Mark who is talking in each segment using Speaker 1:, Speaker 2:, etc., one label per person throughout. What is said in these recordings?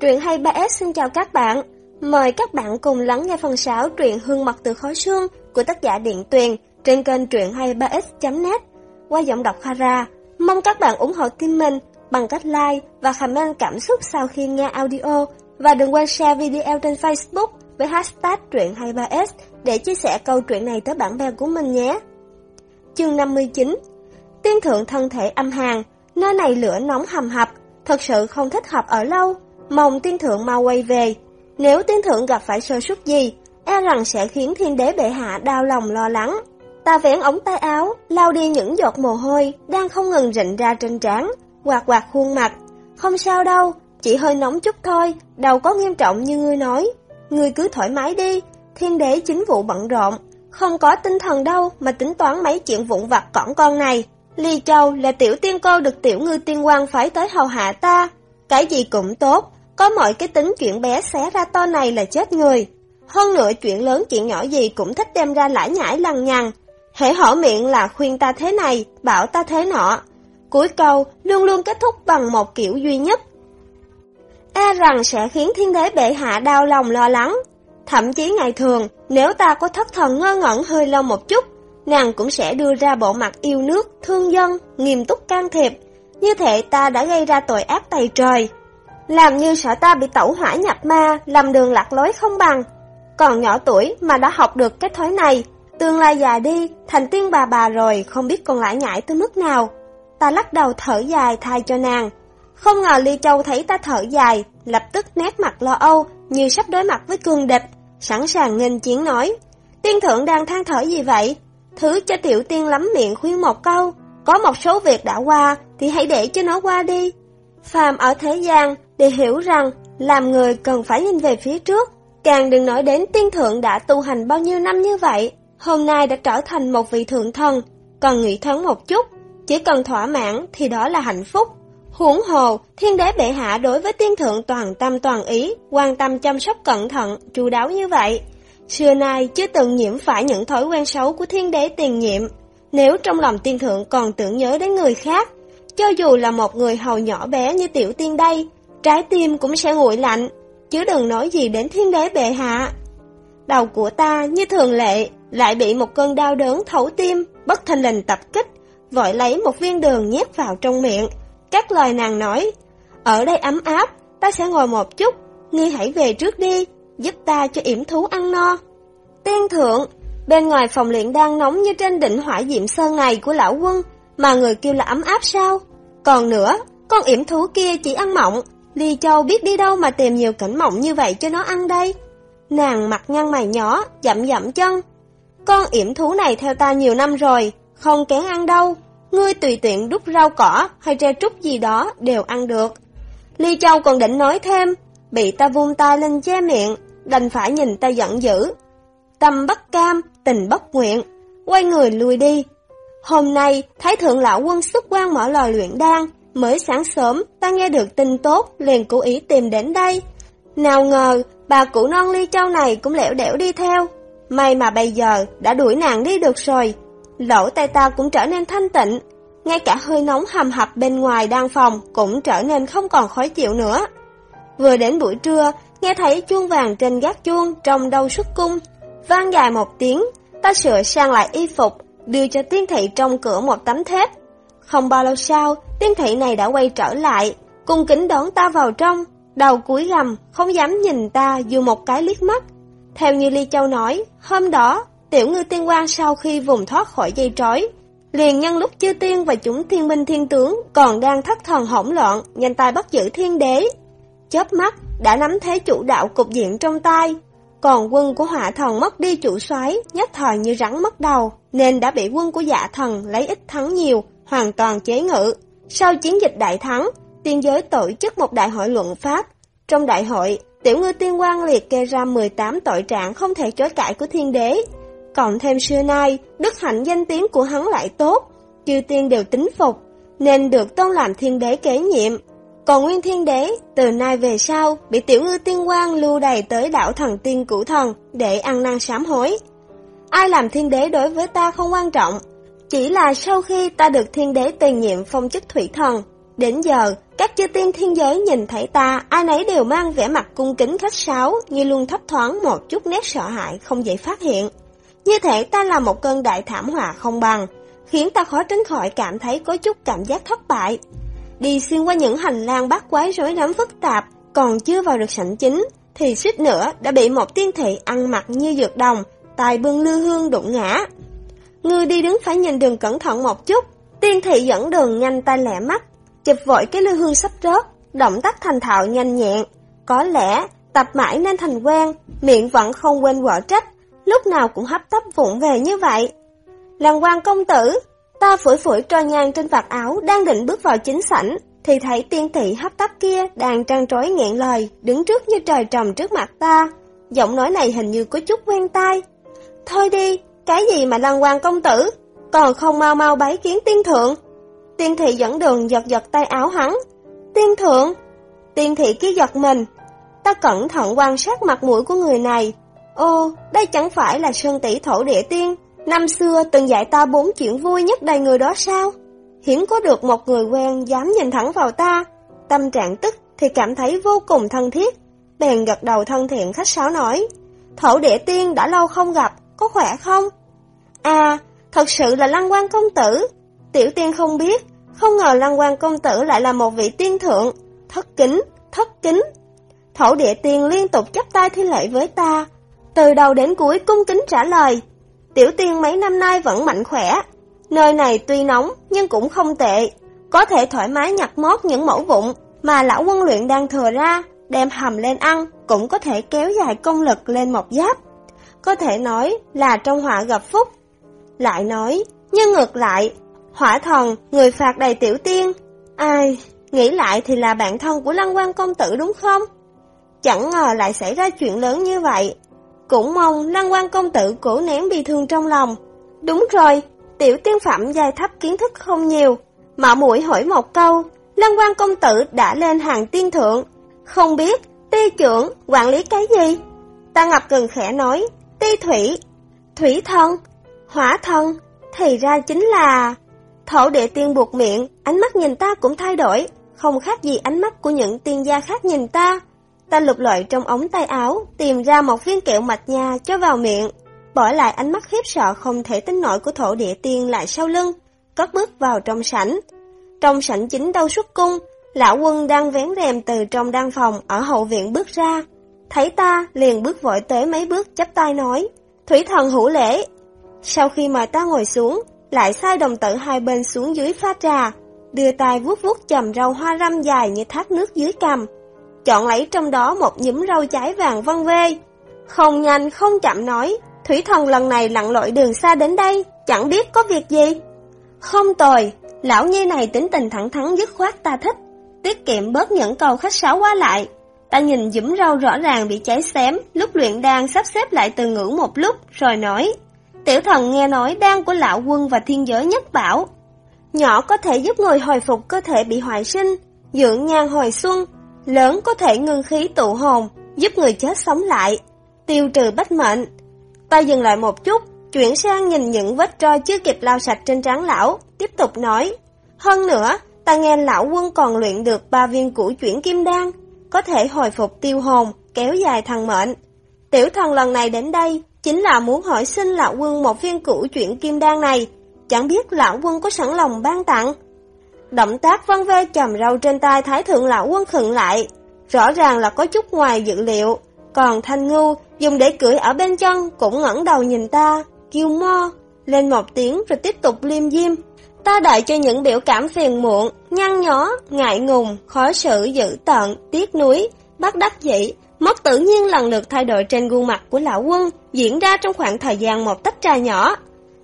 Speaker 1: Truyện 23S xin chào các bạn. Mời các bạn cùng lắng nghe phần 6 truyện Hương mật từ khói xương của tác giả Điện Tuyền trên kênh truyện 23S.net qua giọng đọc Hara. Mong các bạn ủng hộ team mình bằng cách like và comment cảm xúc sau khi nghe audio và đừng quên share video trên Facebook với hashtag truyện 23S để chia sẻ câu chuyện này tới bạn bè của mình nhé. Chương 59 Tiên thượng thân thể âm hàn, nơi này lửa nóng hầm hập, thật sự không thích hợp ở lâu, mong tiên thượng mau quay về. Nếu tiên thượng gặp phải sơ suất gì, e rằng sẽ khiến thiên đế bệ hạ đau lòng lo lắng. Ta vén ống tay áo, lau đi những giọt mồ hôi đang không ngừng rịn ra trên trán, quạt quạt khuôn mặt. Không sao đâu, chỉ hơi nóng chút thôi, đâu có nghiêm trọng như ngươi nói. Ngươi cứ thoải mái đi, thiên đế chính vụ bận rộn, không có tinh thần đâu mà tính toán mấy chuyện vụn vặt cỏn con này. Ly Châu là tiểu tiên cô được tiểu ngư tiên quan phải tới hầu hạ ta. Cái gì cũng tốt, có mọi cái tính chuyện bé xé ra to này là chết người. Hơn nữa chuyện lớn chuyện nhỏ gì cũng thích đem ra lãi nhãi lằng nhằng. Hễ hở miệng là khuyên ta thế này, bảo ta thế nọ. Cuối câu luôn luôn kết thúc bằng một kiểu duy nhất. E rằng sẽ khiến thiên đế bệ hạ đau lòng lo lắng. Thậm chí ngày thường, nếu ta có thất thần ngơ ngẩn hơi lâu một chút, nàng cũng sẽ đưa ra bộ mặt yêu nước, thương dân, nghiêm túc can thiệp. Như thế ta đã gây ra tội ác tày trời. Làm như sợ ta bị tẩu hỏa nhập ma, làm đường lạc lối không bằng. Còn nhỏ tuổi mà đã học được cái thói này, tương lai già đi, thành tiên bà bà rồi, không biết còn lại nhảy tới mức nào. Ta lắc đầu thở dài thay cho nàng. Không ngờ Ly Châu thấy ta thở dài, lập tức nét mặt lo âu, như sắp đối mặt với cương địch, sẵn sàng nghênh chiến nói. Tiên thượng đang than thở gì vậy? Thứ cho tiểu tiên lắm miệng khuyên một câu, có một số việc đã qua thì hãy để cho nó qua đi. Phàm ở thế gian để hiểu rằng làm người cần phải nhìn về phía trước, càng đừng nói đến tiên thượng đã tu hành bao nhiêu năm như vậy, hôm nay đã trở thành một vị thượng thần, cần nghĩ thoáng một chút, chỉ cần thỏa mãn thì đó là hạnh phúc. Huống hồ, thiên đế bệ hạ đối với tiên thượng toàn tâm toàn ý, quan tâm chăm sóc cẩn thận, chu đáo như vậy. Xưa nay chưa từng nhiễm phải những thói quen xấu của thiên đế tiền nhiệm. Nếu trong lòng tiên thượng còn tưởng nhớ đến người khác, cho dù là một người hầu nhỏ bé như tiểu tiên đây, trái tim cũng sẽ nguội lạnh, chứ đừng nói gì đến thiên đế bệ hạ. Đầu của ta như thường lệ, lại bị một cơn đau đớn thấu tim, bất thình lình tập kích, vội lấy một viên đường nhét vào trong miệng. Các lời nàng nói, ở đây ấm áp, ta sẽ ngồi một chút, ngươi hãy về trước đi, giúp ta cho yểm thú ăn no. Tiên thượng, bên ngoài phòng luyện đang nóng như trên đỉnh hỏa diệm sơn này của lão quân, mà người kêu là ấm áp sao? Còn nữa, con yểm thú kia chỉ ăn mộng, Ly Châu biết đi đâu mà tìm nhiều cảnh mộng như vậy cho nó ăn đây. Nàng mặt nhăn mày nhỏ, dậm dậm chân. Con yểm thú này theo ta nhiều năm rồi, không kén ăn đâu. Ngươi tùy tiện đút rau cỏ hay tre trúc gì đó đều ăn được. Ly Châu còn định nói thêm, bị ta vung tay lên che miệng, đành phải nhìn ta giận dữ. Tâm bất cam, tình bất nguyện, quay người lui đi. Hôm nay, Thái Thượng Lão Quân xuất quan mở lò luyện đan, mới sáng sớm ta nghe được tin tốt, liền cố ý tìm đến đây. Nào ngờ, bà cụ non ly châu này cũng lẻo đẻo đi theo. May mà bây giờ đã đuổi nàng đi được rồi. Lỗ tay ta cũng trở nên thanh tịnh, ngay cả hơi nóng hầm hập bên ngoài đan phòng cũng trở nên không còn khó chịu nữa. Vừa đến buổi trưa, nghe thấy chuông vàng trên gác chuông trong đâu xuất cung, vang dài một tiếng, ta sửa sang lại y phục, đưa cho tiên thị trong cửa một tấm thép. Không bao lâu sau, tiên thị này đã quay trở lại, cung kính đón ta vào trong, đầu cúi gầm, không dám nhìn ta dù một cái liếc mắt. Theo như Ly Châu nói, hôm đó, tiểu ngư tiên quan sau khi vùng thoát khỏi dây trói, liền nhân lúc chư tiên và chúng thiên minh thiên tướng còn đang thất thần hỗn loạn, nhanh tay bắt giữ thiên đế. Chớp mắt, đã nắm thế chủ đạo cục diện trong tay, còn quân của hỏa thần mất đi chủ soái nhất thời như rắn mất đầu, nên đã bị quân của dạ thần lấy ít thắng nhiều, hoàn toàn chế ngự. Sau chiến dịch đại thắng, tiên giới tổ chức một đại hội luận pháp. Trong đại hội, tiểu ngư tiên quan liệt kê ra 18 tội trạng không thể chối cãi của thiên đế. Còn thêm xưa nay, đức hạnh danh tiếng của hắn lại tốt, chư tiên đều tính phục, nên được tôn làm thiên đế kế nhiệm. Còn Nguyên Thiên Đế, từ nay về sau, bị tiểu ngư tiên quan lưu đầy tới đảo thần tiên cửu thần để ăn năn sám hối. Ai làm thiên đế đối với ta không quan trọng, chỉ là sau khi ta được thiên đế tiền nhiệm phong chức thủy thần, đến giờ Các chư tiên thiên giới nhìn thấy ta, ai nấy đều mang vẻ mặt cung kính khách sáo, như luôn thấp thoáng một chút nét sợ hãi không dễ phát hiện. Như thể ta là một cơn đại thảm họa không bằng, khiến ta khó tránh khỏi cảm thấy có chút cảm giác thất bại. Đi xuyên qua những hành lang bát quái rối rắm phức tạp, còn chưa vào được sảnh chính, thì suýt nữa đã bị một tiên thị ăn mặc như dược đồng, tài bưng lư hương đụng ngã. Người đi đứng phải nhìn đường cẩn thận một chút, tiên thị dẫn đường nhanh tay lẹ mắt, chụp vội cái lư hương sắp rớt, động tác thành thạo nhanh nhẹn. Có lẽ tập mãi nên thành quen, miệng vẫn không quên quở trách, lúc nào cũng hấp tấp vụng về như vậy. Làng quan công tử, ta phủi phủi tro nhang trên vạt áo đang định bước vào chính sảnh, thì thấy tiên thị hấp tấp kia đang trăn trối nghẹn lời, đứng trước như trời trồng trước mặt ta. Giọng nói này hình như có chút quen tai. Thôi đi, cái gì mà lăng quan công tử, còn không mau mau bái kiến tiên thượng. Tiên thị dẫn đường giật giật tay áo hắn. Tiên thượng! Tiên thị kia giật mình. Ta cẩn thận quan sát mặt mũi của người này. Ô, đây chẳng phải là Sơn tỷ thổ địa tiên. Năm xưa từng dạy ta bốn chuyện vui nhất đầy người đó sao? Hiếm có được một người quen dám nhìn thẳng vào ta. Tâm trạng tức thì cảm thấy vô cùng thân thiết. Bèn gật đầu thân thiện khách sáo nói. Thổ địa tiên đã lâu không gặp, có khỏe không? À, thật sự là lăng quan công tử. Tiểu tiên không biết, không ngờ lăng quan công tử lại là một vị tiên thượng. Thất kính, thất kính. Thổ địa tiên liên tục chấp tay thi lễ với ta. Từ đầu đến cuối cung kính trả lời. Tiểu tiên mấy năm nay vẫn mạnh khỏe. Nơi này tuy nóng nhưng cũng không tệ. Có thể thoải mái nhặt mót những mẫu vụn mà lão quân luyện đang thừa ra, đem hầm lên ăn, cũng có thể kéo dài công lực lên một giáp. Có thể nói là trong họa gặp phúc. Lại nói, nhưng ngược lại, hỏa thần, người phạt đầy tiểu tiên. Ai, nghĩ lại thì là bạn thân của lăng quan công tử đúng không? Chẳng ngờ lại xảy ra chuyện lớn như vậy. Cũng mong lăng quan công tử cổ nén bị thương trong lòng. Đúng rồi, tiểu tiên phẩm dài thấp kiến thức không nhiều. mà mũi hỏi một câu, lăng quan công tử đã lên hàng tiên thượng. Không biết, ti trưởng, quản lý cái gì? Ta ngập gần khẽ nói, ti thủy, thủy thân, hỏa thân, thì ra chính là... Thổ địa tiên buộc miệng, ánh mắt nhìn ta cũng thay đổi, không khác gì ánh mắt của những tiên gia khác nhìn ta. Ta lục lọi trong ống tay áo, tìm ra một viên kẹo mạch nha cho vào miệng, bỏ lại ánh mắt khiếp sợ không thể tin nổi của thổ địa tiên lại sau lưng, cất bước vào trong sảnh. Trong sảnh chính đâu xuất cung, lão quân đang vén rèm từ trong đan phòng ở hậu viện bước ra. Thấy ta, liền bước vội tới mấy bước chắp tay nói, Thủy thần hữu lễ. Sau khi mời ta ngồi xuống, lại sai đồng tử hai bên xuống dưới pha trà, đưa tay vuốt vuốt chầm rau hoa răm dài như thác nước dưới cằm, chọn lấy trong đó một nhúm rau trái vàng văng vê. Không nhanh không chậm nói, thủy thần lần này lặn lội đường xa đến đây, chẳng biết có việc gì. Không tồi, lão nhi này tính tình thẳng thắn dứt khoát ta thích, tiết kiệm bớt những câu khách sáo quá lại. Ta nhìn dũng rau rõ ràng bị cháy xém, lúc luyện đan sắp xếp lại từ ngữ một lúc, rồi nói, tiểu thần nghe nói đan của lão quân và thiên giới nhất bảo. Nhỏ có thể giúp người hồi phục cơ thể bị hoại sinh, dưỡng nhan hồi xuân, lớn có thể ngưng khí tụ hồn, giúp người chết sống lại, tiêu trừ bách mệnh. Ta dừng lại một chút, chuyển sang nhìn những vết tro chưa kịp lau sạch trên trán lão, tiếp tục nói. Hơn nữa, ta nghe lão quân còn luyện được ba viên củ chuyển kim đan, có thể hồi phục tiêu hồn, kéo dài thằng mệnh. Tiểu thần lần này đến đây, chính là muốn hỏi xin lão quân một viên củ chuyển kim đan này, chẳng biết lão quân có sẵn lòng ban tặng. Động tác văn vê chầm râu trên tay Thái Thượng Lão Quân khựng lại, rõ ràng là có chút ngoài dự liệu. Còn Thanh Ngưu dùng để cưỡi ở bên chân cũng ngẩng đầu nhìn ta, kêu mo, lên một tiếng rồi tiếp tục liêm diêm. Ta đợi cho những biểu cảm phiền muộn, nhăn nhó, ngại ngùng, khó xử, dữ tận tiếc nuối, bắt đắc dĩ, mất tự nhiên lần lượt thay đổi trên gương mặt của lão quân, diễn ra trong khoảng thời gian một tách trà nhỏ.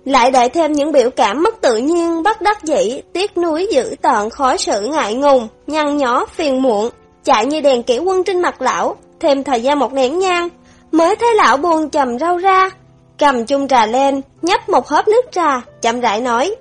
Speaker 1: Lại đợi thêm những biểu cảm mất tự nhiên, bất đắc dĩ, tiếc nuối dữ tợn, khó xử ngại ngùng, nhăn nhó, phiền muộn, chạy như đèn kỹ quân trên mặt lão, thêm thời gian một nén nhang, mới thấy lão buồn chầm rau ra, cầm chung trà lên, nhấp một hớp nước trà, chậm rãi nói,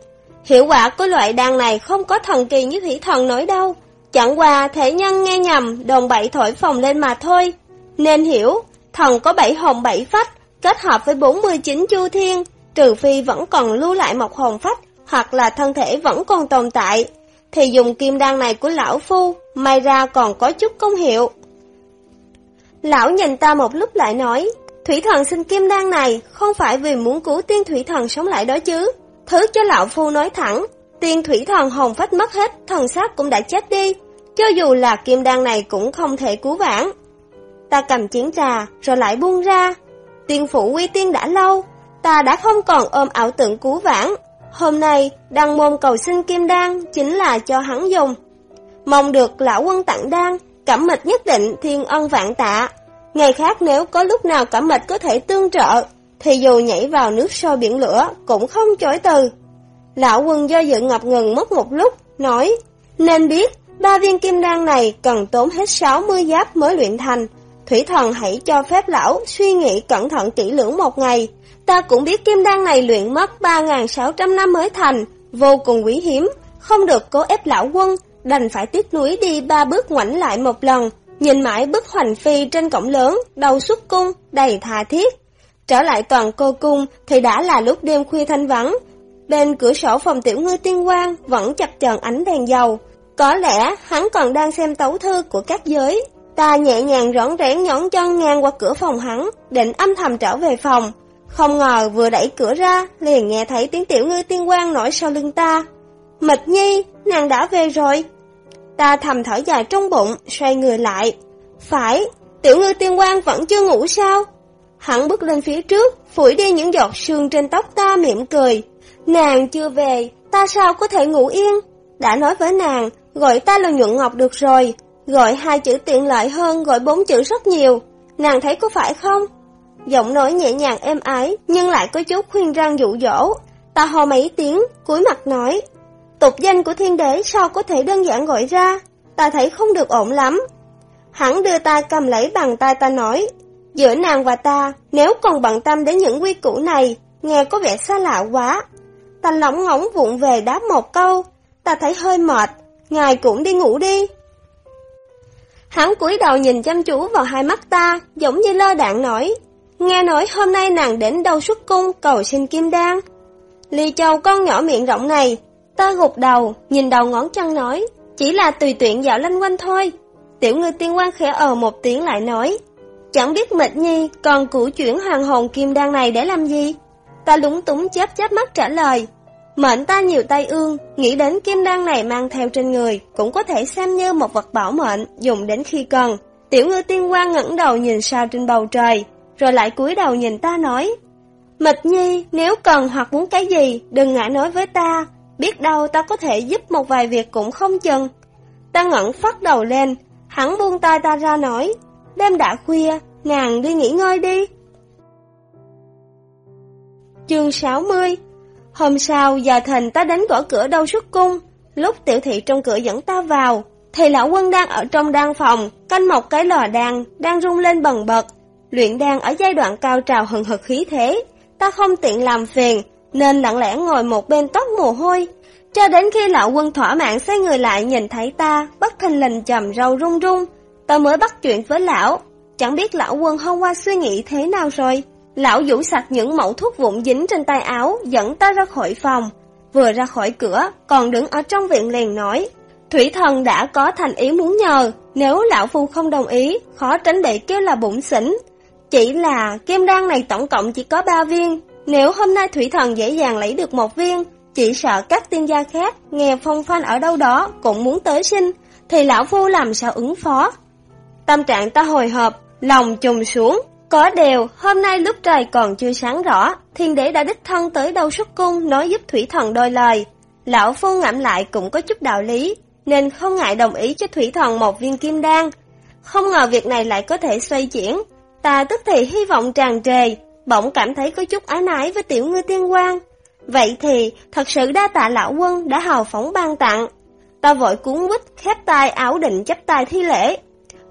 Speaker 1: hiệu quả của loại đan này không có thần kỳ như thủy thần nói đâu, chẳng qua thể nhân nghe nhầm, đồn bậy thổi phồng lên mà thôi, nên hiểu, thần có bảy hồn bảy phách, kết hợp với 49 chu thiên, trừ phi vẫn còn lưu lại một hồn phách, hoặc là thân thể vẫn còn tồn tại, thì dùng kim đan này của lão phu, may ra còn có chút công hiệu. Lão nhìn ta một lúc lại nói, thủy thần xin kim đan này không phải vì muốn cứu tiên thủy thần sống lại đó chứ. Thứ cho lão phu nói thẳng, tiên thủy thần hồn phách mất hết, thần xác cũng đã chết đi. Cho dù là kim đan này cũng không thể cứu vãn. Ta cầm chén trà rồi lại buông ra. Tiên phụ quy tiên đã lâu, ta đã không còn ôm ảo tưởng cứu vãn. Hôm nay, đăng môn cầu xin kim đan chính là cho hắn dùng. Mong được lão quân tặng đan, cẩm mịch nhất định thiên ân vạn tạ. Ngày khác nếu có lúc nào cẩm mịch có thể tương trợ, thì dù nhảy vào nước sôi biển lửa cũng không chối từ. Lão quân do dự ngập ngừng mất một lúc, nói, nên biết, ba viên kim đan này cần tốn hết 60 giáp mới luyện thành. Thủy thần hãy cho phép lão suy nghĩ cẩn thận kỹ lưỡng một ngày. Ta cũng biết kim đan này luyện mất 3.600 năm mới thành, vô cùng quý hiếm, không được cố ép lão quân, đành phải tiếc núi đi ba bước ngoảnh lại một lần, nhìn mãi bức hoành phi trên cổng lớn, đầu xuất cung, đầy thà thiết. Trở lại toàn cô cung thì đã là lúc đêm khuya thanh vắng. Bên cửa sổ phòng tiểu ngư tiên quang vẫn chập chờn ánh đèn dầu. Có lẽ hắn còn đang xem tấu thư của các giới. Ta nhẹ nhàng rõn rẽn nhõn chân ngang qua cửa phòng hắn, định âm thầm trở về phòng. Không ngờ vừa đẩy cửa ra, liền nghe thấy tiếng tiểu ngư tiên quang nổi sau lưng ta. Mịch nhi, nàng đã về rồi. Ta thầm thở dài trong bụng, xoay người lại. Phải, tiểu ngư tiên quang vẫn chưa ngủ sao? Hắn bước lên phía trước, phủi đi những giọt sương trên tóc ta mỉm cười. Nàng chưa về, ta sao có thể ngủ yên? Đã nói với nàng, gọi ta là nhuận ngọc được rồi. Gọi hai chữ tiện lợi hơn gọi bốn chữ rất nhiều. Nàng thấy có phải không? Giọng nói nhẹ nhàng êm ái, nhưng lại có chút khuyên răng dụ dỗ. Ta hò mấy tiếng, cúi mặt nói. Tục danh của thiên đế sao có thể đơn giản gọi ra? Ta thấy không được ổn lắm. Hắn đưa ta cầm lấy bàn tay ta nói, Giữa nàng và ta, nếu còn bận tâm đến những quy củ này, nghe có vẻ xa lạ quá. Ta lỏng ngóng vụng về đáp một câu, ta thấy hơi mệt, ngài cũng đi ngủ đi. Hắn cúi đầu nhìn chăm chú vào hai mắt ta, giống như lơ đạn nói, nghe nói hôm nay nàng đến đâu xuất cung cầu xin kim đan. Ly châu con nhỏ miệng rộng này, ta gục đầu, nhìn đầu ngón chân nói, chỉ là tùy tiện dạo lanh quanh thôi. Tiểu ngư tiên quan khẽ ờ một tiếng lại nói, Chẳng biết mệt nhi còn củ chuyển hoàng hồn kim đan này để làm gì? Ta lúng túng chớp chớp mắt trả lời. Mệnh ta nhiều tay ương, nghĩ đến kim đan này mang theo trên người, cũng có thể xem như một vật bảo mệnh, dùng đến khi cần. Tiểu ngư tiên quan ngẩng đầu nhìn sao trên bầu trời, rồi lại cúi đầu nhìn ta nói. Mịch nhi, nếu cần hoặc muốn cái gì, đừng ngại nói với ta, biết đâu ta có thể giúp một vài việc cũng không chừng. Ta ngẩng phát đầu lên, hắn buông tay ta ra nói, đêm đã khuya, nàng đi nghỉ ngơi đi. Chương 60 Hôm sau, giờ thành ta đến gõ cửa đâu xuất cung, lúc tiểu thị trong cửa dẫn ta vào, thì lão quân đang ở trong đan phòng, canh một cái lò đan, đang rung lên bần bật. Luyện đan ở giai đoạn cao trào hừng hực khí thế, ta không tiện làm phiền, nên lặng lẽ ngồi một bên tóc mồ hôi. Cho đến khi lão quân thỏa mãn xoay người lại nhìn thấy ta, bất thình lình trầm râu rung rung, ta mới bắt chuyện với lão, Chẳng biết lão quân hôm qua suy nghĩ thế nào rồi. Lão vũ sạch những mẫu thuốc vụn dính trên tay áo, dẫn ta ra khỏi phòng. Vừa ra khỏi cửa, còn đứng ở trong viện liền nói. Thủy thần đã có thành ý muốn nhờ, nếu lão phu không đồng ý, khó tránh bị kêu là bụng xỉn. Chỉ là kim đan này tổng cộng chỉ có 3 viên, nếu hôm nay thủy thần dễ dàng lấy được một viên, chỉ sợ các tiên gia khác nghe phong phanh ở đâu đó cũng muốn tới sinh, thì lão phu làm sao ứng phó. Tâm trạng ta hồi hộp, Lòng trùng xuống, có điều, hôm nay lúc trời còn chưa sáng rõ, thiên đế đã đích thân tới đâu xuất cung nói giúp thủy thần đôi lời. Lão phu ngẫm lại cũng có chút đạo lý, nên không ngại đồng ý cho thủy thần một viên kim đan. Không ngờ việc này lại có thể xoay chuyển, ta tức thì hy vọng tràn trề, bỗng cảm thấy có chút ái nái với tiểu ngư tiên quan. Vậy thì, thật sự đa tạ lão quân đã hào phóng ban tặng. Ta vội cuốn quýt khép tay áo định chấp tay thi lễ.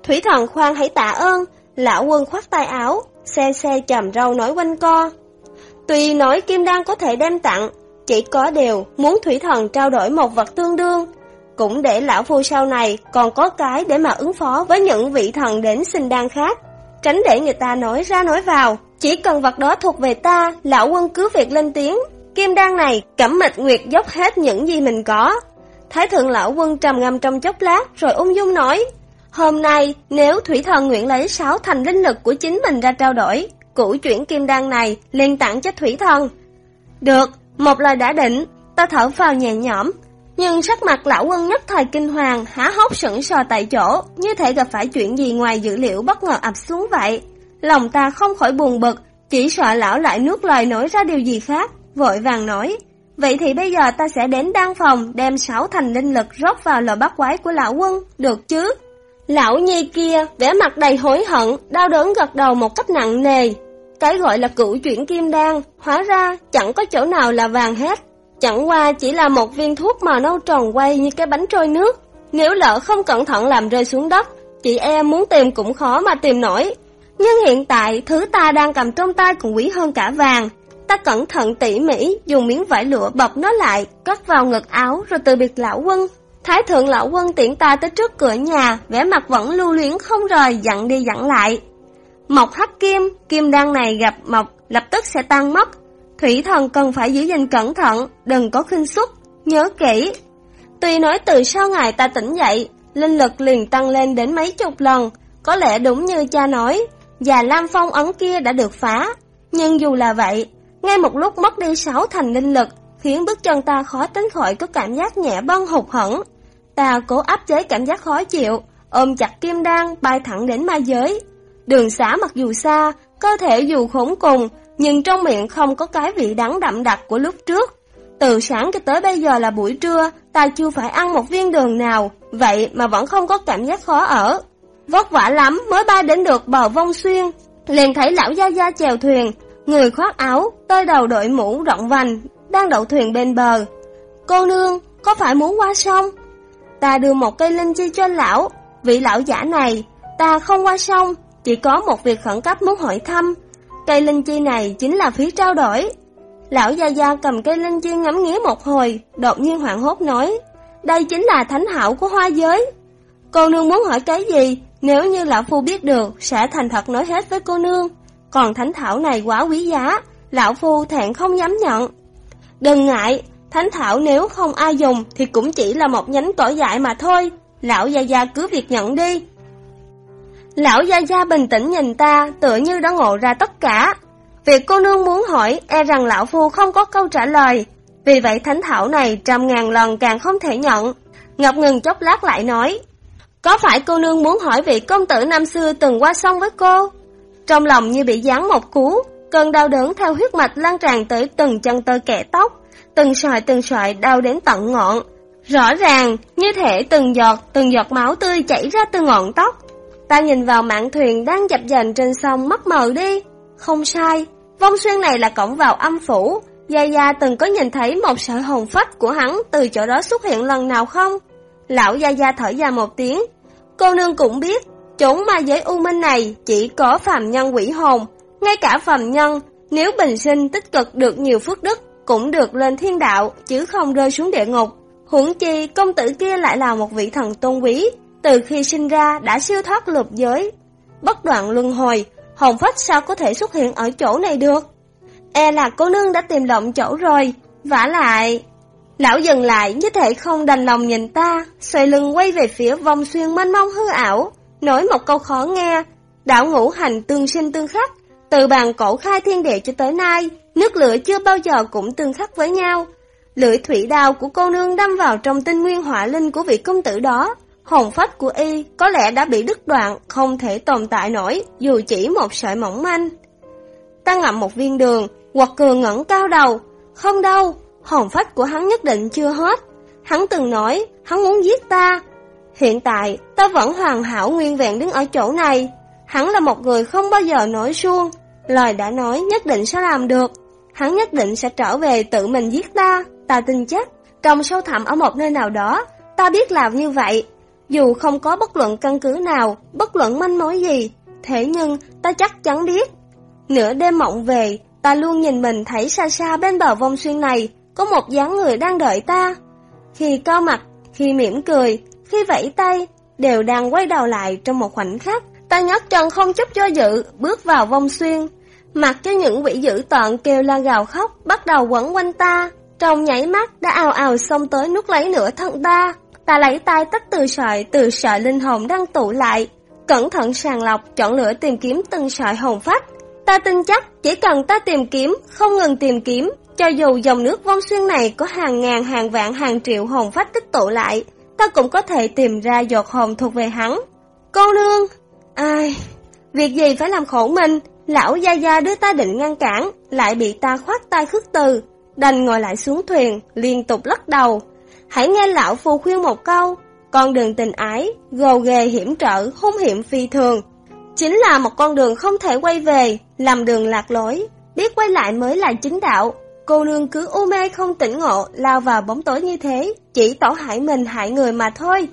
Speaker 1: Thủy thần khoan hãy tạ ơn, Lão quân khoác tay áo, xe xe chầm râu nói quanh co. Tuy nói kim đan có thể đem tặng, chỉ có điều muốn thủy thần trao đổi một vật tương đương, cũng để lão phu sau này còn có cái để mà ứng phó với những vị thần đến sinh đan khác, tránh để người ta nói ra nói vào. Chỉ cần vật đó thuộc về ta, lão quân cứ việc lên tiếng, kim đan này cẩm mịch nguyệt dốc hết những gì mình có. Thái thượng lão quân trầm ngâm trong chốc lát rồi ung dung nói, hôm nay nếu thủy thần nguyện lấy sáu thành linh lực của chính mình ra trao đổi, củ chuyển kim đan này liền tặng cho thủy thần. Được, một lời đã định, ta thở vào nhẹ nhõm, nhưng sắc mặt lão quân nhất thời kinh hoàng, há hốc sững sờ tại chỗ, như thể gặp phải chuyện gì ngoài dữ liệu bất ngờ ập xuống vậy. Lòng ta không khỏi buồn bực, chỉ sợ lão lại nuốt lời nói ra điều gì khác, vội vàng nói. Vậy thì bây giờ ta sẽ đến đan phòng đem sáu thành linh lực rót vào lò bắt quái của lão quân, được chứ? Lão nhi kia, vẻ mặt đầy hối hận, đau đớn gật đầu một cách nặng nề. Cái gọi là cửu chuyển kim đan, hóa ra chẳng có chỗ nào là vàng hết. Chẳng qua chỉ là một viên thuốc màu nâu tròn quay như cái bánh trôi nước. Nếu lỡ không cẩn thận làm rơi xuống đất, chị em muốn tìm cũng khó mà tìm nổi. Nhưng hiện tại, thứ ta đang cầm trong tay còn quý hơn cả vàng. Ta cẩn thận tỉ mỉ, dùng miếng vải lụa bọc nó lại, cất vào ngực áo rồi từ biệt lão quân. Thái thượng lão quân tiễn ta tới trước cửa nhà, vẻ mặt vẫn lưu luyến không rời, dặn đi dặn lại. Mộc hắc kim, kim đan này gặp mộc, lập tức sẽ tan mất. Thủy thần cần phải giữ gìn cẩn thận, đừng có khinh suất, nhớ kỹ. Tuy nói từ sau ngày ta tỉnh dậy, linh lực liền tăng lên đến mấy chục lần, có lẽ đúng như cha nói, và Lam Phong ấn kia đã được phá. Nhưng dù là vậy, ngay một lúc mất đi sáu thành linh lực, khiến bước chân ta khó tránh khỏi có cảm giác nhẹ băng hụt hẫng. Ta cố áp chế cảm giác khó chịu, ôm chặt kim đan bay thẳng đến ma giới. Đường xá mặc dù xa, cơ thể dù khốn cùng, nhưng trong miệng không có cái vị đắng đậm đặc của lúc trước. Từ sáng cho tới bây giờ là buổi trưa, ta chưa phải ăn một viên đường nào, vậy mà vẫn không có cảm giác khó ở. Vất vả lắm mới bay đến được bờ vong xuyên, liền thấy lão gia gia chèo thuyền, người khoác áo, tơi đầu đội mũ rộng vành, đang đậu thuyền bên bờ. Cô nương, có phải muốn qua sông? Ta đưa một cây linh chi cho lão, vị lão giả này, ta không qua sông, chỉ có một việc khẩn cấp muốn hỏi thăm. Cây linh chi này chính là phí trao đổi. Lão Gia Gia cầm cây linh chi ngắm nghía một hồi, đột nhiên hoảng hốt nói, đây chính là thánh hảo của hoa giới. Cô nương muốn hỏi cái gì, nếu như lão phu biết được, sẽ thành thật nói hết với cô nương. Còn thánh thảo này quá quý giá, lão phu thẹn không dám nhận. Đừng ngại, thánh thảo nếu không ai dùng thì cũng chỉ là một nhánh cỏ dại mà thôi. Lão Gia Gia cứ việc nhận đi. Lão Gia Gia bình tĩnh nhìn ta, tựa như đã ngộ ra tất cả. Việc cô nương muốn hỏi, e rằng lão phu không có câu trả lời. Vì vậy thánh thảo này trăm ngàn lần càng không thể nhận. Ngọc ngừng chốc lát lại nói, có phải cô nương muốn hỏi vị công tử năm xưa từng qua sông với cô? Trong lòng như bị giáng một cú, cơn đau đớn theo huyết mạch lan tràn tới từng chân tơ kẻ tóc, từng sợi từng sợi đau đến tận ngọn. Rõ ràng, như thể từng giọt, từng giọt máu tươi chảy ra từ ngọn tóc. Ta nhìn vào mạn thuyền đang dập dềnh trên sông mất mờ đi. Không sai, vong xuyên này là cổng vào âm phủ. Gia Gia từng có nhìn thấy một sợi hồn phách của hắn từ chỗ đó xuất hiện lần nào không? Lão Gia Gia thở dài một tiếng. Cô nương cũng biết, chốn ma giới u minh này chỉ có phàm nhân quỷ hồn. Ngay cả phàm nhân, nếu bình sinh tích cực được nhiều phước đức, cũng được lên thiên đạo, chứ không rơi xuống địa ngục. Huống chi công tử kia lại là một vị thần tôn quý, từ khi sinh ra đã siêu thoát lục giới. Bất đoạn luân hồi, hồn phách sao có thể xuất hiện ở chỗ này được? E là cô nương đã tìm lộn chỗ rồi, vả lại... Lão dừng lại như thể không đành lòng nhìn ta, xoay lưng quay về phía vòng xuyên mênh mông hư ảo, nói một câu khó nghe. Đạo ngũ hành tương sinh tương khắc, từ bàn cổ khai thiên địa cho tới nay, nước lửa chưa bao giờ cũng tương khắc với nhau. Lưỡi thủy đào của cô nương đâm vào trong tinh nguyên hỏa linh của vị công tử đó. Hồn phách của y có lẽ đã bị đứt đoạn, không thể tồn tại nổi, dù chỉ một sợi mỏng manh. Ta ngậm một viên đường, quật cường ngẩng cao đầu. Không đâu, hồn phách của hắn nhất định chưa hết. Hắn từng nói, hắn muốn giết ta. Hiện tại, ta vẫn hoàn hảo nguyên vẹn đứng ở chỗ này. Hắn là một người không bao giờ nổi suông. Lời đã nói nhất định sẽ làm được. Hắn nhất định sẽ trở về tự mình giết ta. Ta tin chắc, trong sâu thẳm ở một nơi nào đó, ta biết làm như vậy. Dù không có bất luận căn cứ nào, bất luận manh mối gì, thế nhưng ta chắc chắn biết. Nửa đêm mộng về, ta luôn nhìn mình thấy xa xa bên bờ vong xuyên này, có một dáng người đang đợi ta. Khi cao mặt, khi mỉm cười, khi vẫy tay, đều đang quay đầu lại trong một khoảnh khắc. Ta nhấc chân không chút cho dự, bước vào vong xuyên. Mặc cho những quỷ dữ tợn kêu la gào khóc, bắt đầu quẩn quanh ta. Trong nhảy mắt đã ào ào xông tới nuốt lấy nửa thân ta. Ta lấy tay tách từ sợi, từ sợi linh hồn đang tụ lại. Cẩn thận sàng lọc, chọn lựa tìm kiếm từng sợi hồn phách. Ta tin chắc chỉ cần ta tìm kiếm, không ngừng tìm kiếm, cho dù dòng nước vong xuyên này có hàng ngàn hàng vạn hàng triệu hồn phách tích tụ lại, ta cũng có thể tìm ra giọt hồn thuộc về hắn. Cô nương! Ai... Việc gì phải làm khổ mình, lão gia gia đưa ta định ngăn cản, lại bị ta khoát tay khước từ, đành ngồi lại xuống thuyền, liên tục lắc đầu. Hãy nghe lão phu khuyên một câu, con đường tình ái, gồ ghề hiểm trở, hung hiểm phi thường. Chính là một con đường không thể quay về, làm đường lạc lối, biết quay lại mới là chính đạo. Cô nương cứ u mê không tỉnh ngộ, lao vào bóng tối như thế, chỉ tổ hại mình hại người mà thôi.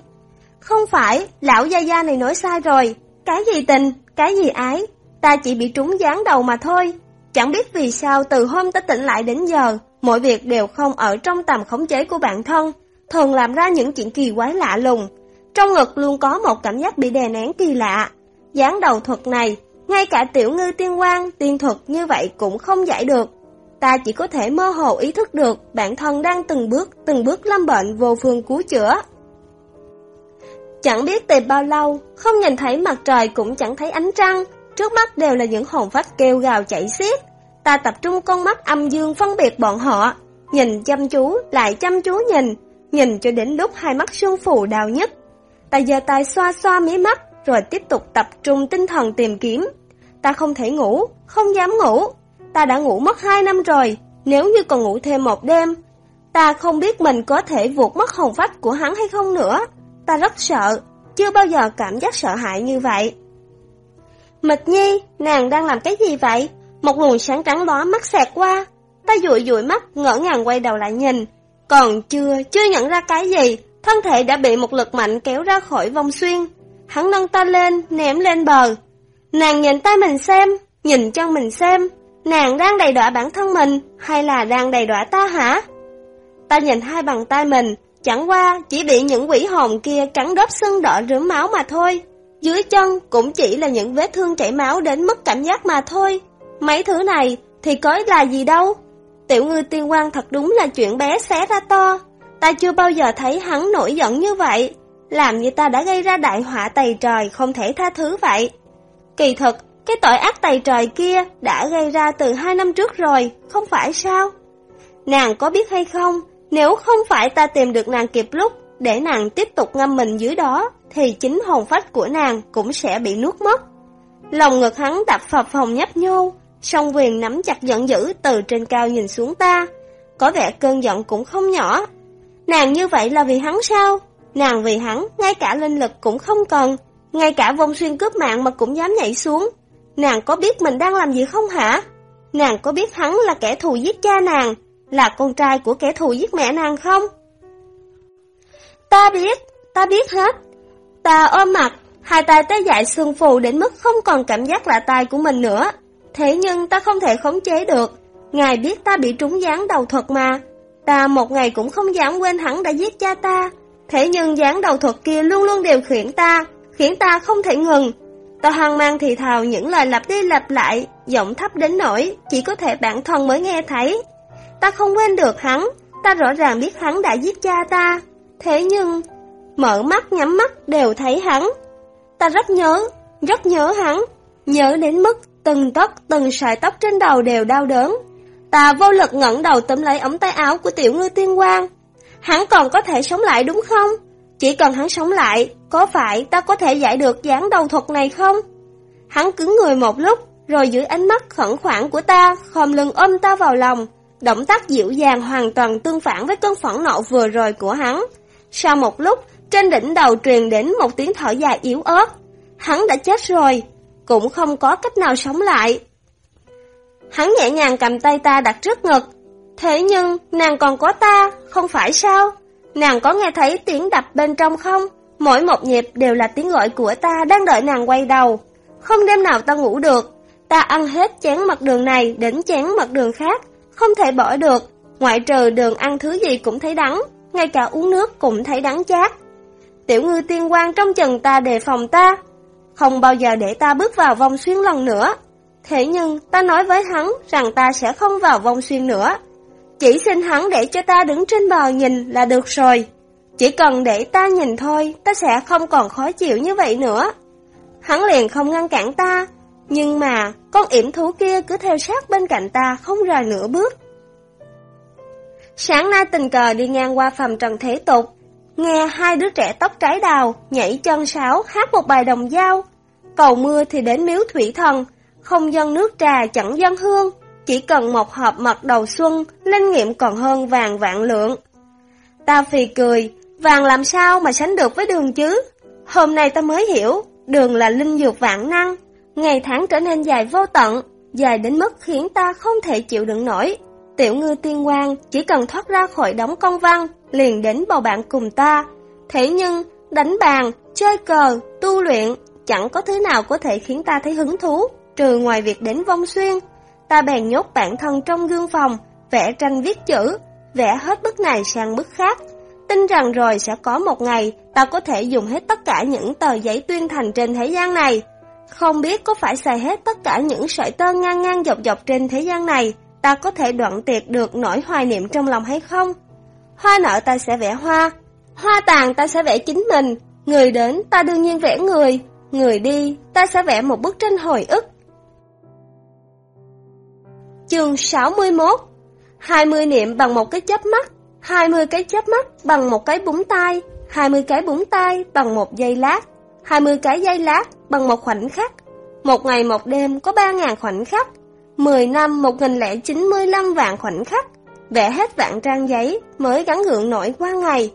Speaker 1: Không phải, lão gia gia này nói sai rồi, cái gì tình, cái gì ái, ta chỉ bị trúng gián đầu mà thôi. Chẳng biết vì sao từ hôm ta tỉnh lại đến giờ, mọi việc đều không ở trong tầm khống chế của bản thân, thường làm ra những chuyện kỳ quái lạ lùng. Trong ngực luôn có một cảm giác bị đè nén kỳ lạ. Gián đầu thuật này, ngay cả tiểu ngư tiên quan, tiên thuật như vậy cũng không giải được. Ta chỉ có thể mơ hồ ý thức được bản thân đang từng bước, từng bước lâm bệnh vô phương cứu chữa. Chẳng biết tìm bao lâu, không nhìn thấy mặt trời cũng chẳng thấy ánh trăng, trước mắt đều là những hồn phách kêu gào chảy xiết. Ta tập trung con mắt âm dương phân biệt bọn họ, nhìn chăm chú, lại chăm chú nhìn, nhìn cho đến lúc hai mắt sương phù đau nhất. Ta giơ tay xoa xoa mí mắt, rồi tiếp tục tập trung tinh thần tìm kiếm. Ta không thể ngủ, không dám ngủ. Ta đã ngủ mất hai năm rồi, nếu như còn ngủ thêm một đêm, ta không biết mình có thể vụt mất hồn phách của hắn hay không nữa. Ta rất sợ, chưa bao giờ cảm giác sợ hãi như vậy. Mịch Nhi, nàng đang làm cái gì vậy? Một luồng sáng trắng lóa mắt xẹt qua. Ta dụi dụi mắt, ngỡ ngàng quay đầu lại nhìn. Còn chưa, chưa nhận ra cái gì, thân thể đã bị một lực mạnh kéo ra khỏi vòng xuyên. Hắn nâng ta lên, ném lên bờ. Nàng nhìn tay mình xem, nhìn chân mình xem. Nàng đang đầy đọa bản thân mình, hay là đang đầy đọa ta hả? Ta nhìn hai bàn tay mình, Chẳng qua chỉ bị những quỷ hồn kia cắn đớp sưng đỏ rướm máu mà thôi. Dưới chân cũng chỉ là những vết thương chảy máu đến mất cảm giác mà thôi. Mấy thứ này thì có là gì đâu. Tiểu ngư tiên quan thật đúng là chuyện bé xé ra to. Ta chưa bao giờ thấy hắn nổi giận như vậy. Làm như ta đã gây ra đại họa tày trời không thể tha thứ vậy. Kỳ thật cái tội ác tày trời kia đã gây ra từ hai năm trước rồi, không phải sao? Nàng có biết hay không, nếu không phải ta tìm được nàng kịp lúc, để nàng tiếp tục ngâm mình dưới đó, thì chính hồn phách của nàng cũng sẽ bị nuốt mất. Lòng ngực hắn đập phập phòng nhấp nhô, song quyền nắm chặt giận dữ từ trên cao nhìn xuống ta. Có vẻ cơn giận cũng không nhỏ. Nàng như vậy là vì hắn sao? Nàng vì hắn, ngay cả linh lực cũng không cần, ngay cả vong xuyên cướp mạng mà cũng dám nhảy xuống. Nàng có biết mình đang làm gì không hả? Nàng có biết hắn là kẻ thù giết cha nàng, là con trai của kẻ thù giết mẹ nàng không? Ta biết, ta biết hết. Ta ôm mặt, hai tay tới dại xương phù đến mức không còn cảm giác là tay của mình nữa. Thế nhưng ta không thể khống chế được. Ngài biết ta bị trúng gián đầu thuật mà. Ta một ngày cũng không dám quên hắn đã giết cha ta. Thế nhưng gián đầu thuật kia luôn luôn điều khiển ta, khiến ta không thể ngừng. Ta hoang mang thì thào những lời lặp đi lặp lại, giọng thấp đến nỗi chỉ có thể bản thân mới nghe thấy. Ta không quên được hắn, ta rõ ràng biết hắn đã giết cha ta. Thế nhưng, mở mắt nhắm mắt đều thấy hắn. Ta rất nhớ, rất nhớ hắn. Nhớ đến mức từng tóc, từng sợi tóc trên đầu đều đau đớn. Ta vô lực ngẩng đầu túm lấy ống tay áo của tiểu ngư tiên quang. Hắn còn có thể sống lại đúng không? Chỉ cần hắn sống lại, có phải ta có thể giải được dáng đầu thuật này không? Hắn cứng người một lúc, rồi giữ ánh mắt khẩn khoản của ta, khom lưng ôm ta vào lòng, Động tác dịu dàng hoàn toàn tương phản với cơn phẫn nộ vừa rồi của hắn. Sau một lúc, trên đỉnh đầu truyền đến một tiếng thở dài yếu ớt. Hắn đã chết rồi, cũng không có cách nào sống lại. Hắn nhẹ nhàng cầm tay ta đặt trước ngực. Thế nhưng, nàng còn có ta, không phải sao? Nàng có nghe thấy tiếng đập bên trong không? Mỗi một nhịp đều là tiếng gọi của ta đang đợi nàng quay đầu. Không đêm nào ta ngủ được. Ta ăn hết chén mặt đường này đến chén mặt đường khác, không thể bỏ được, ngoại trừ đường ăn thứ gì cũng thấy đắng, ngay cả uống nước cũng thấy đắng chát. Tiểu ngư tiên quan trong chừng ta đề phòng ta, không bao giờ để ta bước vào vòng xuyên lần nữa. Thế nhưng ta nói với hắn rằng ta sẽ không vào vòng xuyên nữa. Chỉ xin hắn để cho ta đứng trên bờ nhìn là được rồi. Chỉ cần để ta nhìn thôi, ta sẽ không còn khó chịu như vậy nữa. Hắn liền không ngăn cản ta, nhưng mà con yểm thú kia cứ theo sát bên cạnh ta không rời nửa bước. Sáng nay tình cờ đi ngang qua phòng Trần Thế Tục, nghe hai đứa trẻ tóc trái đào nhảy chân sáo hát một bài đồng dao. Cầu mưa thì đến miếu thủy thần, không dân nước trà chẳng dân hương, chỉ cần một hộp mật đầu xuân, linh nghiệm còn hơn vàng vạn lượng. Ta phì cười, vàng làm sao mà sánh được với đường chứ? Hôm nay ta mới hiểu, đường là linh dược vạn năng, ngày tháng trở nên dài vô tận, dài đến mức khiến ta không thể chịu đựng nổi. Tiểu ngư tiên quang chỉ cần thoát ra khỏi đống công văn, liền đến bầu bạn cùng ta. Thế nhưng, đánh bàn, chơi cờ, tu luyện, chẳng có thứ nào có thể khiến ta thấy hứng thú, trừ ngoài việc đến vong xuyên. Ta bèn nhốt bản thân trong gương phòng, vẽ tranh viết chữ, vẽ hết bức này sang bức khác. Tin rằng rồi sẽ có một ngày, ta có thể dùng hết tất cả những tờ giấy tuyên thành trên thế gian này. Không biết có phải xài hết tất cả những sợi tơ ngang ngang dọc dọc trên thế gian này, ta có thể đoạn tiệt được nỗi hoài niệm trong lòng hay không? Hoa nợ ta sẽ vẽ hoa, hoa tàn ta sẽ vẽ chính mình, người đến ta đương nhiên vẽ người, người đi ta sẽ vẽ một bức tranh hồi ức. Chương 61 20 niệm bằng một cái chớp mắt, 20 cái chớp mắt bằng một cái búng tay, 20 cái búng tay bằng một giây lát, 20 cái giây lát bằng một khoảnh khắc. Một ngày một đêm có 3.000 khoảnh khắc, 10 năm 1095 vạn khoảnh khắc, vẽ hết vạn trang giấy mới gắn gượng nổi qua ngày.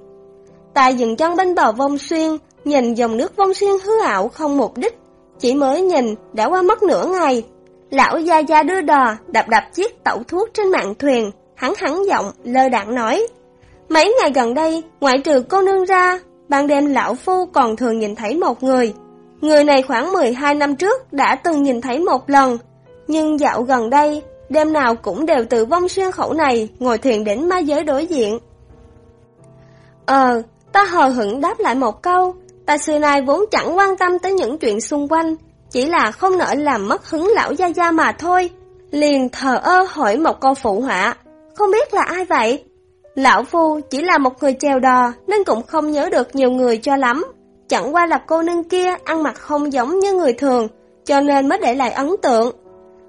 Speaker 1: Ta dừng chân bên bờ vông xuyên, nhìn dòng nước vông xuyên hư ảo không mục đích, chỉ mới nhìn đã qua mất nửa ngày. Lão Gia Gia đưa đò, đập đập chiếc tẩu thuốc trên mạng thuyền, hắn hắn giọng, lơ đạn nói. Mấy ngày gần đây, ngoại trừ cô nương ra, ban đêm lão phu còn thường nhìn thấy một người. Người này khoảng 12 năm trước đã từng nhìn thấy một lần, nhưng dạo gần đây, đêm nào cũng đều từ vong xuyên khẩu này ngồi thuyền đến ma giới đối diện. Ờ, ta hờ hững đáp lại một câu, ta xưa nay vốn chẳng quan tâm tới những chuyện xung quanh, chỉ là không nỡ làm mất hứng lão gia gia mà thôi. Liền thờ ơ hỏi một câu phụ họa, không biết là ai vậy? Lão Phu chỉ là một người chèo đò nên cũng không nhớ được nhiều người cho lắm. Chẳng qua là cô nương kia ăn mặc không giống như người thường, cho nên mới để lại ấn tượng.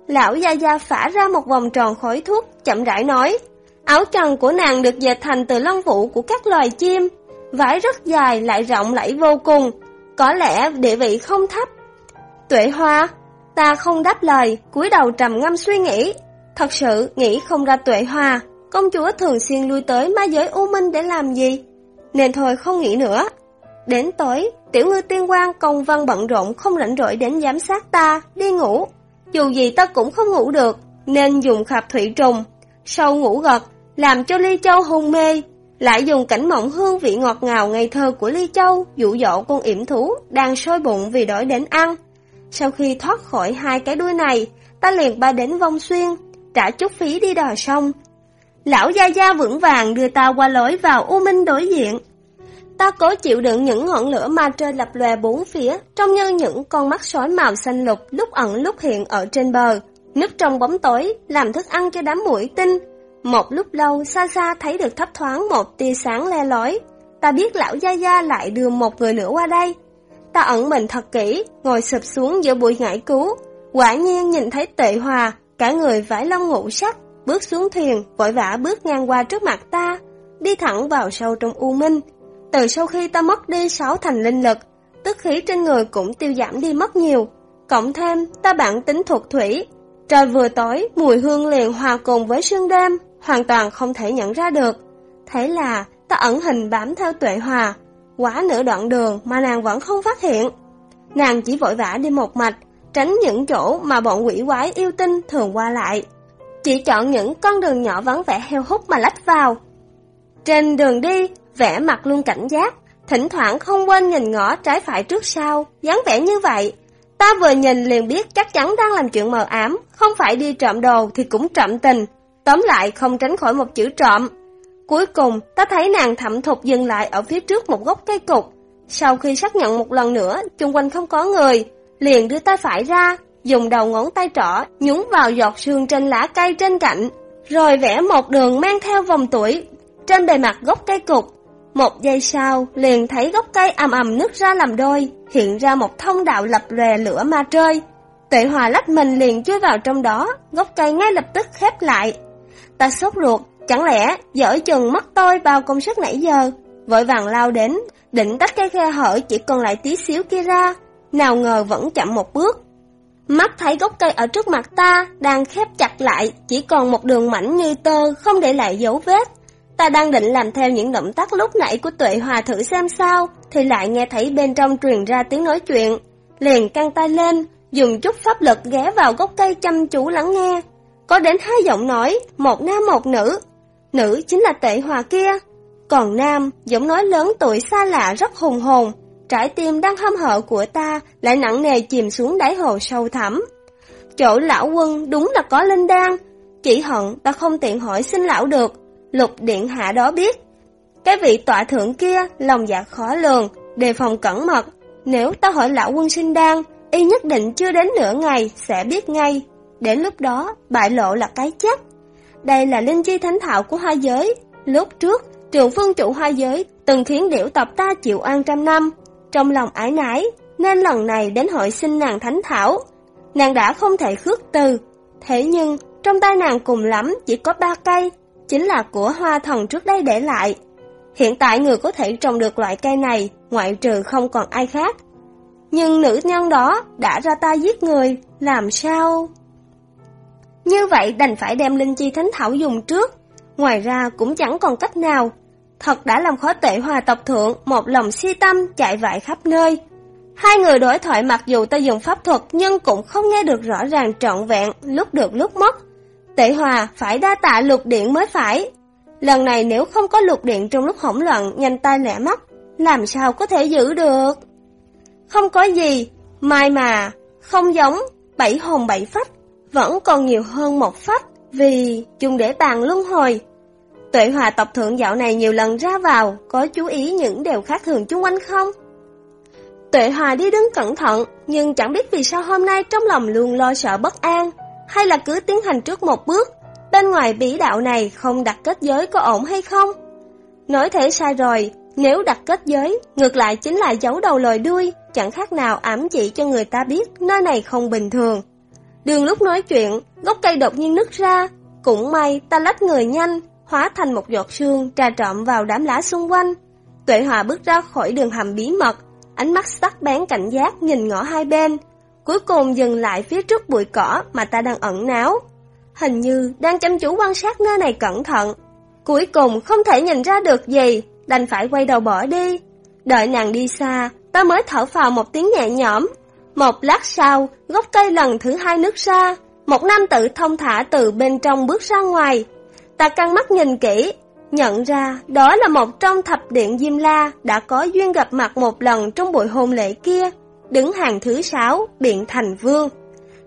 Speaker 1: Lão Gia Gia phả ra một vòng tròn khói thuốc, chậm rãi nói. Áo trần của nàng được dệt thành từ lông vũ của các loài chim. Vải rất dài lại rộng lẫy vô cùng, có lẽ địa vị không thấp. Tuệ Hoa, ta không đáp lời, cúi đầu trầm ngâm suy nghĩ. Thật sự nghĩ không ra Tuệ Hoa, công chúa thường xuyên lui tới ma giới U Minh để làm gì? Nên thôi không nghĩ nữa. Đến tối, tiểu ngư tiên quan công văn bận rộn không rảnh rỗi đến giám sát ta, đi ngủ. Dù gì ta cũng không ngủ được, nên dùng khạp thủy trùng. Sau ngủ gật, làm cho Ly Châu hôn mê, lại dùng cảnh mộng hương vị ngọt ngào ngày thơ của Ly Châu dụ dỗ con yểm thú đang sôi bụng vì đói đến ăn. Sau khi thoát khỏi hai cái đuôi này, ta liền ba đến vong xuyên, trả chút phí đi đò sông. Lão Gia Gia vững vàng đưa ta qua lối vào U Minh đối diện. Ta cố chịu đựng những ngọn lửa ma trên lập lòe bốn phía, trông như những con mắt sói màu xanh lục lúc ẩn lúc hiện ở trên bờ, núp trong bóng tối, làm thức ăn cho đám mũi tinh. Một lúc lâu, xa xa thấy được thấp thoáng một tia sáng le lói. Ta biết lão Gia Gia lại đưa một người nữa qua đây. Ta ẩn mình thật kỹ, ngồi sụp xuống giữa bụi ngải cứu. Quả nhiên nhìn thấy tệ hòa, cả người vải lông ngũ sắc, bước xuống thuyền, vội vã bước ngang qua trước mặt ta, đi thẳng vào sâu trong u minh. Từ sau khi ta mất đi sáu thành linh lực, tức khí trên người cũng tiêu giảm đi mất nhiều. Cộng thêm, ta bản tính thuộc thủy. Trời vừa tối, mùi hương liền hòa cùng với sương đêm, hoàn toàn không thể nhận ra được. Thế là, ta ẩn hình bám theo tuệ hòa, quá nửa đoạn đường mà nàng vẫn không phát hiện. Nàng chỉ vội vã đi một mạch, tránh những chỗ mà bọn quỷ quái yêu tinh thường qua lại. Chỉ chọn những con đường nhỏ vắng vẻ heo hút mà lách vào. Trên đường đi, vẻ mặt luôn cảnh giác, thỉnh thoảng không quên nhìn ngõ trái phải trước sau, dáng vẻ như vậy. Ta vừa nhìn liền biết chắc chắn đang làm chuyện mờ ám, không phải đi trộm đồ thì cũng trộm tình. Tóm lại không tránh khỏi một chữ trộm. Cuối cùng, ta thấy nàng thậm thục dừng lại ở phía trước một gốc cây cục. Sau khi xác nhận một lần nữa, chung quanh không có người, liền đưa tay phải ra, dùng đầu ngón tay trỏ nhúng vào giọt sương trên lá cây trên cạnh, rồi vẽ một đường mang theo vòng tuổi trên bề mặt gốc cây cục. Một giây sau, liền thấy gốc cây ầm ầm nứt ra làm đôi, hiện ra một thông đạo lập lòe lửa ma trơi Tuệ Hòa lách mình liền chui vào trong đó, gốc cây ngay lập tức khép lại. Ta sốt ruột, chẳng lẽ dở chừng mất tôi bao công sức nãy giờ, vội vàng lao đến, định tách cái khe hở chỉ còn lại tí xíu kia ra, nào ngờ vẫn chậm một bước. Mắt thấy gốc cây ở trước mặt ta đang khép chặt lại, chỉ còn một đường mảnh như tơ, không để lại dấu vết. Ta đang định làm theo những động tác lúc nãy của tuệ hòa thử xem sao, thì lại nghe thấy bên trong truyền ra tiếng nói chuyện. Liền căng tay lên, dùng chút pháp lực ghé vào gốc cây chăm chú lắng nghe. Có đến hai giọng nói, một nam một nữ. Nữ chính là tuệ hòa kia. Còn nam, giọng nói lớn tuổi xa lạ rất hùng hồn, trái tim đang hâm hở của ta lại nặng nề chìm xuống đáy hồ sâu thẳm. Chỗ lão quân đúng là có linh đan, chỉ hận ta không tiện hỏi xin lão được, lục điện hạ đó biết. Cái vị tọa thượng kia lòng dạ khó lường, đề phòng cẩn mật, nếu ta hỏi lão quân sinh đan, y nhất định chưa đến nửa ngày sẽ biết ngay, đến lúc đó bại lộ là cái chết. Đây là linh chi thánh thảo của hai giới, lúc trước trường phương chủ hai giới từng khiến điểu tộc ta chịu an trăm năm, trong lòng ái nái, nên lần này đến hội xin nàng thánh thảo. Nàng đã không thể khước từ, thế nhưng trong tay nàng cùng lắm chỉ có ba cây, chính là của hoa thần trước đây để lại. Hiện tại người có thể trồng được loại cây này, ngoại trừ không còn ai khác. Nhưng nữ nhân đó đã ra tay giết người, làm sao? Như vậy đành phải đem linh chi thánh thảo dùng trước, ngoài ra cũng chẳng còn cách nào, thật đã làm khó tệ hòa tộc thượng một lòng si tâm chạy vại khắp nơi. Hai người đối thoại mặc dù ta dùng pháp thuật nhưng cũng không nghe được rõ ràng trọn vẹn, lúc được lúc mất. Tệ hòa phải đa tạ lục điện mới phải. Lần này nếu không có lục điện trong lúc hỗn loạn nhanh tay lẻ mắt, làm sao có thể giữ được? Không có gì, mai mà, không giống, bảy hồn bảy phách, vẫn còn nhiều hơn một phách, vì dùng để bàn luân hồi. Tuệ hòa tộc thượng dạo này nhiều lần ra vào, có chú ý những điều khác thường chung quanh không? Tuệ hòa đi đứng cẩn thận, nhưng chẳng biết vì sao hôm nay trong lòng luôn lo sợ bất an, hay là cứ tiến hành trước một bước, bên ngoài bỉ đạo này không đặt kết giới có ổn hay không? Nói thế sai rồi, nếu đặt kết giới, ngược lại chính là giấu đầu lòi đuôi, chẳng khác nào ám chỉ cho người ta biết nơi này không bình thường. Đường lúc nói chuyện, gốc cây đột nhiên nứt ra, cũng may ta lách người nhanh, hóa thành một giọt sương trà trộm vào đám lá xung quanh. Tuệ Hòa bước ra khỏi đường hầm bí mật, ánh mắt sắc bén cảnh giác nhìn ngõ hai bên, cuối cùng dừng lại phía trước bụi cỏ mà ta đang ẩn náu. Hình như đang chăm chú quan sát nơi này cẩn thận. Cuối cùng không thể nhìn ra được gì, đành phải quay đầu bỏ đi. Đợi nàng đi xa, ta mới thở phào một tiếng nhẹ nhõm. Một lát sau, gốc cây lần thứ hai nước ra, một nam tử thông thả từ bên trong bước ra ngoài, Ta căng mắt nhìn kỹ, nhận ra đó là một trong thập điện Diêm La đã có duyên gặp mặt một lần trong buổi hôn lễ kia, đứng hàng thứ sáu, biện thành vương.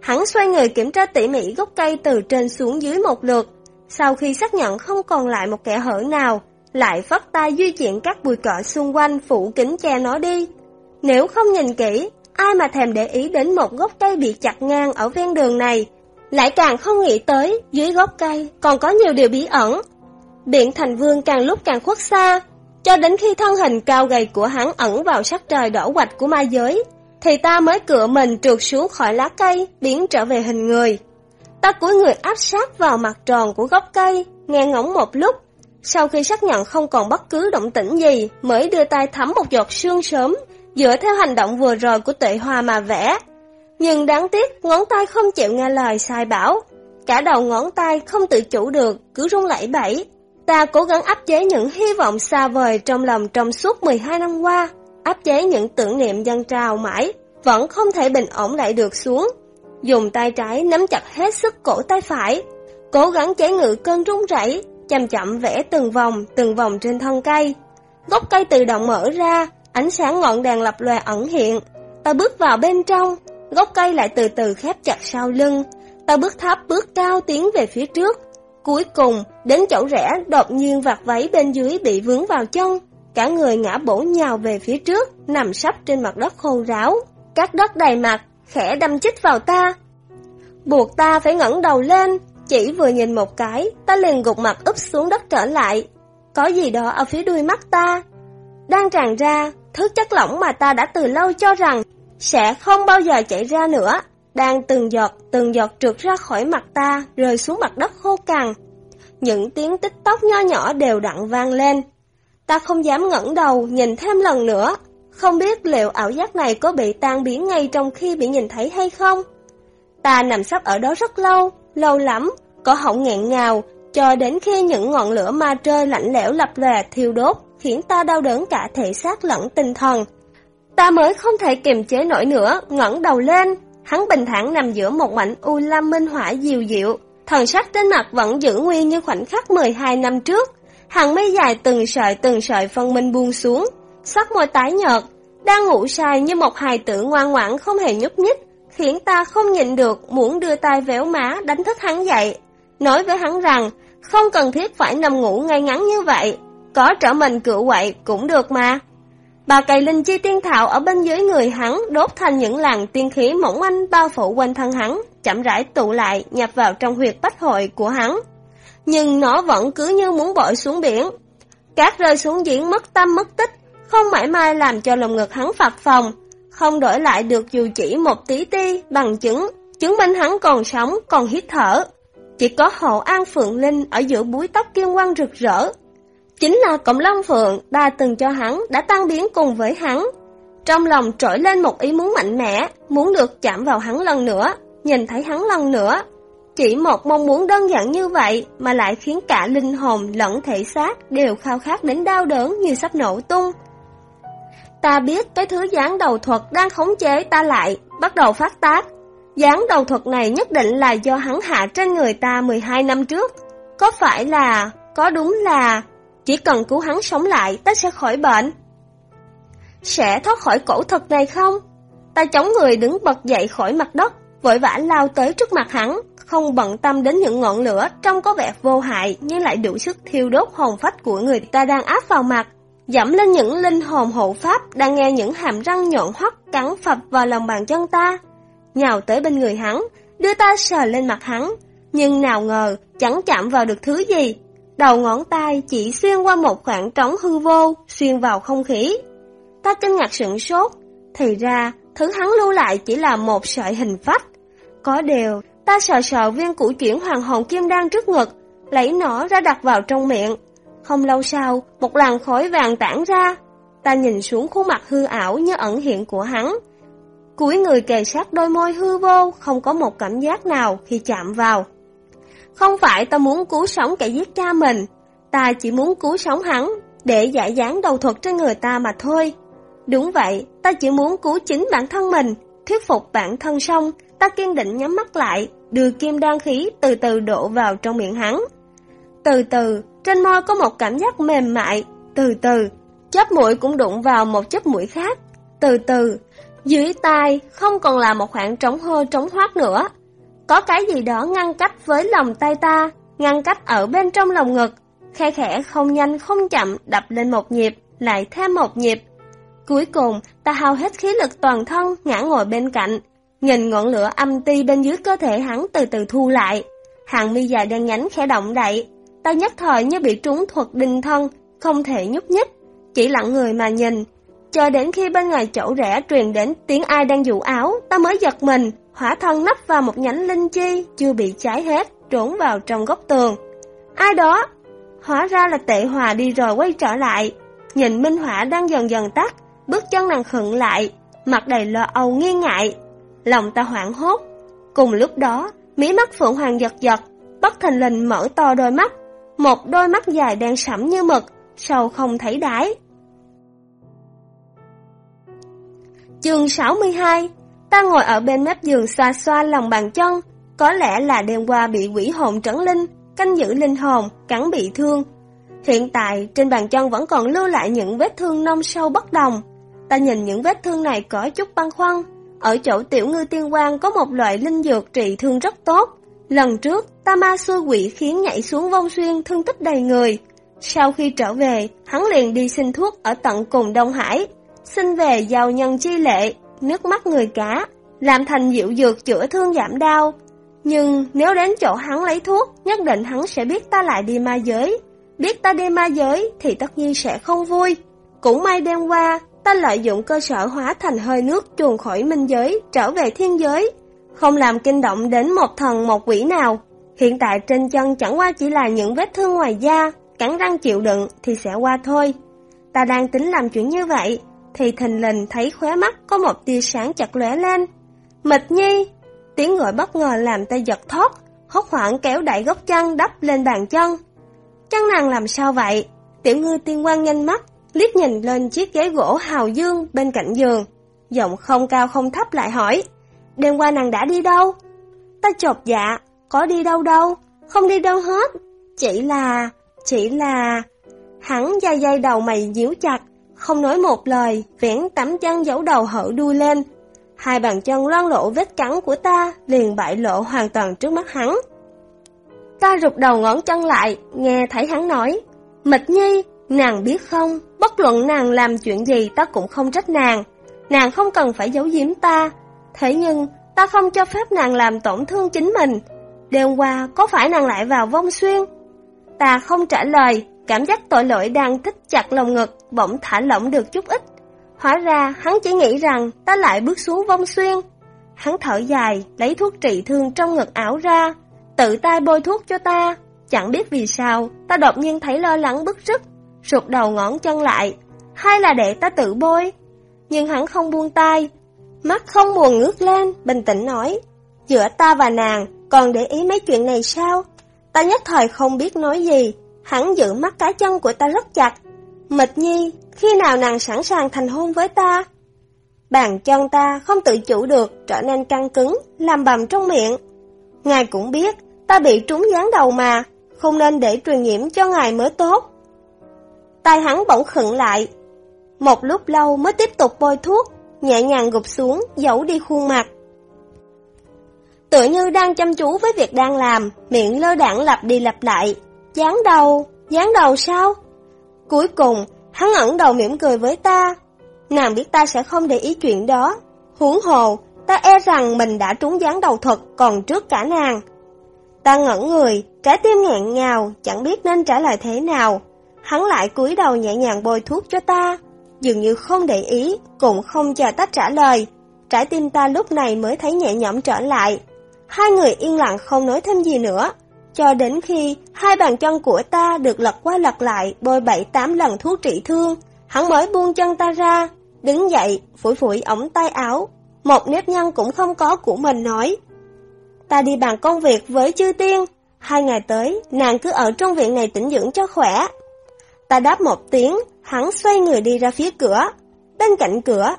Speaker 1: Hắn xoay người kiểm tra tỉ mỉ gốc cây từ trên xuống dưới một lượt, sau khi xác nhận không còn lại một kẻ hở nào, lại phất tay di chuyển các bụi cỏ xung quanh phủ kính che nó đi. Nếu không nhìn kỹ, ai mà thèm để ý đến một gốc cây bị chặt ngang ở ven đường này, lại càng không nghĩ tới dưới gốc cây còn có nhiều điều bí ẩn. Biển thành vương càng lúc càng khuất xa, cho đến khi thân hình cao gầy của hắn ẩn vào sắc trời đỏ quạch của ma giới, thì ta mới cựa mình trượt xuống khỏi lá cây, biến trở về hình người. Ta cúi người áp sát vào mặt tròn của gốc cây, nghe ngóng một lúc, sau khi xác nhận không còn bất cứ động tĩnh gì, mới đưa tay thấm một giọt sương sớm, dựa theo hành động vừa rồi của tuệ hoa mà vẽ, nhưng đáng tiếc, ngón tay không chịu nghe lời sai bảo. Cả đầu ngón tay không tự chủ được, cứ rung lẩy bẩy. Ta cố gắng áp chế những hy vọng xa vời trong lòng trong suốt 12 năm qua, áp chế những tưởng niệm dân trào mãi, vẫn không thể bình ổn lại được xuống. Dùng tay trái nắm chặt hết sức cổ tay phải, cố gắng chế ngự cơn rung rẩy, chậm chậm vẽ từng vòng, từng vòng trên thân cây. Gốc cây tự động mở ra, ánh sáng ngọn đèn lập lòe ẩn hiện. Ta bước vào bên trong, gốc cây lại từ từ khép chặt sau lưng. Ta bước thấp bước cao tiến về phía trước. Cuối cùng, đến chỗ rẽ đột nhiên vạt váy bên dưới bị vướng vào chân. Cả người ngã bổ nhào về phía trước, nằm sắp trên mặt đất khô ráo. Các đất đầy mặt, khẽ đâm chích vào ta. Buộc ta phải ngẩng đầu lên, Chỉ vừa nhìn một cái, ta liền gục mặt úp xuống đất trở lại. Có gì đó ở phía đuôi mắt ta. Đang tràn ra, thứ chất lỏng mà ta đã từ lâu cho rằng sẽ không bao giờ chảy ra nữa. Đang từng giọt, từng giọt trượt ra khỏi mặt ta, rơi xuống mặt đất khô cằn. Những tiếng tích tóc nho nhỏ đều đặn vang lên. Ta không dám ngẩng đầu nhìn thêm lần nữa, không biết liệu ảo giác này có bị tan biến ngay trong khi bị nhìn thấy hay không. Ta nằm sắp ở đó rất lâu, lâu lắm, có họng nghẹn ngào, cho đến khi những ngọn lửa ma trơi lạnh lẽo lập lòe thiêu đốt, khiến ta đau đớn cả thể xác lẫn tinh thần. Ta mới không thể kiềm chế nổi nữa, ngẩng đầu lên, hắn bình thản nằm giữa một mảnh u lam minh hỏa dịu dịu, thần sắc trên mặt vẫn giữ nguyên như khoảnh khắc 12 năm trước. Hàng mây dài từng sợi từng sợi phân minh buông xuống, sắc môi tái nhợt, đang ngủ say như một hài tử ngoan ngoãn không hề nhúc nhích, khiến ta không nhịn được muốn đưa tay véo má đánh thức hắn dậy. Nói với hắn rằng, không cần thiết phải nằm ngủ ngay ngắn như vậy, có trở mình cựa quậy cũng được mà. Bà cày linh chi tiên thảo ở bên dưới người hắn đốt thành những làn tiên khí mỏng manh bao phủ quanh thân hắn, chậm rãi tụ lại nhập vào trong huyệt bách hội của hắn. Nhưng nó vẫn cứ như muốn bội xuống biển. Cát rơi xuống diễn mất tâm mất tích, không mãi mai làm cho lồng ngực hắn phạt phòng, không đổi lại được dù chỉ một tí ti bằng chứng, chứng minh hắn còn sống, còn hít thở. Chỉ có hộ an phượng linh ở giữa búi tóc kim quang rực rỡ. Chính là cổng long phượng ta từng cho hắn đã tan biến cùng với hắn. Trong lòng trỗi lên một ý muốn mạnh mẽ, muốn được chạm vào hắn lần nữa, nhìn thấy hắn lần nữa. Chỉ một mong muốn đơn giản như vậy mà lại khiến cả linh hồn lẫn thể xác đều khao khát đến đau đớn như sắp nổ tung. Ta biết cái thứ dáng đầu thuật đang khống chế ta lại, bắt đầu phát tác. Dáng đầu thuật này nhất định là do hắn hạ trên người ta 12 năm trước. Có phải là, có đúng là, chỉ cần cứu hắn sống lại ta sẽ khỏi bệnh. Sẽ thoát khỏi cổ thuật này không? Ta chống người đứng bật dậy khỏi mặt đất, vội vã lao tới trước mặt hắn, không bận tâm đến những ngọn lửa trông có vẻ vô hại nhưng lại đủ sức thiêu đốt hồn phách của người ta đang áp vào mặt dẫm lên những linh hồn hộ pháp đang nghe những hàm răng nhọn hoắt cắn phập vào lòng bàn chân ta. Nhào tới bên người hắn, đưa ta sờ lên mặt hắn, nhưng nào ngờ chẳng chạm vào được thứ gì. Đầu ngón tay chỉ xuyên qua một khoảng trống hư vô, xuyên vào không khí. Ta kinh ngạc sửng sốt, thì ra thứ hắn lưu lại chỉ là một sợi hình phách. Có điều, ta sờ sờ viên củ chuyển hoàng hồn kim đan trước ngực, lấy nó ra đặt vào trong miệng, không lâu sau, một làn khói vàng tản ra. Ta nhìn xuống khuôn mặt hư ảo như ẩn hiện của hắn. Cuối người kề sát đôi môi hư vô, không có một cảm giác nào khi chạm vào. Không phải ta muốn cứu sống kẻ giết cha mình, ta chỉ muốn cứu sống hắn, để giải dáng đầu thuật trên người ta mà thôi. Đúng vậy, ta chỉ muốn cứu chính bản thân mình, thuyết phục bản thân xong, ta kiên định nhắm mắt lại, đưa kim đan khí từ từ đổ vào trong miệng hắn. Từ từ, trên môi có một cảm giác mềm mại, từ từ, chớp mũi cũng đụng vào một chớp mũi khác, từ từ, dưới tai không còn là một khoảng trống hơ trống hoác nữa. Có cái gì đó ngăn cách với lòng tay ta, ngăn cách ở bên trong lòng ngực, khe khẽ không nhanh không chậm đập lên một nhịp, lại thêm một nhịp. Cuối cùng, ta hao hết khí lực toàn thân ngã ngồi bên cạnh, nhìn ngọn lửa âm ti bên dưới cơ thể hắn từ từ thu lại. Hàng mi dài đen nhánh khẽ động đậy, Ta nhất thời như bị trúng thuật đinh thân, không thể nhúc nhích, chỉ lặng người mà nhìn. Cho đến khi bên ngoài chỗ rẽ truyền đến tiếng ai đang dụ áo, ta mới giật mình, hỏa thân nấp vào một nhánh linh chi, chưa bị cháy hết, trốn vào trong góc tường. Ai đó? Hóa ra là tệ hòa đi rồi quay trở lại. Nhìn minh hỏa đang dần dần tắt, bước chân nàng khựng lại, mặt đầy lo âu nghi ngại. Lòng ta hoảng hốt. Cùng lúc đó, mí mắt Phượng Hoàng giật giật, bất thành lình mở to đôi mắt, một đôi mắt dài đen sẫm như mực, sâu không thấy đáy. Chương 62 Ta ngồi ở bên mép giường xoa xoa lòng bàn chân, có lẽ là đêm qua bị quỷ hồn trấn linh, canh giữ linh hồn, cắn bị thương. Hiện tại, trên bàn chân vẫn còn lưu lại những vết thương nông sâu bất đồng. Ta nhìn những vết thương này có chút băn khoăn. Ở chỗ tiểu ngư tiên quan có một loại linh dược trị thương rất tốt, Lần trước, ta ma xua quỷ khiến nhảy xuống vong xuyên thương tích đầy người. Sau khi trở về, hắn liền đi xin thuốc ở tận cùng Đông Hải. Xin về giàu nhân chi lệ, nước mắt người cá, làm thành dịu dược chữa thương giảm đau. Nhưng nếu đến chỗ hắn lấy thuốc, nhất định hắn sẽ biết ta lại đi ma giới. Biết ta đi ma giới thì tất nhiên sẽ không vui. Cũng may đêm qua, ta lợi dụng cơ sở hóa thành hơi nước chuồn khỏi minh giới, trở về thiên giới. Không làm kinh động đến một thần một quỷ nào. Hiện tại trên chân chẳng qua chỉ là những vết thương ngoài da, cắn răng chịu đựng thì sẽ qua thôi. Ta đang tính làm chuyện như vậy, thì thình lình thấy khóe mắt có một tia sáng chật lóe lên. Mịch nhi! Tiếng gọi bất ngờ làm ta giật thoát, hốt hoảng kéo đẩy gốc chân đắp lên bàn chân. Chân nàng làm sao vậy? Tiểu ngư tiên quan nhanh mắt, liếc nhìn lên chiếc ghế gỗ hào dương bên cạnh giường. Giọng không cao không thấp lại hỏi, đêm qua nàng đã đi đâu? Ta chột dạ, có đi đâu đâu, không đi đâu hết. Chỉ là, chỉ là... Hắn dai dai đầu mày nhíu chặt, không nói một lời, vén tấm chân giấu đầu hở đuôi lên. Hai bàn chân loan lộ vết cắn của ta liền bại lộ hoàn toàn trước mắt hắn. Ta rụt đầu ngón chân lại, nghe thấy hắn nói, Mịch nhi, nàng biết không, bất luận nàng làm chuyện gì ta cũng không trách nàng. Nàng không cần phải giấu giếm ta. Thế nhưng, ta không cho phép nàng làm tổn thương chính mình. Đêm qua, có phải nàng lại vào vong xuyên? Ta không trả lời, cảm giác tội lỗi đang thích chặt lồng ngực, bỗng thả lỏng được chút ít. Hóa ra, hắn chỉ nghĩ rằng ta lại bước xuống vong xuyên. Hắn thở dài, lấy thuốc trị thương trong ngực ảo ra, tự tay bôi thuốc cho ta. Chẳng biết vì sao, ta đột nhiên thấy lo lắng bức rứt, rụt đầu ngón chân lại, hay là để ta tự bôi. Nhưng hắn không buông tay, mắt không buồn ngước lên, bình tĩnh nói, giữa ta và nàng, còn để ý mấy chuyện này sao? Ta nhất thời không biết nói gì, hắn giữ mắt cái chân của ta rất chặt. Mịch nhi, khi nào nàng sẵn sàng thành hôn với ta? Bàn chân ta không tự chủ được, trở nên căng cứng, làm bầm trong miệng. Ngài cũng biết, ta bị trúng gián đầu mà, không nên để truyền nhiễm cho ngài mới tốt. tay hắn bỗng khựng lại. Một lúc lâu mới tiếp tục bôi thuốc, nhẹ nhàng gục xuống, giấu đi khuôn mặt. Tựa như đang chăm chú với việc đang làm, miệng lơ đảng lặp đi lặp lại. Dán đầu, dán đầu sao? Cuối cùng, hắn ẩn đầu mỉm cười với ta. Nàng biết ta sẽ không để ý chuyện đó. Huống hồ, ta e rằng mình đã trúng dán đầu thật còn trước cả nàng. Ta ngẩn người, trái tim nghẹn ngào, chẳng biết nên trả lời thế nào. Hắn lại cúi đầu nhẹ nhàng bôi thuốc cho ta, dường như không để ý, cũng không chờ ta trả lời. Trái tim ta lúc này mới thấy nhẹ nhõm trở lại. Hai người yên lặng không nói thêm gì nữa, cho đến khi hai bàn chân của ta được lật qua lật lại bôi bảy tám lần thuốc trị thương, hắn mới buông chân ta ra, đứng dậy, phủi phủi ống tay áo. Một nếp nhăn cũng không có của mình nói. Ta đi bàn công việc với chư tiên, hai ngày tới, nàng cứ ở trong viện này tĩnh dưỡng cho khỏe. Ta đáp một tiếng, hắn xoay người đi ra phía cửa. Bên cạnh cửa,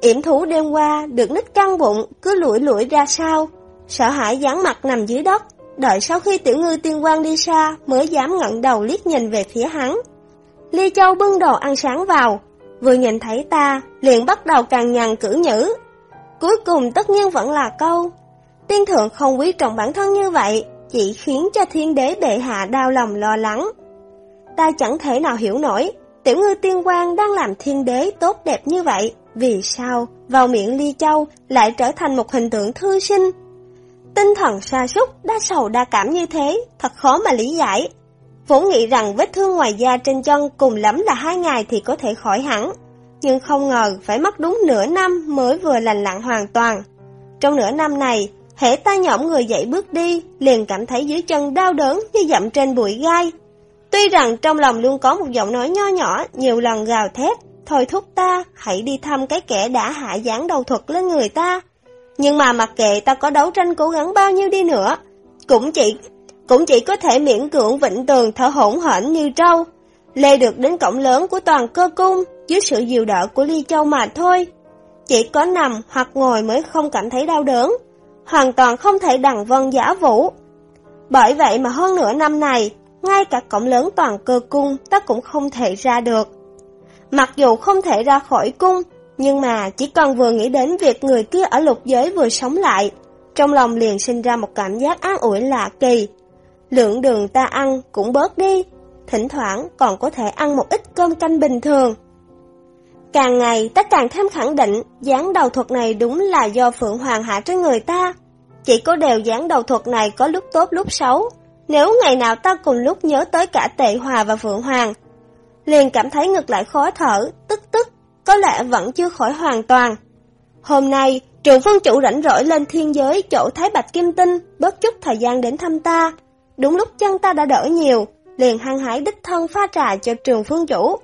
Speaker 1: yểm thú đêm qua được nít căng bụng, cứ lủi lủi ra sau. Sợ hãi dán mặt nằm dưới đất, đợi sau khi tiểu ngư tiên quan đi xa mới dám ngẩng đầu liếc nhìn về phía hắn. Ly Châu bưng đồ ăn sáng vào, vừa nhìn thấy ta, liền bắt đầu càng nhằn cử nhữ. Cuối cùng tất nhiên vẫn là câu, tiên thượng không quý trọng bản thân như vậy, chỉ khiến cho thiên đế bệ hạ đau lòng lo lắng. Ta chẳng thể nào hiểu nổi, tiểu ngư tiên quan đang làm thiên đế tốt đẹp như vậy, vì sao vào miệng Ly Châu lại trở thành một hình tượng thư sinh, Tinh thần sa sút đa sầu đa cảm như thế, thật khó mà lý giải. Vốn nghĩ rằng vết thương ngoài da trên chân cùng lắm là hai ngày thì có thể khỏi hẳn, nhưng không ngờ phải mất đúng nửa năm mới vừa lành lặn hoàn toàn. Trong nửa năm này, hễ ta nhõm người dậy bước đi, liền cảm thấy dưới chân đau đớn như dậm trên bụi gai. Tuy rằng trong lòng luôn có một giọng nói nho nhỏ, nhiều lần gào thét, thôi thúc ta, hãy đi thăm cái kẻ đã hạ dán đầu thuật lên người ta. Nhưng mà mặc kệ ta có đấu tranh cố gắng bao nhiêu đi nữa, cũng chỉ cũng chỉ có thể miễn cưỡng vĩnh tường thở hổn hển như trâu, lê được đến cổng lớn của toàn cơ cung dưới sự dìu đỡ của Ly Châu mà thôi. Chỉ có nằm hoặc ngồi mới không cảm thấy đau đớn, hoàn toàn không thể đằng vân giả vũ. Bởi vậy mà hơn nửa năm này, ngay cả cổng lớn toàn cơ cung ta cũng không thể ra được. Mặc dù không thể ra khỏi cung, nhưng mà chỉ cần vừa nghĩ đến việc người kia ở lục giới vừa sống lại, trong lòng liền sinh ra một cảm giác an ủi lạ kỳ. Lượng đường ta ăn cũng bớt đi, thỉnh thoảng còn có thể ăn một ít cơm canh bình thường. Càng ngày ta càng thêm khẳng định dáng đầu thuật này đúng là do Phượng Hoàng hạ trên người ta. Chỉ có đều dáng đầu thuật này có lúc tốt lúc xấu. Nếu ngày nào ta cùng lúc nhớ tới cả tệ hòa và phượng hoàng, liền cảm thấy ngực lại khó thở, tức tức, có lẽ vẫn chưa khỏi hoàn toàn. Hôm nay, trường phân chủ rảnh rỗi lên thiên giới chỗ Thái Bạch Kim Tinh, bớt chút thời gian đến thăm ta. Đúng lúc chân ta đã đỡ nhiều, liền hăng hái đích thân pha trà cho trường phương chủ.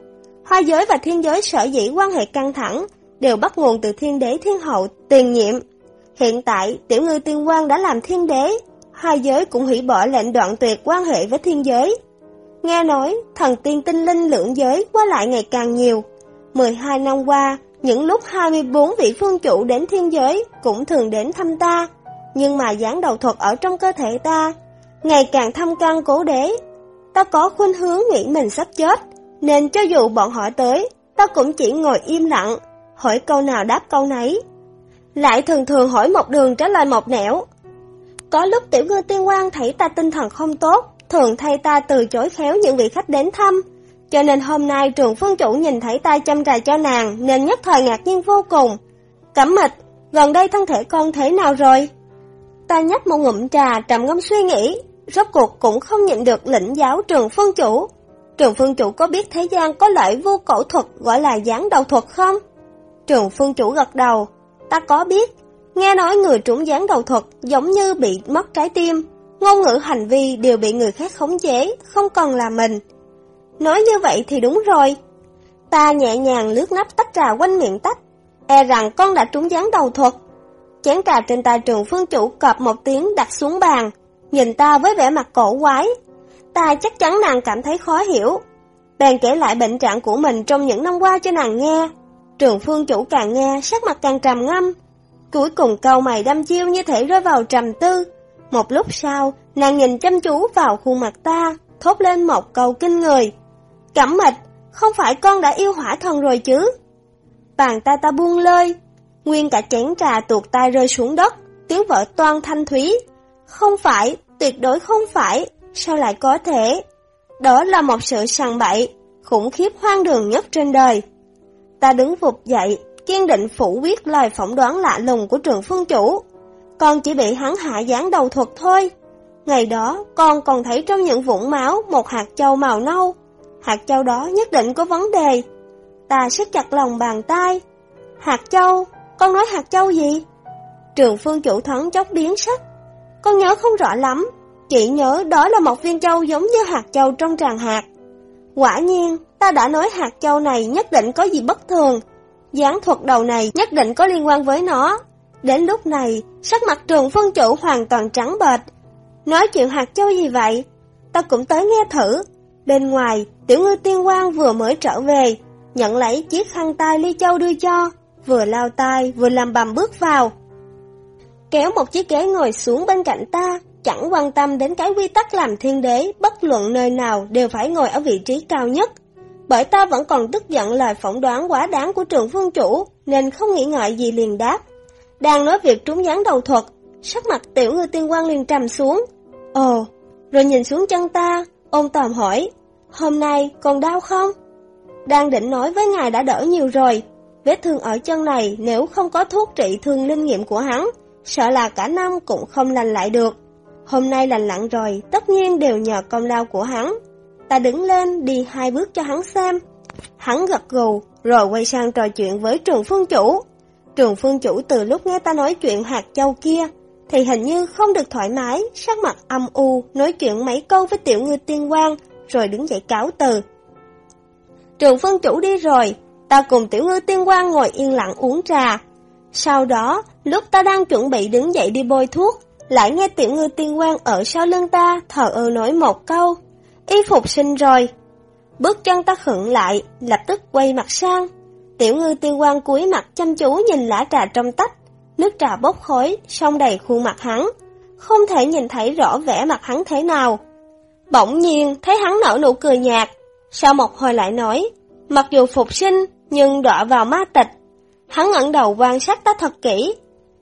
Speaker 1: Hoa giới và thiên giới sở dĩ quan hệ căng thẳng, đều bắt nguồn từ thiên đế thiên hậu, tiền nhiệm. Hiện tại, tiểu ngư tiên quan đã làm thiên đế, hai giới cũng hủy bỏ lệnh đoạn tuyệt quan hệ với thiên giới. Nghe nói, thần tiên tinh linh lượng giới qua lại ngày càng nhiều. 12 năm qua, những lúc 24 vị phương chủ đến thiên giới cũng thường đến thăm ta, nhưng mà dáng đầu thuật ở trong cơ thể ta, ngày càng thâm căn cố đế. Ta có khuynh hướng nghĩ mình sắp chết, nên cho dù bọn họ tới, ta cũng chỉ ngồi im lặng, hỏi câu nào đáp câu nấy. Lại thường thường hỏi một đường trả lời một nẻo. Có lúc tiểu ngư tiên quan thấy ta tinh thần không tốt, thường thay ta từ chối khéo những vị khách đến thăm. Cho nên hôm nay trường phương chủ nhìn thấy ta chăm trà cho nàng nên nhất thời ngạc nhiên vô cùng. Cẩm mịch, gần đây thân thể con thế nào rồi? Ta nhấp một ngụm trà trầm ngâm suy nghĩ, rốt cuộc cũng không nhịn được lĩnh giáo trường phương chủ. Trường phương chủ có biết thế gian có loại vô cổ thuật gọi là gián đầu thuật không? Trường phương chủ gật đầu, ta có biết. Nghe nói người trúng gián đầu thuật giống như bị mất trái tim, ngôn ngữ hành vi đều bị người khác khống chế, không còn là mình. Nói như vậy thì đúng rồi. Ta nhẹ nhàng lướt nắp tách trà quanh miệng tách, e rằng con đã trúng gián đầu thuật. Chén trà trên tay trường phương chủ cọp một tiếng đặt xuống bàn, nhìn ta với vẻ mặt cổ quái. Ta chắc chắn nàng cảm thấy khó hiểu. Bèn kể lại bệnh trạng của mình trong những năm qua cho nàng nghe. Trường phương chủ càng nghe, sắc mặt càng trầm ngâm. Cuối cùng câu mày đâm chiêu như thể rơi vào trầm tư. Một lúc sau, nàng nhìn chăm chú vào khuôn mặt ta, thốt lên một câu kinh người. Cẩm mịch, không phải con đã yêu hỏa thần rồi chứ? Bàn tay ta buông lơi, nguyên cả chén trà tuột tay rơi xuống đất, tiếng vợ toan thanh thúy. Không phải, tuyệt đối không phải, sao lại có thể? Đó là một sự sằng bậy, khủng khiếp hoang đường nhất trên đời. Ta đứng vụt dậy, kiên định phủ quyết lời phỏng đoán lạ lùng của trường phương chủ. Con chỉ bị hắn hạ gián đầu thuật thôi. Ngày đó, con còn thấy trong những vũng máu một hạt châu màu nâu. Hạt châu đó nhất định có vấn đề. Ta siết chặt lòng bàn tay. Hạt châu? Con nói hạt châu gì? Trường phương chủ thoáng chốc biến sắc. Con nhớ không rõ lắm. Chỉ nhớ đó là một viên châu giống như hạt châu trong tràng hạt. Quả nhiên, ta đã nói hạt châu này nhất định có gì bất thường. Gián thuật đầu này nhất định có liên quan với nó. Đến lúc này, sắc mặt trường phân chủ hoàn toàn trắng bệch. Nói chuyện hạt châu gì vậy? Ta cũng tới nghe thử. Bên ngoài, tiểu ngư tiên quan vừa mới trở về, nhận lấy chiếc khăn tay ly châu đưa cho, vừa lao tay vừa làm bầm bước vào. Kéo một chiếc ghế ngồi xuống bên cạnh ta, chẳng quan tâm đến cái quy tắc làm thiên đế, bất luận nơi nào đều phải ngồi ở vị trí cao nhất. Bởi ta vẫn còn tức giận lời phỏng đoán quá đáng của trường phương chủ, nên không nghĩ ngợi gì liền đáp. Đang nói việc trúng gián đầu thuật, sắc mặt tiểu ngư tiên quan liền trầm xuống. Ồ, rồi nhìn xuống chân ta, ôn tòm hỏi, hôm nay còn đau không? Đang định nói với ngài đã đỡ nhiều rồi, vết thương ở chân này nếu không có thuốc trị thương linh nghiệm của hắn, sợ là cả năm cũng không lành lại được. Hôm nay lành lặn rồi, tất nhiên đều nhờ công lao của hắn. Ta đứng lên đi hai bước cho hắn xem. Hắn gật gù, rồi quay sang trò chuyện với trường phương chủ. Trường phương chủ từ lúc nghe ta nói chuyện hạt châu kia, thì hình như không được thoải mái, sắc mặt âm u, nói chuyện mấy câu với tiểu ngư tiên quan, rồi đứng dậy cáo từ. Trường phân chủ đi rồi, ta cùng tiểu ngư tiên quan ngồi yên lặng uống trà. Sau đó, lúc ta đang chuẩn bị đứng dậy đi bôi thuốc, lại nghe tiểu ngư tiên quan ở sau lưng ta thờ ơ nói một câu, y phục sinh rồi. Bước chân ta khựng lại, lập tức quay mặt sang. Tiểu ngư tiên quan cúi mặt chăm chú nhìn lá trà trong tách, nước trà bốc khói, sông đầy khuôn mặt hắn, không thể nhìn thấy rõ vẻ mặt hắn thế nào. Bỗng nhiên thấy hắn nở nụ cười nhạt, sau một hồi lại nói, mặc dù phục sinh nhưng đọa vào ma tịch. Hắn ngẩng đầu quan sát ta thật kỹ,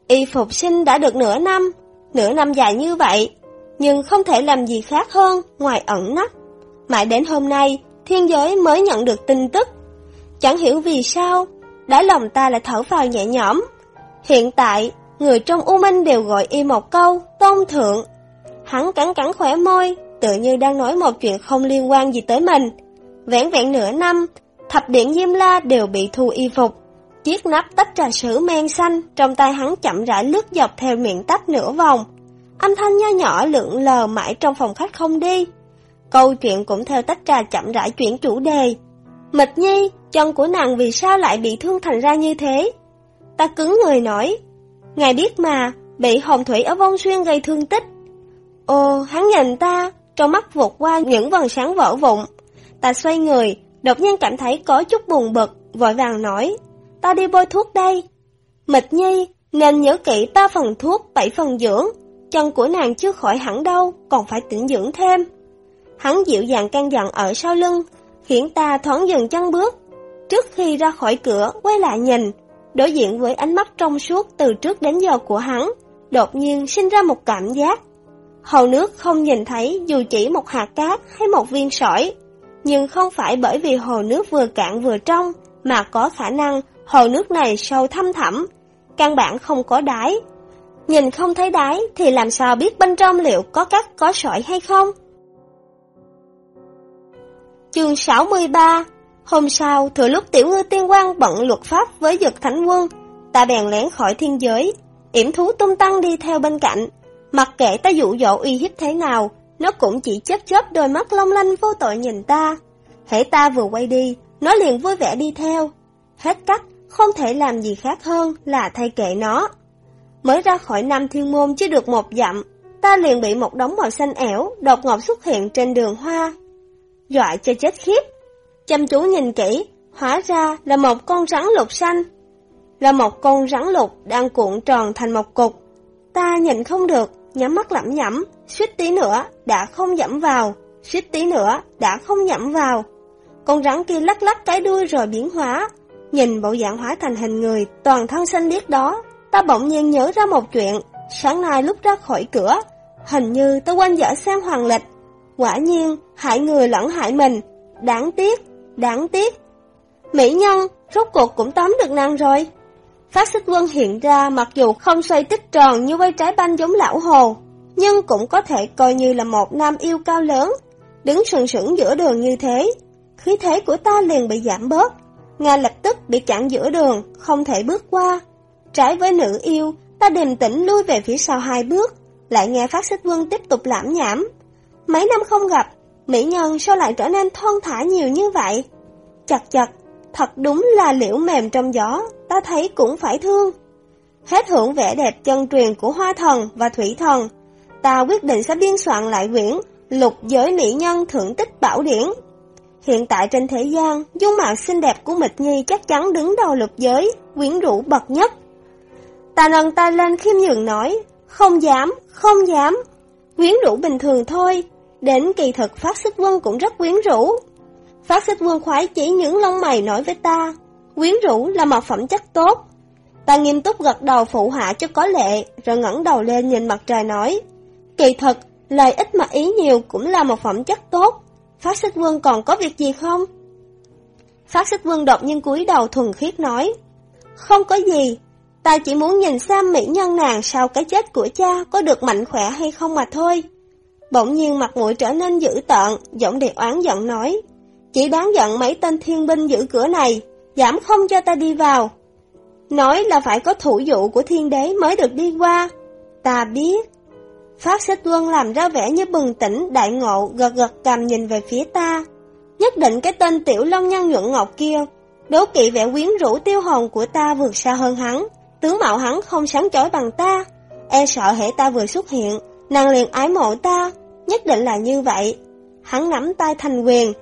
Speaker 1: y phục sinh đã được nửa năm, nửa năm dài như vậy, nhưng không thể làm gì khác hơn ngoài ẩn nấp. Mãi đến hôm nay, thiên giới mới nhận được tin tức. Chẳng hiểu vì sao, đáy lòng ta lại thở vào nhẹ nhõm. Hiện tại, người trong U Minh đều gọi y một câu, tôn thượng. Hắn cắn cắn khỏe môi, tự như đang nói một chuyện không liên quan gì tới mình. Vẹn vẹn nửa năm, thập điện Diêm La đều bị thu y phục. Chiếc nắp tách trà sữa men xanh trong tay hắn chậm rãi lướt dọc theo miệng tách nửa vòng. Âm thanh nho nhỏ lượn lờ mãi trong phòng khách không đi. Câu chuyện cũng theo tách trà chậm rãi chuyển chủ đề. Mịch nhi, chân của nàng vì sao lại bị thương thành ra như thế? Ta cứng người nói. Ngài biết mà, bị hồng thủy ở vong xuyên gây thương tích. Ồ, hắn nhìn ta, trong mắt vụt qua những vần sáng vỡ vụn. Ta xoay người, đột nhiên cảm thấy có chút buồn bực, vội vàng nói. Ta đi bôi thuốc đây. Mịch nhi, nên nhớ kỹ ba phần thuốc, bảy phần dưỡng. Chân của nàng chưa khỏi hẳn đâu, còn phải tĩnh dưỡng thêm. Hắn dịu dàng can dặn ở sau lưng, khiến ta thoáng dừng chân bước. Trước khi ra khỏi cửa, quay lại nhìn, đối diện với ánh mắt trong suốt từ trước đến giờ của hắn, đột nhiên sinh ra một cảm giác. Hồ nước không nhìn thấy dù chỉ một hạt cát hay một viên sỏi, nhưng không phải bởi vì hồ nước vừa cạn vừa trong, mà có khả năng hồ nước này sâu thăm thẳm, căn bản không có đáy. Nhìn không thấy đáy thì làm sao biết bên trong liệu có cát có sỏi hay không? Chương 63 Hôm sau, thừa lúc tiểu ngư tiên quan bận luật pháp với dực thánh quân, ta bèn lén khỏi thiên giới, yểm thú tung tăng đi theo bên cạnh. Mặc kệ ta dụ dỗ uy hiếp thế nào, nó cũng chỉ chớp chớp đôi mắt long lanh vô tội nhìn ta. Hễ ta vừa quay đi, nó liền vui vẻ đi theo. Hết cách, không thể làm gì khác hơn là thay kệ nó. Mới ra khỏi Nam Thiên Môn chưa được một dặm, ta liền bị một đống màu xanh ẻo đột ngột xuất hiện trên đường hoa. Dọa cho chết khiếp. Chăm chú nhìn kỹ, hóa ra là một con rắn lục xanh. Là một con rắn lục đang cuộn tròn thành một cục. Ta nhìn không được, nhắm mắt lẩm nhẩm, suýt tí nữa đã không dẫm vào, suýt tí nữa đã không nhẫm vào. Con rắn kia lắc lắc cái đuôi rồi biến hóa, nhìn bộ dạng hóa thành hình người toàn thân xanh biếc đó, ta bỗng nhiên nhớ ra một chuyện, sáng nay lúc ra khỏi cửa, hình như ta quên dở sang hoàng lịch. Quả nhiên, hại người lẫn hại mình, đáng tiếc, đáng tiếc. Mỹ nhân, rốt cuộc cũng tóm được nàng rồi. Phát xích quân hiện ra mặc dù không xoay tích tròn như quay trái banh giống lão hồ, nhưng cũng có thể coi như là một nam yêu cao lớn, đứng sừng sững giữa đường như thế. Khí thế của ta liền bị giảm bớt, ngay lập tức bị chặn giữa đường, không thể bước qua. Trái với nữ yêu, ta điềm tĩnh lui về phía sau hai bước, lại nghe phát xích quân tiếp tục lãm nhảm. Mấy năm không gặp, mỹ nhân sao lại trở nên thon thả nhiều như vậy? Chặt chặt, thật đúng là liễu mềm trong gió, ta thấy cũng phải thương. Hết hưởng vẻ đẹp chân truyền của hoa thần và thủy thần, ta quyết định sẽ biên soạn lại quyển Lục giới mỹ nhân thượng tích bảo điển. Hiện tại trên thế gian, dung mạo xinh đẹp của Mịch Nhi chắc chắn đứng đầu lục giới, quyến rũ bậc nhất. Ta nâng tay lên khiêm nhường nói, không dám, không dám. Quyến rũ bình thường thôi, đến kỳ thực phát xích quân cũng rất quyến rũ. Phát xích quân khoái chỉ những lông mày nói với ta, quyến rũ là một phẩm chất tốt. Ta nghiêm túc gật đầu phụ hạ cho có lệ, rồi ngẩng đầu lên nhìn mặt trời nói, kỳ thực, lời ít mà ý nhiều cũng là một phẩm chất tốt. Phát xích quân còn có việc gì không? Phát xích quân đột nhiên cúi đầu thuần khiết nói, không có gì, ta chỉ muốn nhìn xem mỹ nhân nàng sau cái chết của cha có được mạnh khỏe hay không mà thôi. Bỗng nhiên mặt mũi trở nên dữ tợn, giọng đầy oán giận nói, chỉ đáng giận mấy tên thiên binh giữ cửa này, giảm không cho ta đi vào. Nói là phải có thủ dụ của thiên đế mới được đi qua. Ta biết. Phát xích quân làm ra vẻ như bừng tỉnh, đại ngộ, gật gật cầm nhìn về phía ta. Nhất định cái tên tiểu long nhân nhuận ngọc kia, đố kỵ vẻ quyến rũ tiêu hồn của ta vượt xa hơn hắn. Tướng mạo hắn không sáng chói bằng ta. E sợ hệ ta vừa xuất hiện, nàng liền ái mộ ta, nhất định là như vậy. Hắn nắm tay thành quyền.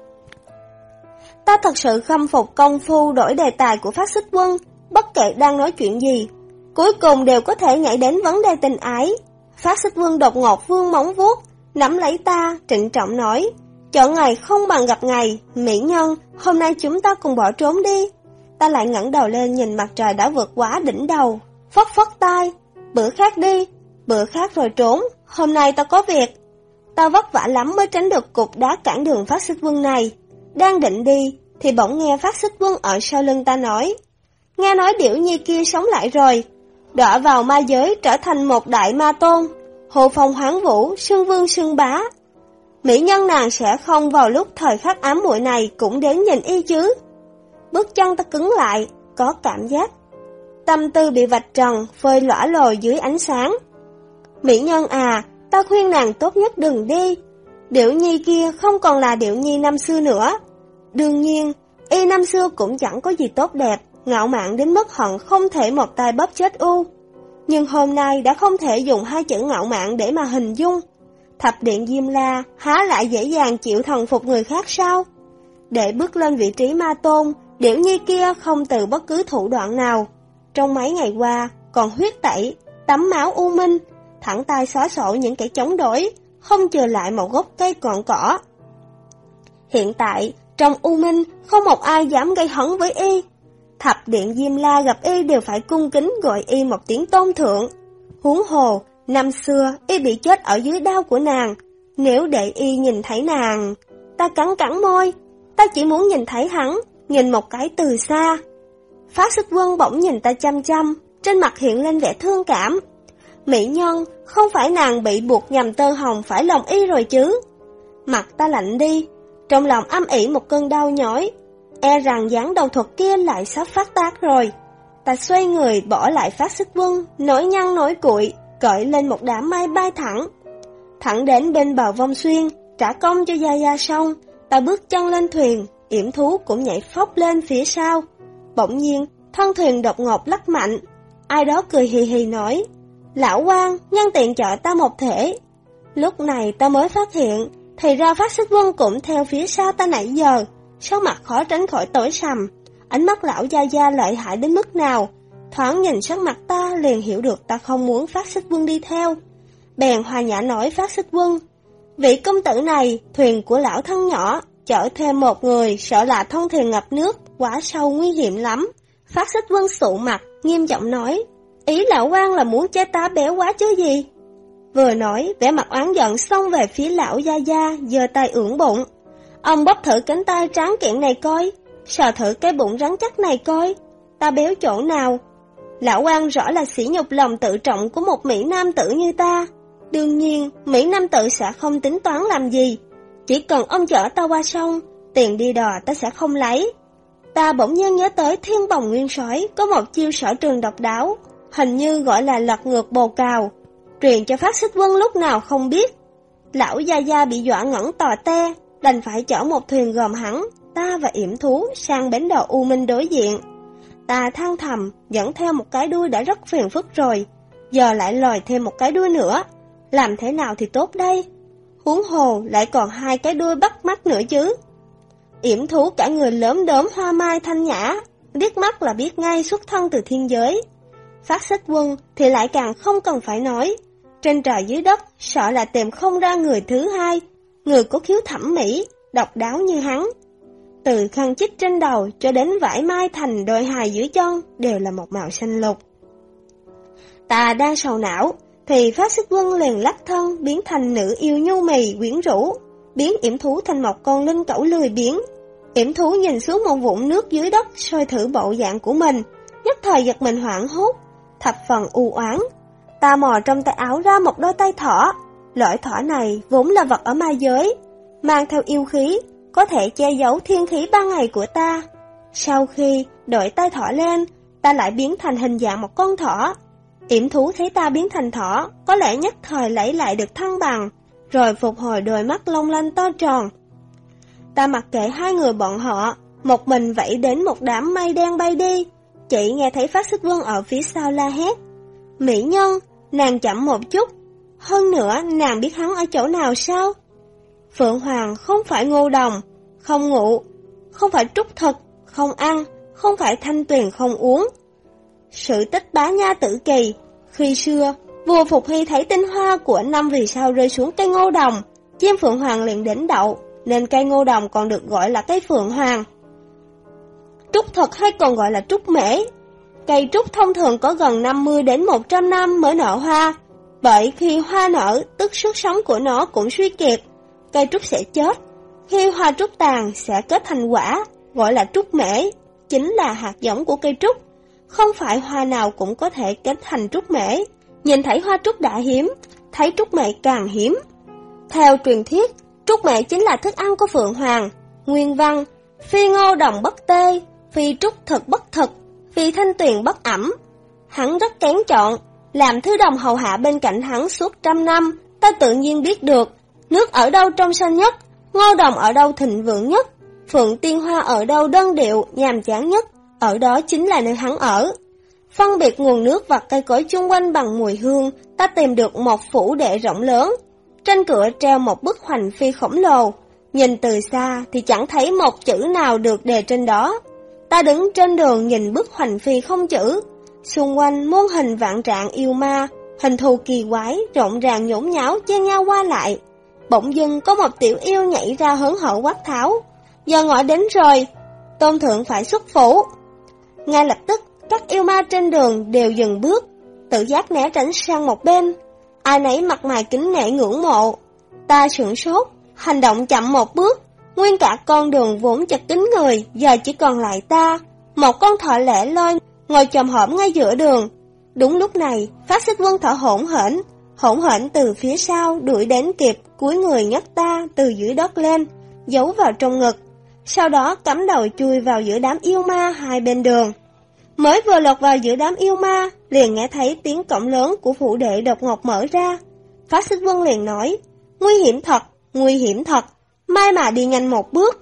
Speaker 1: Ta thật sự khâm phục công phu đổi đề tài của phát xích quân, bất kể đang nói chuyện gì. Cuối cùng đều có thể nhảy đến vấn đề tình ái. Phát xích quân đột ngột vương móng vuốt, nắm lấy ta, trịnh trọng nói. Chọn ngày không bằng gặp ngày, mỹ nhân, hôm nay chúng ta cùng bỏ trốn đi. Ta lại ngẩng đầu lên nhìn mặt trời đã vượt quá đỉnh đầu, phất phất tay, bữa khác đi, bữa khác rồi trốn, hôm nay ta có việc. Ta vất vả lắm mới tránh được cục đá cản đường phát xích quân này. Đang định đi, thì bỗng nghe phát xích quân ở sau lưng ta nói. Nghe nói điểu nhi kia sống lại rồi. đọa vào ma giới trở thành một đại ma tôn, hồ phong hoáng vũ, sương vương sương bá. Mỹ nhân nàng sẽ không vào lúc thời khắc ám muội này cũng đến nhìn y chứ. Bước chân ta cứng lại, có cảm giác. Tâm tư bị vạch trần, phơi lõa lồi dưới ánh sáng. Mỹ nhân à, ta khuyên nàng tốt nhất đừng đi. Điệu nhi kia không còn là điệu nhi năm xưa nữa. Đương nhiên, y năm xưa cũng chẳng có gì tốt đẹp, ngạo mạn đến mức hận không thể một tay bóp chết u. Nhưng hôm nay đã không thể dùng hai chữ ngạo mạn để mà hình dung. Thập điện Diêm La há lại dễ dàng chịu thần phục người khác sao? Để bước lên vị trí ma tôn, điệu nhi kia không từ bất cứ thủ đoạn nào. Trong mấy ngày qua, còn huyết tẩy, tắm máu u minh, thẳng tay xóa sổ những kẻ chống đối, không chừa lại một gốc cây còn cỏ. Hiện tại, trong U Minh, không một ai dám gây hấn với y. Thập điện Diêm La gặp y đều phải cung kính gọi y một tiếng tôn thượng. Huống hồ, năm xưa y bị chết ở dưới đao của nàng. Nếu để y nhìn thấy nàng, ta cắn cắn môi, ta chỉ muốn nhìn thấy hắn, nhìn một cái từ xa. phá sức quân bỗng nhìn ta chăm chăm, trên mặt hiện lên vẻ thương cảm. Mỹ nhân, không phải nàng bị buộc nhầm tơ hồng phải lòng y rồi chứ. Mặt ta lạnh đi, trong lòng âm ỉ một cơn đau nhói, e rằng dáng đầu thuật kia lại sắp phát tác rồi. Ta xoay người bỏ lại phát xích quân, nổi nhăn nổi cuội, cởi lên một đám mai bay thẳng. Thẳng đến bên bờ vong xuyên, trả công cho Gia Gia xong, ta bước chân lên thuyền, yểm thú cũng nhảy phóc lên phía sau. Bỗng nhiên, thân thuyền đột ngột lắc mạnh. Ai đó cười hì hì nói, Lão quan, nhân tiện chọn ta một thể. Lúc này ta mới phát hiện, thì ra phát xích quân cũng theo phía sau ta nãy giờ. Sắc mặt khó tránh khỏi tối sầm, ánh mắt lão gia gia lợi hại đến mức nào. Thoáng nhìn sắc mặt ta liền hiểu được ta không muốn phát xích quân đi theo. Bèn hòa nhã nói phát xích quân. Vị công tử này, thuyền của lão thân nhỏ, chở thêm một người, sợ là thông thuyền ngập nước, quá sâu nguy hiểm lắm. Phát xích quân sụ mặt, nghiêm giọng nói, Ý lão quan là muốn chế tá béo quá chứ gì? Vừa nói, vẻ mặt oán giận xông về phía lão Gia Gia, giơ tay ưỡn bụng. Ông bóp thử cánh tay tráng kiện này coi, sờ thử cái bụng rắn chắc này coi, ta béo chỗ nào? Lão quan rõ là sỉ nhục lòng tự trọng của một Mỹ Nam tử như ta. Đương nhiên, Mỹ Nam tử sẽ không tính toán làm gì. Chỉ cần ông chở ta qua sông, tiền đi đò ta sẽ không lấy. Ta bỗng nhiên nhớ tới thiên bồng nguyên sói có một chiêu sở trường độc đáo, hình như gọi là lật ngược bồ cào, truyền cho phát xích quân lúc nào không biết. Lão Gia Gia bị dọa ngẩn tò te, đành phải chở một thuyền gồm hắn, ta và yểm thú sang bến đò U Minh đối diện. Ta than thầm, dẫn theo một cái đuôi đã rất phiền phức rồi, giờ lại lòi thêm một cái đuôi nữa, làm thế nào thì tốt đây? Huống hồ lại còn hai cái đuôi bắt mắt nữa chứ. Yểm thú cả người lớn đốm hoa mai thanh nhã, liếc mắt là biết ngay xuất thân từ thiên giới. Phát xích quân thì lại càng không cần phải nói. Trên trời dưới đất, sợ là tìm không ra người thứ hai, người có khiếu thẩm mỹ, độc đáo như hắn. Từ khăn chích trên đầu cho đến vải mai thành đôi hài dưới chân đều là một màu xanh lục. Ta đang sầu não, thì phát xích quân liền lắc thân biến thành nữ yêu nhu mì quyến rũ, biến yểm thú thành một con linh cẩu lười biến. Yểm thú nhìn xuống một vũng nước dưới đất soi thử bộ dạng của mình, nhất thời giật mình hoảng hốt, thập phần u oán. Ta mò trong tay áo ra một đôi tay thỏ. lõi thỏ này vốn là vật ở ma giới, mang theo yêu khí, có thể che giấu thiên khí ban ngày của ta. Sau khi đội tay thỏ lên, ta lại biến thành hình dạng một con thỏ. Yểm thú thấy ta biến thành thỏ, có lẽ nhất thời lấy lại được thăng bằng, rồi phục hồi đôi mắt long lanh to tròn. Ta mặc kệ hai người bọn họ, một mình vẫy đến một đám mây đen bay đi, Chị nghe thấy phát xích quân ở phía sau la hét. Mỹ nhân, nàng chậm một chút. Hơn nữa, nàng biết hắn ở chỗ nào sao? Phượng Hoàng không phải ngô đồng, không ngủ, không phải trúc thực, không ăn, không phải thanh tuyền không uống. Sự tích bá nha tử kỳ, khi xưa, vua Phục Hy thấy tinh hoa của năm vì sao rơi xuống cây ngô đồng, chim Phượng Hoàng liền đến đậu, nên cây ngô đồng còn được gọi là cây Phượng Hoàng. Trúc thật hay còn gọi là trúc mễ. Cây trúc thông thường có gần 50 đến 100 năm mới nở hoa, bởi khi hoa nở, tức sức sống của nó cũng suy kiệt, cây trúc sẽ chết. Khi hoa trúc tàn sẽ kết thành quả, gọi là trúc mễ, chính là hạt giống của cây trúc. không phải hoa nào cũng có thể kết thành trúc mễ. Nhìn thấy hoa trúc đã hiếm, thấy trúc mễ càng hiếm. Theo truyền thuyết, trúc mễ chính là thức ăn của Phượng Hoàng, Nguyên Văn, phi ngô đồng bất tê, phi trúc thực bất thực, phi thanh tuyền bất ẩm. Hắn rất kén chọn, làm thứ đồng hầu hạ bên cạnh hắn suốt trăm năm, ta tự nhiên biết được, nước ở đâu trong xanh nhất, ngô đồng ở đâu thịnh vượng nhất, phượng tiên hoa ở đâu đơn điệu, nhàm chán nhất, ở đó chính là nơi hắn ở. Phân biệt nguồn nước và cây cối chung quanh bằng mùi hương, ta tìm được một phủ đệ rộng lớn. Trên cửa treo một bức hoành phi khổng lồ. Nhìn từ xa thì chẳng thấy một chữ nào được đề trên đó. Ta đứng trên đường nhìn bức hoành phi không chữ. Xung quanh muôn hình vạn trạng yêu ma, hình thù kỳ quái, rộn ràng nhốn nháo, chen nhau qua lại. Bỗng dưng có một tiểu yêu nhảy ra hớn hở quát tháo. Giờ ngõ đến rồi, tôn thượng phải xuất phủ. Ngay lập tức, các yêu ma trên đường đều dừng bước, tự giác né tránh sang một bên. Ai nấy mặt mày kính nể ngưỡng mộ. Ta sửng sốt, hành động chậm một bước. Nguyên cả con đường vốn chật kín người, giờ chỉ còn lại ta. Một con thỏ lẻ loi, ngồi chồm hổm ngay giữa đường. Đúng lúc này, phát xích quân thở hỗn hển, hỗn hển từ phía sau đuổi đến kịp, cuối người nhấc ta từ dưới đất lên, giấu vào trong ngực. Sau đó cắm đầu chui vào giữa đám yêu ma hai bên đường. Mới vừa lọt vào giữa đám yêu ma, liền nghe thấy tiếng cổng lớn của phủ đệ độc ngọc mở ra. Phát xích quân liền nói, nguy hiểm thật, nguy hiểm thật, may mà đi nhanh một bước.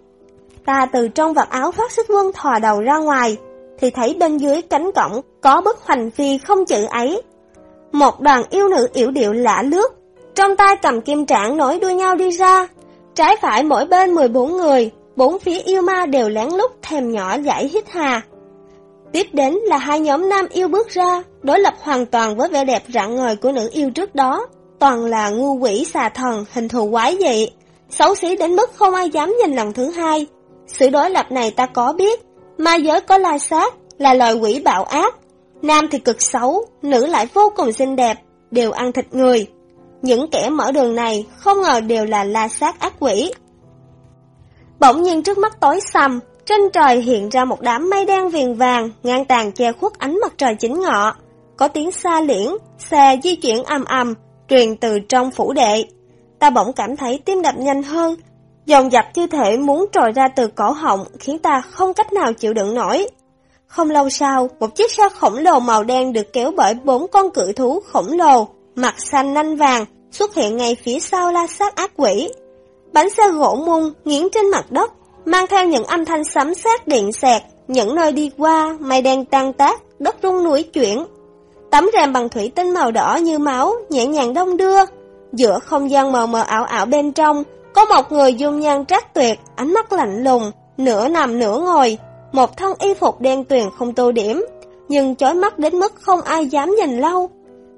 Speaker 1: Ta từ trong vật áo phát xích quân thò đầu ra ngoài, thì thấy bên dưới cánh cổng có bức hoành phi không chữ ấy. Một đoàn yêu nữ yểu điệu lạ lướt, trong tay cầm kim trạng nối đuôi nhau đi ra. Trái phải mỗi bên 14 người, bốn phía yêu ma đều lén lút thèm nhỏ giải hít hà. Tiếp đến là hai nhóm nam yêu bước ra, đối lập hoàn toàn với vẻ đẹp rạng ngời của nữ yêu trước đó. Toàn là ngu quỷ xà thần, hình thù quái dị, xấu xí đến mức không ai dám nhìn lần thứ hai. Sự đối lập này ta có biết, ma giới có la sát, là loài quỷ bạo ác. Nam thì cực xấu, nữ lại vô cùng xinh đẹp, đều ăn thịt người. Những kẻ mở đường này không ngờ đều là la sát ác quỷ. Bỗng nhiên trước mắt tối sầm, trên trời hiện ra một đám mây đen viền vàng, ngang tàn che khuất ánh mặt trời chính ngọ. Có tiếng xa liễn, xe di chuyển ầm ầm, truyền từ trong phủ đệ. Ta bỗng cảm thấy tim đập nhanh hơn, dòng dập như thể muốn trồi ra từ cổ họng khiến ta không cách nào chịu đựng nổi. Không lâu sau, một chiếc xe khổng lồ màu đen được kéo bởi bốn con cự thú khổng lồ, mặt xanh nanh vàng, xuất hiện ngay phía sau la sát ác quỷ. Bánh xe gỗ mung nghiến trên mặt đất, mang theo những âm thanh sấm sét điện xẹt, những nơi đi qua, mây đen tan tác, đất rung núi chuyển. Tấm rèm bằng thủy tinh màu đỏ như máu, nhẹ nhàng đông đưa. Giữa không gian mờ mờ ảo ảo bên trong, có một người dung nhan trác tuyệt, ánh mắt lạnh lùng, nửa nằm nửa ngồi, một thân y phục đen tuyền không tô điểm, nhưng chói mắt đến mức không ai dám nhìn lâu.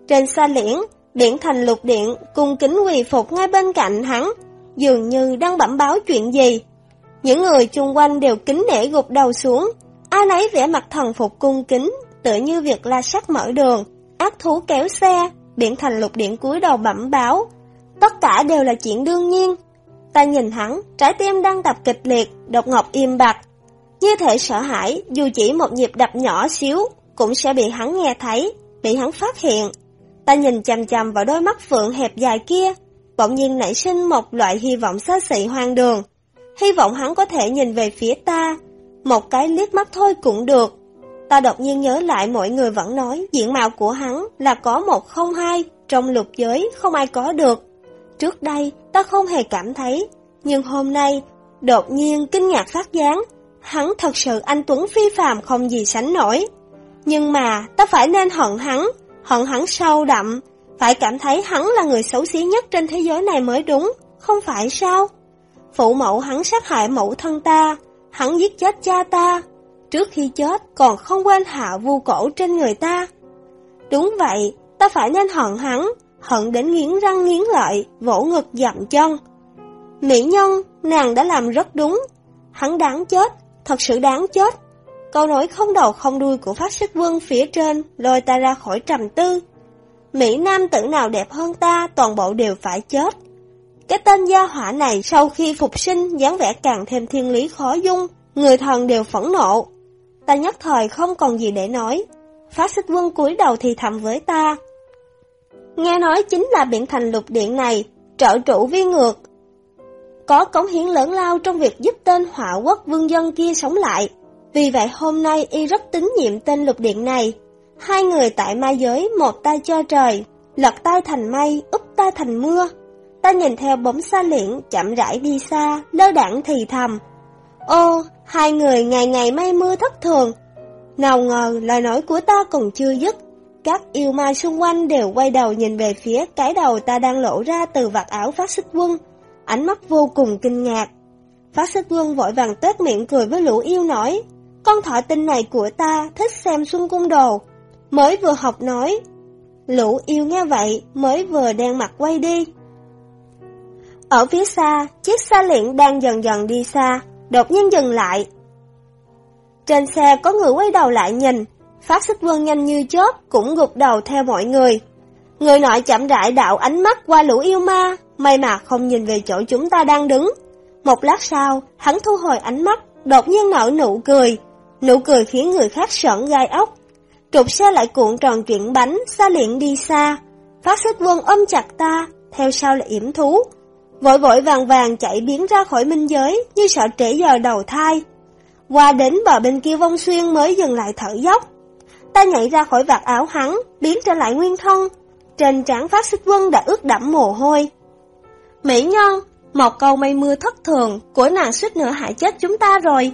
Speaker 1: Trên xa liễn, điện thành lục điện, cung kính quỳ phục ngay bên cạnh hắn, dường như đang bẩm báo chuyện gì. Những người chung quanh đều kính nể gục đầu xuống, ai nấy vẻ mặt thần phục cung kính, tựa như việc la sắt mở đường, ác thú kéo xe, biến thành lục điện cúi đầu bẩm báo. Tất cả đều là chuyện đương nhiên. Ta nhìn hắn, trái tim đang tập kịch liệt, độc ngọc im bặt. Như thể sợ hãi, dù chỉ một nhịp đập nhỏ xíu, cũng sẽ bị hắn nghe thấy, bị hắn phát hiện. Ta nhìn chằm chằm vào đôi mắt phượng hẹp dài kia, bỗng nhiên nảy sinh một loại hy vọng xa xỉ hoang đường. Hy vọng hắn có thể nhìn về phía ta, một cái liếc mắt thôi cũng được. Ta đột nhiên nhớ lại mọi người vẫn nói diện mạo của hắn là có một không hai, trong lục giới không ai có được. Trước đây ta không hề cảm thấy, nhưng hôm nay đột nhiên kinh ngạc phát gián, hắn thật sự anh Tuấn phi phàm không gì sánh nổi. Nhưng mà ta phải nên hận hắn, hận hắn sâu đậm, phải cảm thấy hắn là người xấu xí nhất trên thế giới này mới đúng, không phải sao? Phụ mẫu hắn sát hại mẫu thân ta, hắn giết chết cha ta, trước khi chết còn không quên hạ vu cổ trên người ta. Đúng vậy, ta phải nên hận hắn, hận đến nghiến răng nghiến lợi, vỗ ngực dậm chân. Mỹ nhân, nàng đã làm rất đúng, hắn đáng chết, thật sự đáng chết. Câu nói không đầu không đuôi của phát sức quân phía trên lôi ta ra khỏi trầm tư. Mỹ nam tử nào đẹp hơn ta toàn bộ đều phải chết. Cái tên gia hỏa này sau khi phục sinh dáng vẻ càng thêm thiên lý khó dung, người thần đều phẫn nộ. Ta nhất thời không còn gì để nói, Phát xích quân cúi đầu thì thầm với ta. Nghe nói chính là biển thành lục điện này, trợ trụ viên ngược. Có cống hiến lớn lao trong việc giúp tên họa quốc vương dân kia sống lại. Vì vậy hôm nay y rất tín nhiệm tên lục điện này. Hai người tại ma giới một tay cho trời, lật tay thành mây, úp tay thành mưa. Ta nhìn theo bóng xa liễn chậm rãi đi xa, lơ đảng thì thầm. Ô, hai người ngày ngày mây mưa thất thường. Nào ngờ lời nói của ta còn chưa dứt. Các yêu ma xung quanh đều quay đầu nhìn về phía cái đầu ta đang lộ ra từ vạt áo phát xích quân. Ánh mắt vô cùng kinh ngạc. Phát xích quân vội vàng tết miệng cười với lũ yêu nói. Con thỏ tinh này của ta thích xem xuân cung đồ. Mới vừa học nói. Lũ yêu nghe vậy mới vừa đen mặt quay đi. Ở phía xa, chiếc xa liễn đang dần dần đi xa, đột nhiên dừng lại. Trên xe có người quay đầu lại nhìn, phát xích quân nhanh như chớp cũng gục đầu theo mọi người. Người nọ chậm rãi đạo ánh mắt qua lũ yêu ma, may mà không nhìn về chỗ chúng ta đang đứng. Một lát sau, hắn thu hồi ánh mắt, đột nhiên nở nụ cười. Nụ cười khiến người khác sợn gai ốc. Trục xe lại cuộn tròn chuyển bánh, xa liện đi xa. Phát xích quân ôm chặt ta, theo sau là yểm thú, vội vội vàng vàng chạy biến ra khỏi minh giới như sợ trễ giờ đầu thai. Qua đến bờ bên kia vong xuyên mới dừng lại thở dốc. Ta nhảy ra khỏi vạt áo hắn, biến trở lại nguyên thân. Trên trán phát xích quân đã ướt đẫm mồ hôi. Mỹ nhân, một câu mây mưa thất thường của nàng suýt nữa hại chết chúng ta rồi.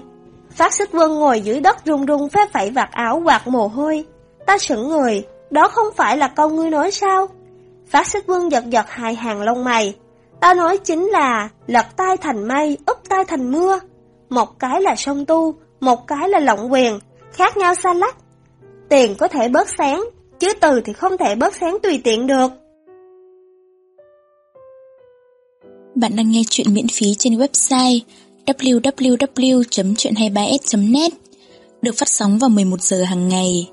Speaker 1: Phát xích quân ngồi dưới đất run run phép phẩy vạt áo quạt mồ hôi. Ta sững người, đó không phải là câu ngươi nói sao? Phát xích quân giật giật hai hàng lông mày, Ta nói chính là lật tay thành mây, úp tay thành mưa. Một cái là sông tu, một cái là lộng quyền, khác nhau xa lắc. Tiền có thể bớt sáng, chứ từ thì không thể bớt sáng tùy tiện được.
Speaker 2: Bạn đang nghe chuyện miễn phí trên website www.chuyện23s.net được phát sóng vào 11 giờ hàng ngày.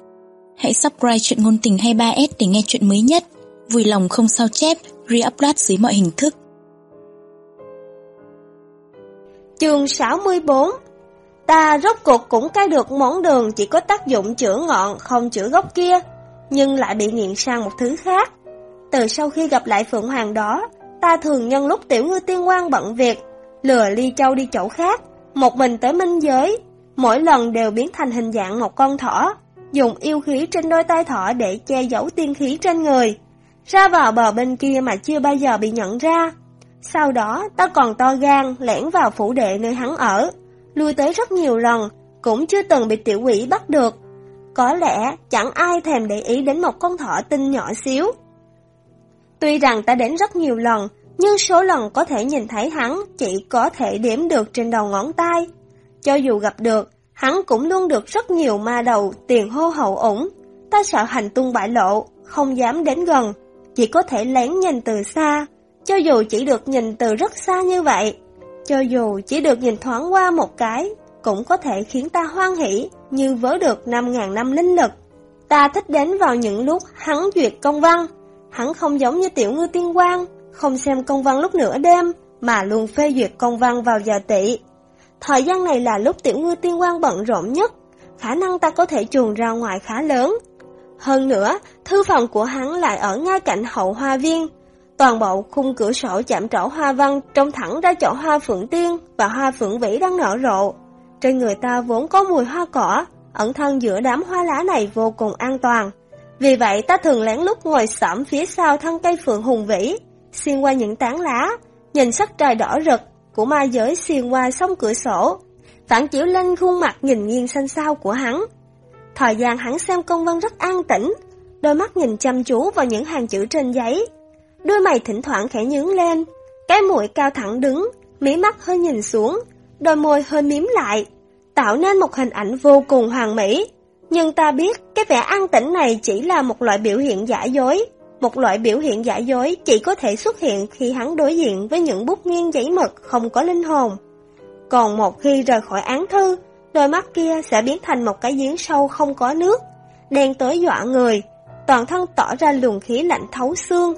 Speaker 2: Hãy subscribe chuyện ngôn tình 23s để nghe chuyện mới nhất. Vui lòng không sao chép, re-upload dưới mọi hình thức.
Speaker 1: Chương 64 Ta rốt cuộc cũng cai được món đường chỉ có tác dụng chữa ngọn không chữa gốc kia, nhưng lại bị nghiện sang một thứ khác. Từ sau khi gặp lại Phượng Hoàng đó, ta thường nhân lúc tiểu ngư tiên quan bận việc, lừa ly châu đi chỗ khác, một mình tới minh giới, mỗi lần đều biến thành hình dạng một con thỏ, dùng yêu khí trên đôi tay thỏ để che giấu tiên khí trên người. Ra vào bờ bên kia mà chưa bao giờ bị nhận ra, sau đó, ta còn to gan lẻn vào phủ đệ nơi hắn ở, lui tới rất nhiều lần, cũng chưa từng bị tiểu quỷ bắt được. Có lẽ chẳng ai thèm để ý đến một con thỏ tinh nhỏ xíu. Tuy rằng ta đến rất nhiều lần, nhưng số lần có thể nhìn thấy hắn chỉ có thể đếm được trên đầu ngón tay. Cho dù gặp được, hắn cũng luôn được rất nhiều ma đầu tiền hô hậu ủng. Ta sợ hành tung bại lộ, không dám đến gần, chỉ có thể lén nhìn từ xa, cho dù chỉ được nhìn từ rất xa như vậy, cho dù chỉ được nhìn thoáng qua một cái, cũng có thể khiến ta hoan hỷ như vớ được 5.000 năm linh lực. Ta thích đến vào những lúc hắn duyệt công văn, hắn không giống như tiểu ngư tiên quan, không xem công văn lúc nửa đêm, mà luôn phê duyệt công văn vào giờ tỷ. Thời gian này là lúc tiểu ngư tiên quan bận rộn nhất, khả năng ta có thể chuồn ra ngoài khá lớn. Hơn nữa, thư phòng của hắn lại ở ngay cạnh hậu hoa viên, Toàn bộ khung cửa sổ chạm trổ hoa văn trông thẳng ra chỗ hoa phượng tiên và hoa phượng vĩ đang nở rộ. Trên người ta vốn có mùi hoa cỏ, ẩn thân giữa đám hoa lá này vô cùng an toàn. Vì vậy ta thường lén lút ngồi sẫm phía sau thân cây phượng hùng vĩ, xuyên qua những tán lá, nhìn sắc trời đỏ rực của ma giới xuyên qua sông cửa sổ, phản chiếu lên khuôn mặt nhìn nghiêng xanh xao của hắn. Thời gian hắn xem công văn rất an tĩnh, đôi mắt nhìn chăm chú vào những hàng chữ trên giấy, đôi mày thỉnh thoảng khẽ nhướng lên, cái mũi cao thẳng đứng, mí mắt hơi nhìn xuống, đôi môi hơi miếm lại, tạo nên một hình ảnh vô cùng hoàn mỹ. Nhưng ta biết cái vẻ an tĩnh này chỉ là một loại biểu hiện giả dối, một loại biểu hiện giả dối chỉ có thể xuất hiện khi hắn đối diện với những bút nghiêng giấy mực không có linh hồn. Còn một khi rời khỏi án thư, đôi mắt kia sẽ biến thành một cái giếng sâu không có nước, đen tối dọa người, toàn thân tỏ ra luồng khí lạnh thấu xương,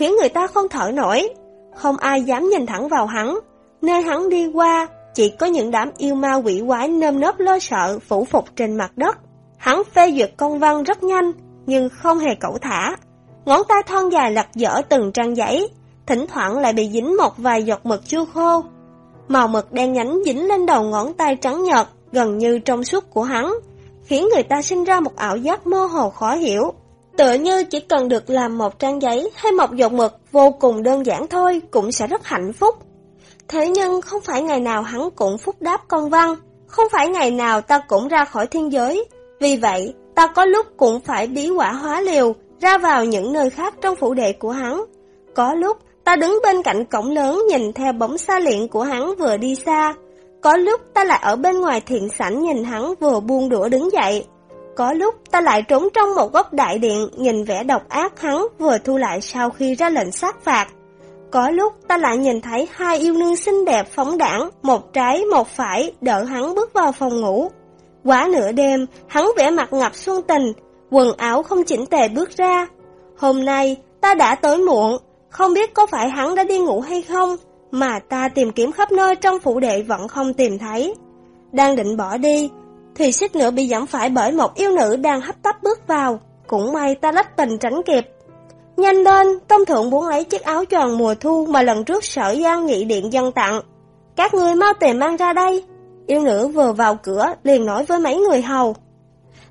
Speaker 1: khiến người ta không thở nổi. Không ai dám nhìn thẳng vào hắn, nơi hắn đi qua chỉ có những đám yêu ma quỷ quái nơm nớp lo sợ phủ phục trên mặt đất. Hắn phê duyệt công văn rất nhanh, nhưng không hề cẩu thả. Ngón tay thon dài lật dở từng trang giấy, thỉnh thoảng lại bị dính một vài giọt mực chưa khô. Màu mực đen nhánh dính lên đầu ngón tay trắng nhợt, gần như trong suốt của hắn, khiến người ta sinh ra một ảo giác mơ hồ khó hiểu. Tựa như chỉ cần được làm một trang giấy hay một giọt mực vô cùng đơn giản thôi cũng sẽ rất hạnh phúc. Thế nhưng không phải ngày nào hắn cũng phúc đáp con văn, không phải ngày nào ta cũng ra khỏi thiên giới. Vì vậy, ta có lúc cũng phải bí quả hóa liều, ra vào những nơi khác trong phủ đệ của hắn. Có lúc, ta đứng bên cạnh cổng lớn nhìn theo bóng xa liện của hắn vừa đi xa. Có lúc ta lại ở bên ngoài thiện sảnh nhìn hắn vừa buông đũa đứng dậy. Có lúc ta lại trốn trong một góc đại điện nhìn vẻ độc ác hắn vừa thu lại sau khi ra lệnh sát phạt. Có lúc ta lại nhìn thấy hai yêu nương xinh đẹp phóng đảng, một trái một phải đỡ hắn bước vào phòng ngủ. Quá nửa đêm, hắn vẻ mặt ngập xuân tình, quần áo không chỉnh tề bước ra. Hôm nay, ta đã tới muộn, không biết có phải hắn đã đi ngủ hay không, mà ta tìm kiếm khắp nơi trong phủ đệ vẫn không tìm thấy. Đang định bỏ đi, thì suýt nữa bị giảm phải bởi một yêu nữ đang hấp tấp bước vào. Cũng may ta lách tình tránh kịp. Nhanh lên, Tông Thượng muốn lấy chiếc áo tròn mùa thu mà lần trước sở gian nghị điện dân tặng. Các người mau tìm mang ra đây. Yêu nữ vừa vào cửa liền nói với mấy người hầu.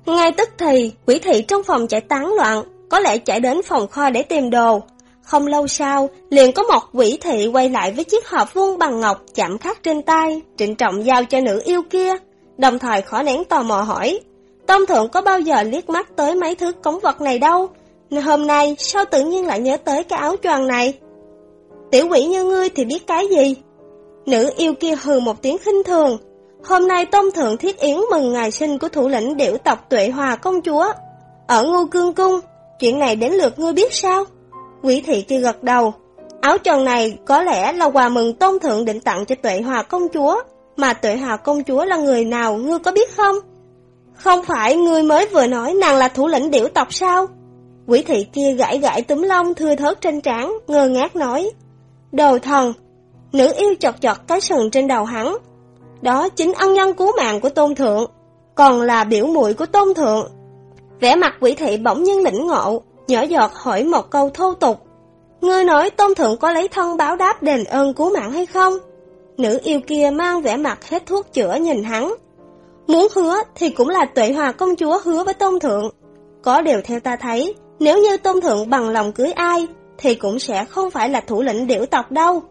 Speaker 1: Ngay tức thì, quỷ thị trong phòng chạy tán loạn, có lẽ chạy đến phòng kho để tìm đồ. Không lâu sau, liền có một quỷ thị quay lại với chiếc hộp vuông bằng ngọc chạm khắc trên tay, trịnh trọng giao cho nữ yêu kia, đồng thời khó nén tò mò hỏi. Tông thượng có bao giờ liếc mắt tới mấy thứ cống vật này đâu, hôm nay sao tự nhiên lại nhớ tới cái áo choàng này? Tiểu quỷ như ngươi thì biết cái gì? Nữ yêu kia hừ một tiếng khinh thường. Hôm nay Tông Thượng Thiết Yến mừng ngày sinh của thủ lĩnh điểu tộc Tuệ Hòa công chúa. Ở Ngô Cương Cung, chuyện này đến lượt ngươi biết sao? Quỷ thị kia gật đầu. Áo choàng này có lẽ là quà mừng Tôn Thượng định tặng cho Tuệ Hòa công chúa. Mà Tuệ Hòa công chúa là người nào ngươi có biết không? Không phải ngươi mới vừa nói nàng là thủ lĩnh điểu tộc sao? Quỷ thị kia gãi gãi túm lông thưa thớt trên trán, ngơ ngác nói. Đồ thần! Nữ yêu chọt chọt cái sừng trên đầu hắn. Đó chính ân nhân cứu mạng của tôn thượng, còn là biểu muội của tôn thượng. Vẻ mặt quỷ thị bỗng nhiên lĩnh ngộ, nhỏ giọt hỏi một câu thô tục. Ngươi nói tôn thượng có lấy thân báo đáp đền ơn cứu mạng hay không? Nữ yêu kia mang vẻ mặt hết thuốc chữa nhìn hắn. Muốn hứa thì cũng là tuệ hòa công chúa hứa với tôn thượng. Có điều theo ta thấy, nếu như tôn thượng bằng lòng cưới ai, thì cũng sẽ không phải là thủ lĩnh điểu tộc đâu.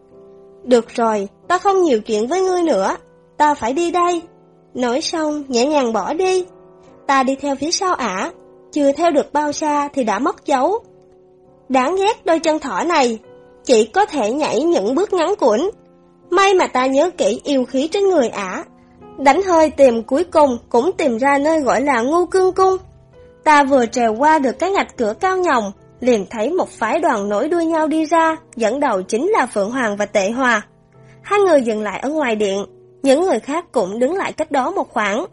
Speaker 1: Được rồi, ta không nhiều chuyện với ngươi nữa, ta phải đi đây. Nói xong, nhẹ nhàng bỏ đi. Ta đi theo phía sau ả, chưa theo được bao xa thì đã mất dấu. Đáng ghét đôi chân thỏ này, chỉ có thể nhảy những bước ngắn củn, May mà ta nhớ kỹ yêu khí trên người ả. Đánh hơi tìm cuối cùng cũng tìm ra nơi gọi là ngu cương cung. Ta vừa trèo qua được cái ngạch cửa cao nhồng, liền thấy một phái đoàn nối đuôi nhau đi ra, dẫn đầu chính là Phượng Hoàng và Tệ Hòa. Hai người dừng lại ở ngoài điện, những người khác cũng đứng lại cách đó một khoảng.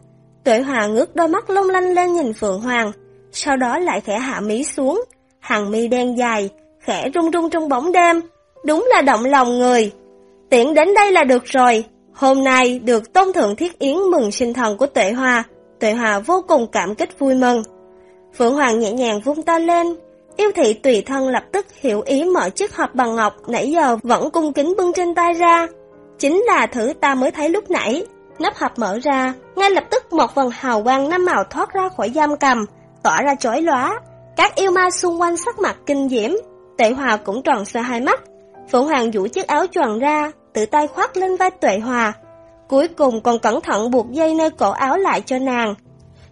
Speaker 1: Tuệ Hòa ngước đôi mắt long lanh lên nhìn Phượng Hoàng, sau đó lại khẽ hạ mí xuống, hàng mi đen dài, khẽ rung rung trong bóng đêm, đúng là động lòng người tiễn đến đây là được rồi, hôm nay được Tôn Thượng Thiết Yến mừng sinh thần của Tuệ Hòa, Tuệ Hòa vô cùng cảm kích vui mừng. Phượng Hoàng nhẹ nhàng vung tay lên, yêu thị tùy thân lập tức hiểu ý mở chiếc hộp bằng ngọc nãy giờ vẫn cung kính bưng trên tay ra. Chính là thử ta mới thấy lúc nãy. Nắp hộp mở ra, ngay lập tức một vần hào quang năm màu thoát ra khỏi giam cầm, tỏa ra chói lóa. Các yêu ma xung quanh sắc mặt kinh diễm, Tệ Hòa cũng tròn xoa hai mắt. Phổ Hoàng duỗi chiếc áo choàng ra, tự tay khoác lên vai Tuệ Hòa. Cuối cùng còn cẩn thận buộc dây nơi cổ áo lại cho nàng,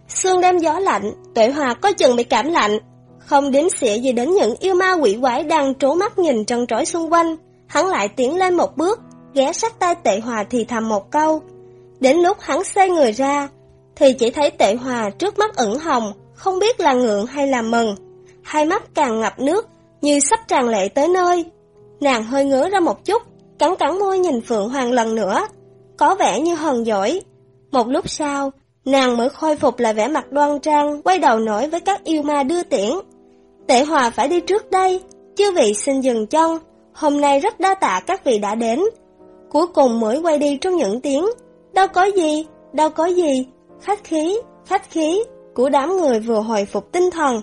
Speaker 1: Sương đêm gió lạnh, tuệ hòa có chừng bị cảm lạnh. Không đếm xỉa gì đến những yêu ma quỷ quái đang trố mắt nhìn trần trỗi xung quanh. Hắn lại tiến lên một bước, ghé sát tay tệ hòa thì thầm một câu. Đến lúc hắn xoay người ra, thì chỉ thấy tệ hòa trước mắt ửng hồng, không biết là ngượng hay là mừng. Hai mắt càng ngập nước, như sắp tràn lệ tới nơi. Nàng hơi ngứa ra một chút, cắn cắn môi nhìn Phượng Hoàng lần nữa, có vẻ như hờn giỏi. Một lúc sau, Nàng mới khôi phục lại vẻ mặt đoan trang, quay đầu nổi với các yêu ma đưa tiễn. Tệ hòa phải đi trước đây, chư vị xin dừng chân, hôm nay rất đa tạ các vị đã đến. Cuối cùng mới quay đi trong những tiếng, đâu có gì, đâu có gì, khách khí, khách khí, của đám người vừa hồi phục tinh thần.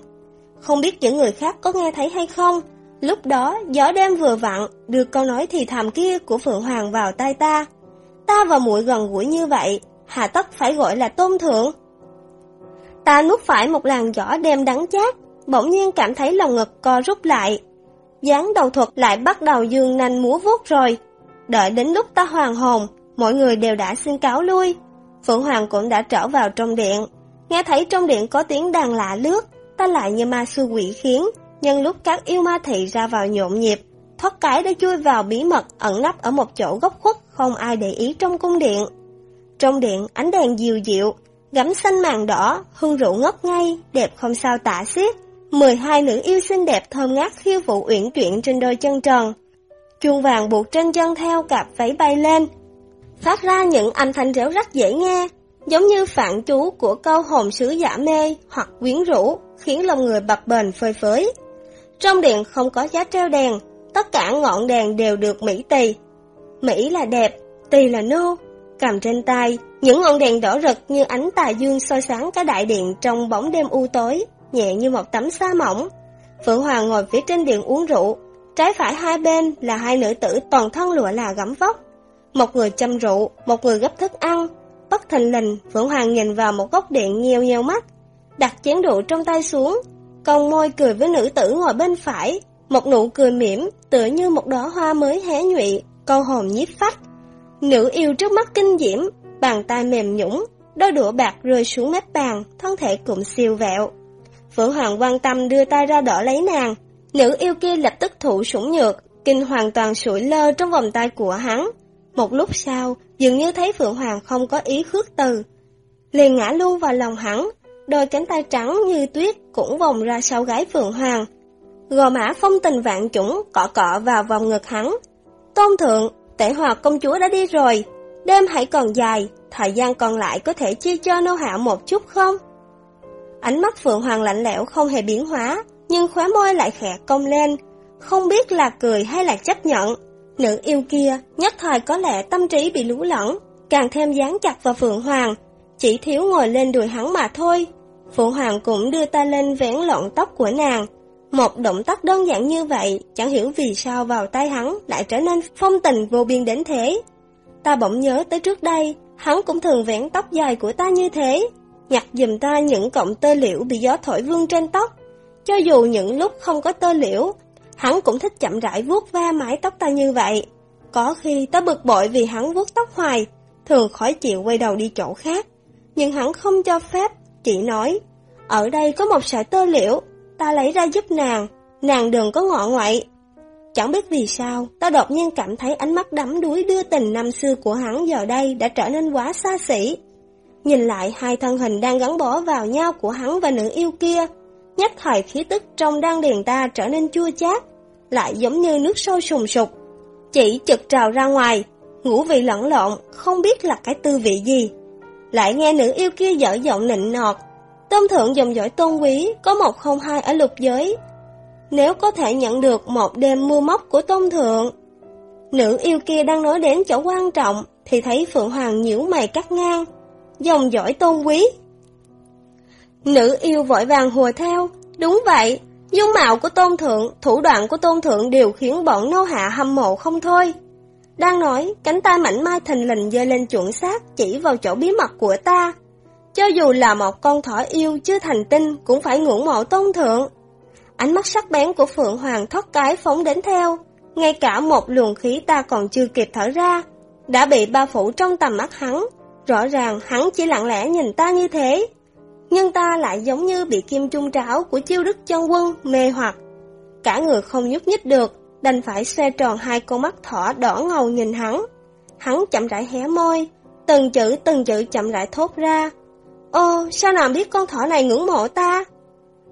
Speaker 1: Không biết những người khác có nghe thấy hay không, lúc đó gió đêm vừa vặn đưa câu nói thì thầm kia của Phượng Hoàng vào tai ta. Ta và muội gần gũi như vậy, hà tất phải gọi là tôn thượng. Ta nuốt phải một làn gió đêm đắng chát, bỗng nhiên cảm thấy lòng ngực co rút lại. dáng đầu thuật lại bắt đầu dương nanh múa vuốt rồi. Đợi đến lúc ta hoàn hồn, mọi người đều đã xin cáo lui. Phượng Hoàng cũng đã trở vào trong điện. Nghe thấy trong điện có tiếng đàn lạ lướt, ta lại như ma sư quỷ khiến, nhân lúc các yêu ma thị ra vào nhộn nhịp, thoát cái đã chui vào bí mật ẩn nấp ở một chỗ góc khuất không ai để ý trong cung điện. Trong điện ánh đèn dịu dịu, gấm xanh màn đỏ, hương rượu ngất ngay, đẹp không sao tả xiết. 12 nữ yêu xinh đẹp thơm ngát khiêu vũ uyển chuyển trên đôi chân trần. Chuông vàng buộc trên chân theo cặp váy bay lên, phát ra những âm thanh réo rắt dễ nghe, giống như phản chú của câu hồn sứ giả mê hoặc quyến rũ, khiến lòng người bập bền phơi phới. Trong điện không có giá treo đèn, tất cả ngọn đèn đều được Mỹ tì. Mỹ là đẹp, tì là nô, cầm trên tay, những ngọn đèn đỏ rực như ánh tà dương soi sáng cả đại điện trong bóng đêm u tối, nhẹ như một tấm sa mỏng. Phượng Hoàng ngồi phía trên điện uống rượu, trái phải hai bên là hai nữ tử toàn thân lụa là gấm vóc. Một người chăm rượu, một người gấp thức ăn. Bất thình lình, Phượng Hoàng nhìn vào một góc điện nheo nheo mắt, đặt chén rượu trong tay xuống, cong môi cười với nữ tử ngồi bên phải, một nụ cười mỉm, tựa như một đóa hoa mới hé nhụy, câu hồn nhiếp phách. Nữ yêu trước mắt kinh diễm, bàn tay mềm nhũng, đôi đũa bạc rơi xuống mép bàn, thân thể cụm siêu vẹo. Phượng Hoàng quan tâm đưa tay ra đỡ lấy nàng, nữ yêu kia lập tức thụ sủng nhược, kinh hoàn toàn sủi lơ trong vòng tay của hắn. Một lúc sau, dường như thấy Phượng Hoàng không có ý khước từ, liền ngã luôn vào lòng hắn, đôi cánh tay trắng như tuyết cũng vòng ra sau gái Phượng Hoàng. Gò mã phong tình vạn chủng cọ cọ vào vòng ngực hắn. Tôn thượng, tể hòa công chúa đã đi rồi, đêm hãy còn dài, thời gian còn lại có thể chia cho nô hạ một chút không? Ánh mắt Phượng Hoàng lạnh lẽo không hề biến hóa, nhưng khóe môi lại khẽ cong lên, không biết là cười hay là chấp nhận. Nữ yêu kia nhất thời có lẽ tâm trí bị lú lẫn, càng thêm dán chặt vào Phượng Hoàng, chỉ thiếu ngồi lên đùi hắn mà thôi. phụ Hoàng cũng đưa ta lên vén lọn tóc của nàng. Một động tác đơn giản như vậy, chẳng hiểu vì sao vào tay hắn lại trở nên phong tình vô biên đến thế. Ta bỗng nhớ tới trước đây, hắn cũng thường vén tóc dài của ta như thế, nhặt dùm ta những cọng tơ liễu bị gió thổi vương trên tóc. Cho dù những lúc không có tơ liễu, hắn cũng thích chậm rãi vuốt va mái tóc ta như vậy. Có khi ta bực bội vì hắn vuốt tóc hoài, thường khỏi chịu quay đầu đi chỗ khác. Nhưng hắn không cho phép, chỉ nói, ở đây có một sợi tơ liễu, ta lấy ra giúp nàng, nàng đừng có ngọ ngoại. Chẳng biết vì sao, ta đột nhiên cảm thấy ánh mắt đắm đuối đưa tình năm xưa của hắn giờ đây đã trở nên quá xa xỉ. Nhìn lại hai thân hình đang gắn bó vào nhau của hắn và nữ yêu kia, nhất thời khí tức trong đan điền ta trở nên chua chát, lại giống như nước sôi sùng sục. Chỉ chực trào ra ngoài, ngũ vị lẫn lộn, không biết là cái tư vị gì. Lại nghe nữ yêu kia dở giọng nịnh nọt, Tôn thượng dòng dõi tôn quý, có một không hai ở lục giới. Nếu có thể nhận được một đêm mưa móc của tôn thượng, nữ yêu kia đang nói đến chỗ quan trọng, thì thấy Phượng Hoàng nhiễu mày cắt ngang. Dòng dõi tôn quý. Nữ yêu vội vàng hùa theo, đúng vậy, dung mạo của tôn thượng, thủ đoạn của tôn thượng đều khiến bọn nô hạ hâm mộ không thôi. Đang nói, cánh tay mảnh mai thình lình dơ lên chuẩn xác chỉ vào chỗ bí mật của ta. Cho dù là một con thỏ yêu chưa thành tinh cũng phải ngưỡng mộ tôn thượng. Ánh mắt sắc bén của Phượng Hoàng thoát cái phóng đến theo, ngay cả một luồng khí ta còn chưa kịp thở ra, đã bị bao phủ trong tầm mắt hắn. Rõ ràng hắn chỉ lặng lẽ nhìn ta như thế, nhưng ta lại giống như bị kim trung trảo của chiêu đức chân quân mê hoặc. Cả người không nhúc nhích được, đành phải xe tròn hai con mắt thỏ đỏ ngầu nhìn hắn. Hắn chậm rãi hé môi, từng chữ từng chữ chậm rãi thốt ra, Ô, sao nàng biết con thỏ này ngưỡng mộ ta?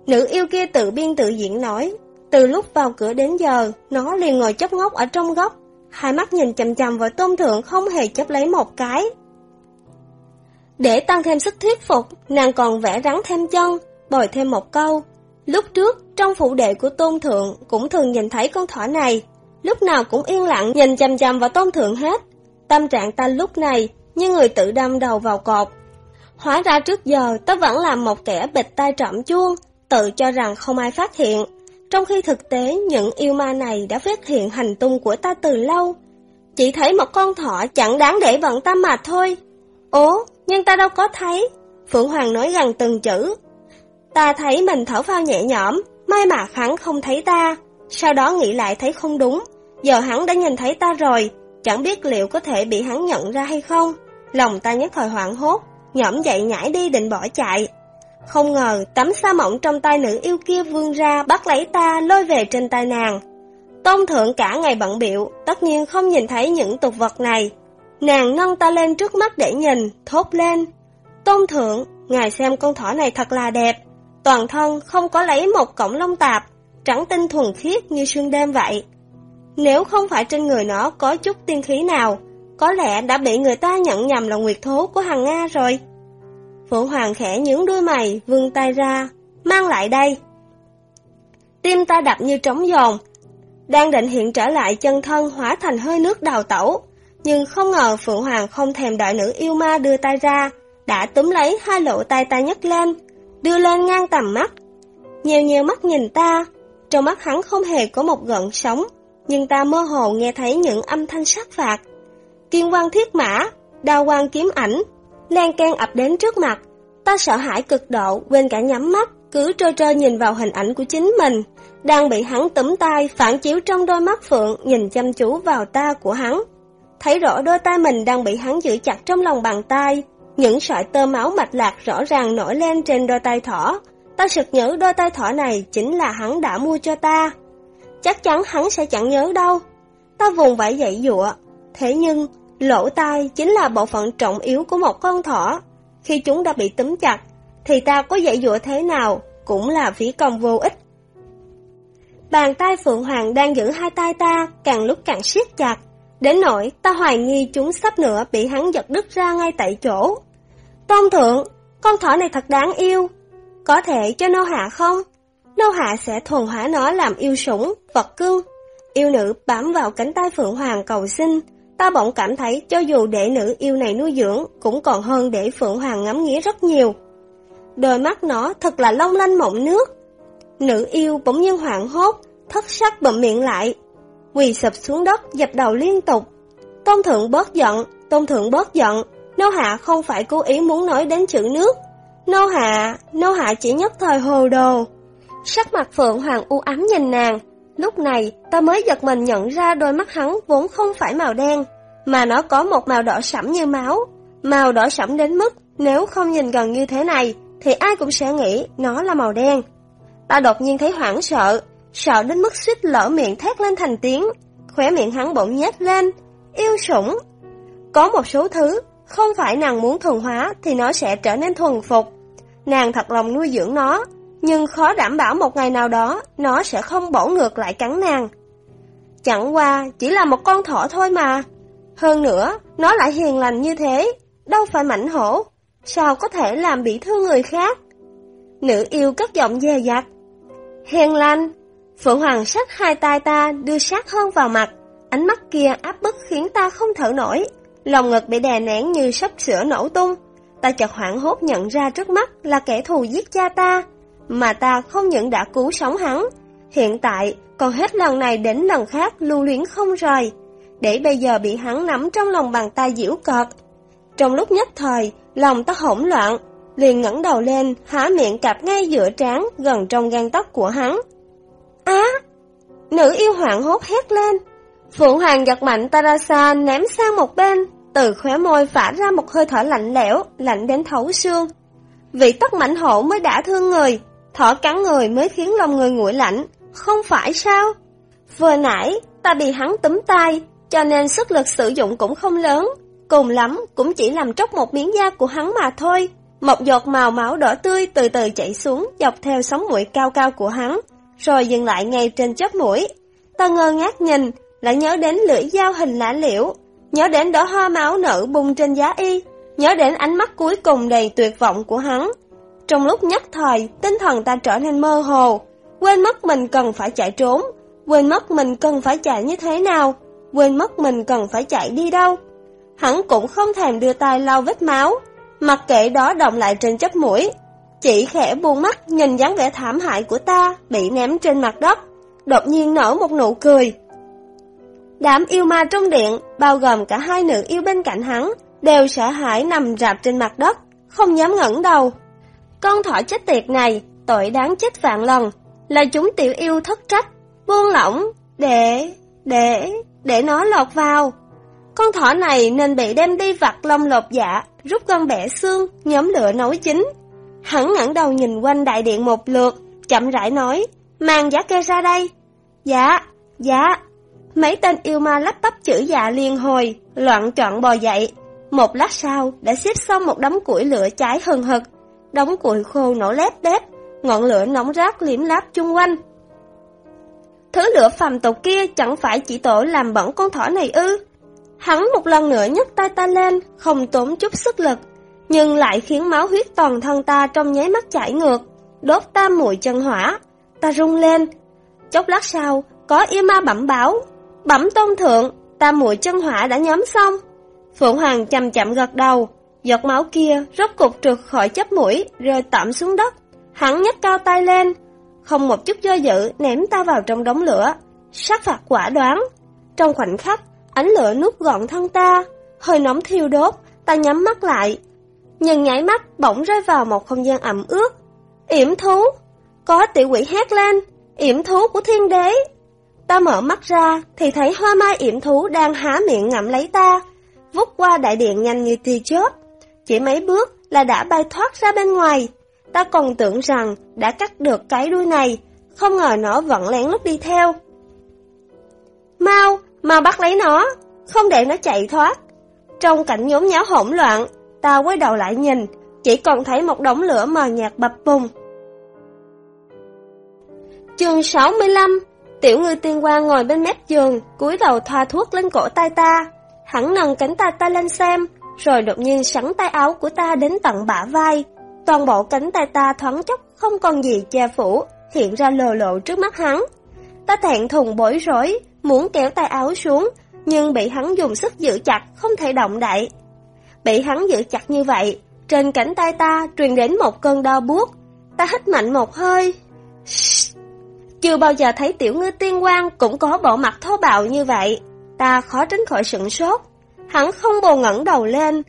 Speaker 1: Nữ yêu kia tự biên tự diễn nói, từ lúc vào cửa đến giờ, nó liền ngồi chấp ngốc ở trong góc, hai mắt nhìn chầm chầm vào tôn thượng không hề chấp lấy một cái. Để tăng thêm sức thuyết phục, nàng còn vẽ rắn thêm chân, bồi thêm một câu. Lúc trước, trong phụ đệ của tôn thượng cũng thường nhìn thấy con thỏ này, lúc nào cũng yên lặng nhìn chằm chằm vào tôn thượng hết. Tâm trạng ta lúc này như người tự đâm đầu vào cột, Hóa ra trước giờ ta vẫn là một kẻ bịch tai trộm chuông, tự cho rằng không ai phát hiện. Trong khi thực tế những yêu ma này đã phát hiện hành tung của ta từ lâu. Chỉ thấy một con thỏ chẳng đáng để bận tâm mà thôi. Ố, nhưng ta đâu có thấy. Phượng Hoàng nói gần từng chữ. Ta thấy mình thở phao nhẹ nhõm, may mà hắn không thấy ta. Sau đó nghĩ lại thấy không đúng. Giờ hắn đã nhìn thấy ta rồi, chẳng biết liệu có thể bị hắn nhận ra hay không. Lòng ta nhất thời hoảng hốt, nhõm dậy nhảy đi định bỏ chạy. Không ngờ tấm sa mỏng trong tay nữ yêu kia vươn ra bắt lấy ta lôi về trên tay nàng. Tôn thượng cả ngày bận biệu, tất nhiên không nhìn thấy những tục vật này. Nàng nâng ta lên trước mắt để nhìn, thốt lên. Tôn thượng, ngài xem con thỏ này thật là đẹp. Toàn thân không có lấy một cổng lông tạp, trắng tinh thuần khiết như sương đêm vậy. Nếu không phải trên người nó có chút tiên khí nào, có lẽ đã bị người ta nhận nhầm là nguyệt thố của Hằng Nga rồi. Phượng Hoàng khẽ nhướng đuôi mày, vươn tay ra, mang lại đây. Tim ta đập như trống giòn, đang định hiện trở lại chân thân hóa thành hơi nước đào tẩu, nhưng không ngờ Phượng Hoàng không thèm đợi nữ yêu ma đưa tay ra, đã túm lấy hai lỗ tay ta nhấc lên, đưa lên ngang tầm mắt. Nhiều nhiều mắt nhìn ta, trong mắt hắn không hề có một gợn sóng, nhưng ta mơ hồ nghe thấy những âm thanh sát phạt. Kiên quan thiết mã, đao quan kiếm ảnh, lan can ập đến trước mặt. Ta sợ hãi cực độ, quên cả nhắm mắt, cứ trơ trơ nhìn vào hình ảnh của chính mình, đang bị hắn tấm tay phản chiếu trong đôi mắt phượng nhìn chăm chú vào ta của hắn. Thấy rõ đôi tay mình đang bị hắn giữ chặt trong lòng bàn tay, những sợi tơ máu mạch lạc rõ ràng nổi lên trên đôi tay thỏ. Ta sực nhớ đôi tay thỏ này chính là hắn đã mua cho ta. Chắc chắn hắn sẽ chẳng nhớ đâu. Ta vùng vẫy dậy dụa. Thế nhưng, lỗ tai chính là bộ phận trọng yếu của một con thỏ. Khi chúng đã bị túm chặt, thì ta có dậy dụa thế nào cũng là phí công vô ích. Bàn tay Phượng Hoàng đang giữ hai tay ta càng lúc càng siết chặt, đến nỗi ta hoài nghi chúng sắp nữa bị hắn giật đứt ra ngay tại chỗ. Tôn thượng, con thỏ này thật đáng yêu, có thể cho nô hạ không? Nô hạ sẽ thuần hóa nó làm yêu sủng, vật cưng. Yêu nữ bám vào cánh tay Phượng Hoàng cầu xin, ta bỗng cảm thấy cho dù để nữ yêu này nuôi dưỡng cũng còn hơn để Phượng Hoàng ngắm nghía rất nhiều. Đôi mắt nó thật là long lanh mộng nước. Nữ yêu bỗng nhiên hoảng hốt, thất sắc bậm miệng lại. Quỳ sụp xuống đất, dập đầu liên tục. Tôn thượng bớt giận, tôn thượng bớt giận. Nô hạ không phải cố ý muốn nói đến chữ nước. Nô hạ, nô hạ chỉ nhất thời hồ đồ. Sắc mặt Phượng Hoàng u ám nhìn nàng. Lúc này, ta mới giật mình nhận ra đôi mắt hắn vốn không phải màu đen, mà nó có một màu đỏ sẫm như máu. Màu đỏ sẫm đến mức nếu không nhìn gần như thế này, thì ai cũng sẽ nghĩ nó là màu đen. Ta đột nhiên thấy hoảng sợ, sợ đến mức suýt lỡ miệng thét lên thành tiếng, khóe miệng hắn bỗng nhếch lên, yêu sủng. Có một số thứ, không phải nàng muốn thuần hóa thì nó sẽ trở nên thuần phục. Nàng thật lòng nuôi dưỡng nó, nhưng khó đảm bảo một ngày nào đó nó sẽ không bổ ngược lại cắn nàng. Chẳng qua chỉ là một con thỏ thôi mà. Hơn nữa, nó lại hiền lành như thế, đâu phải mảnh hổ, sao có thể làm bị thương người khác? Nữ yêu cất giọng dè dặt. Hiền lành, Phượng Hoàng sách hai tay ta đưa sát hơn vào mặt, ánh mắt kia áp bức khiến ta không thở nổi, lòng ngực bị đè nén như sắp sửa nổ tung. Ta chợt hoảng hốt nhận ra trước mắt là kẻ thù giết cha ta, mà ta không những đã cứu sống hắn, hiện tại còn hết lần này đến lần khác lưu luyến không rời, để bây giờ bị hắn nắm trong lòng bàn tay giễu cợt. Trong lúc nhất thời, lòng ta hỗn loạn, liền ngẩng đầu lên, há miệng cạp ngay giữa trán gần trong gan tóc của hắn. Á! nữ yêu hoảng hốt hét lên. Phượng Hoàng giật mạnh Tarasa ném sang một bên, từ khóe môi phả ra một hơi thở lạnh lẽo, lạnh đến thấu xương. Vị tóc mạnh hổ mới đã thương người, thỏ cắn người mới khiến lòng người nguội lạnh, không phải sao? Vừa nãy, ta bị hắn túm tay, cho nên sức lực sử dụng cũng không lớn, cùng lắm cũng chỉ làm tróc một miếng da của hắn mà thôi. Một giọt màu máu đỏ tươi từ từ chảy xuống dọc theo sóng mũi cao cao của hắn, rồi dừng lại ngay trên chóp mũi. Ta ngơ ngác nhìn, lại nhớ đến lưỡi dao hình lạ liễu, nhớ đến đỏ hoa máu nở bung trên giá y, nhớ đến ánh mắt cuối cùng đầy tuyệt vọng của hắn. Trong lúc nhất thời, tinh thần ta trở nên mơ hồ, quên mất mình cần phải chạy trốn, quên mất mình cần phải chạy như thế nào, quên mất mình cần phải chạy đi đâu. Hắn cũng không thèm đưa tay lau vết máu, Mặc kệ đó động lại trên chóp mũi, chỉ khẽ buông mắt nhìn dáng vẻ thảm hại của ta bị ném trên mặt đất, đột nhiên nở một nụ cười. Đám yêu ma trong điện, bao gồm cả hai nữ yêu bên cạnh hắn, đều sợ hãi nằm rạp trên mặt đất, không dám ngẩng đầu. Con thỏ chết tiệt này, tội đáng chết vạn lần, là chúng tiểu yêu thất trách, buông lỏng, để, để, để nó lọt vào. Con thỏ này nên bị đem đi vặt lông lột dạ, rút gân bẻ xương, nhóm lửa nấu chín. Hắn ngẩng đầu nhìn quanh đại điện một lượt, chậm rãi nói, mang giá kê ra đây. Dạ, dạ. Mấy tên yêu ma lắp bắp chữ dạ liên hồi, loạn trọn bò dậy. Một lát sau, đã xếp xong một đống củi lửa cháy hừng hực. Đống củi khô nổ lép đép, ngọn lửa nóng rát liếm láp chung quanh. Thứ lửa phàm tục kia chẳng phải chỉ tổ làm bẩn con thỏ này ư. Hắn một lần nữa nhấc tay ta lên, không tốn chút sức lực, nhưng lại khiến máu huyết toàn thân ta trong nháy mắt chảy ngược, đốt ta mùi chân hỏa. Ta rung lên. Chốc lát sau, có yêu ma bẩm báo. Bẩm tôn thượng, ta mùi chân hỏa đã nhóm xong. Phượng Hoàng chậm chậm gật đầu, giọt máu kia rốt cục trượt khỏi chấp mũi, rơi tạm xuống đất. Hắn nhấc cao tay lên, không một chút do dự ném ta vào trong đống lửa. Sát phạt quả đoán. Trong khoảnh khắc, ánh lửa nút gọn thân ta, hơi nóng thiêu đốt, ta nhắm mắt lại. Nhưng nhảy mắt bỗng rơi vào một không gian ẩm ướt. Yểm thú! Có tiểu quỷ hét lên, yểm thú của thiên đế. Ta mở mắt ra thì thấy hoa mai yểm thú đang há miệng ngậm lấy ta, vút qua đại điện nhanh như tia chớp. Chỉ mấy bước là đã bay thoát ra bên ngoài. Ta còn tưởng rằng đã cắt được cái đuôi này, không ngờ nó vẫn lén lút đi theo. Mau, mau bắt lấy nó, không để nó chạy thoát. Trong cảnh nhốn nháo hỗn loạn, ta quay đầu lại nhìn, chỉ còn thấy một đống lửa mờ nhạt bập bùng. Chương 65 Tiểu ngư tiên qua ngồi bên mép giường, cúi đầu thoa thuốc lên cổ tay ta. Hắn nâng cánh tay ta lên xem, rồi đột nhiên sắn tay áo của ta đến tận bả vai. Toàn bộ cánh tay ta thoáng chốc không còn gì che phủ, hiện ra lồ lộ trước mắt hắn. Ta thẹn thùng bối rối, muốn kéo tay áo xuống, nhưng bị hắn dùng sức giữ chặt, không thể động đậy. Bị hắn giữ chặt như vậy, trên cánh tay ta truyền đến một cơn đau buốt. Ta hít mạnh một hơi. Chưa bao giờ thấy tiểu ngư tiên quan cũng có bộ mặt thô bạo như vậy. Ta khó tránh khỏi sửng sốt. Hắn không bồ ngẩng đầu lên.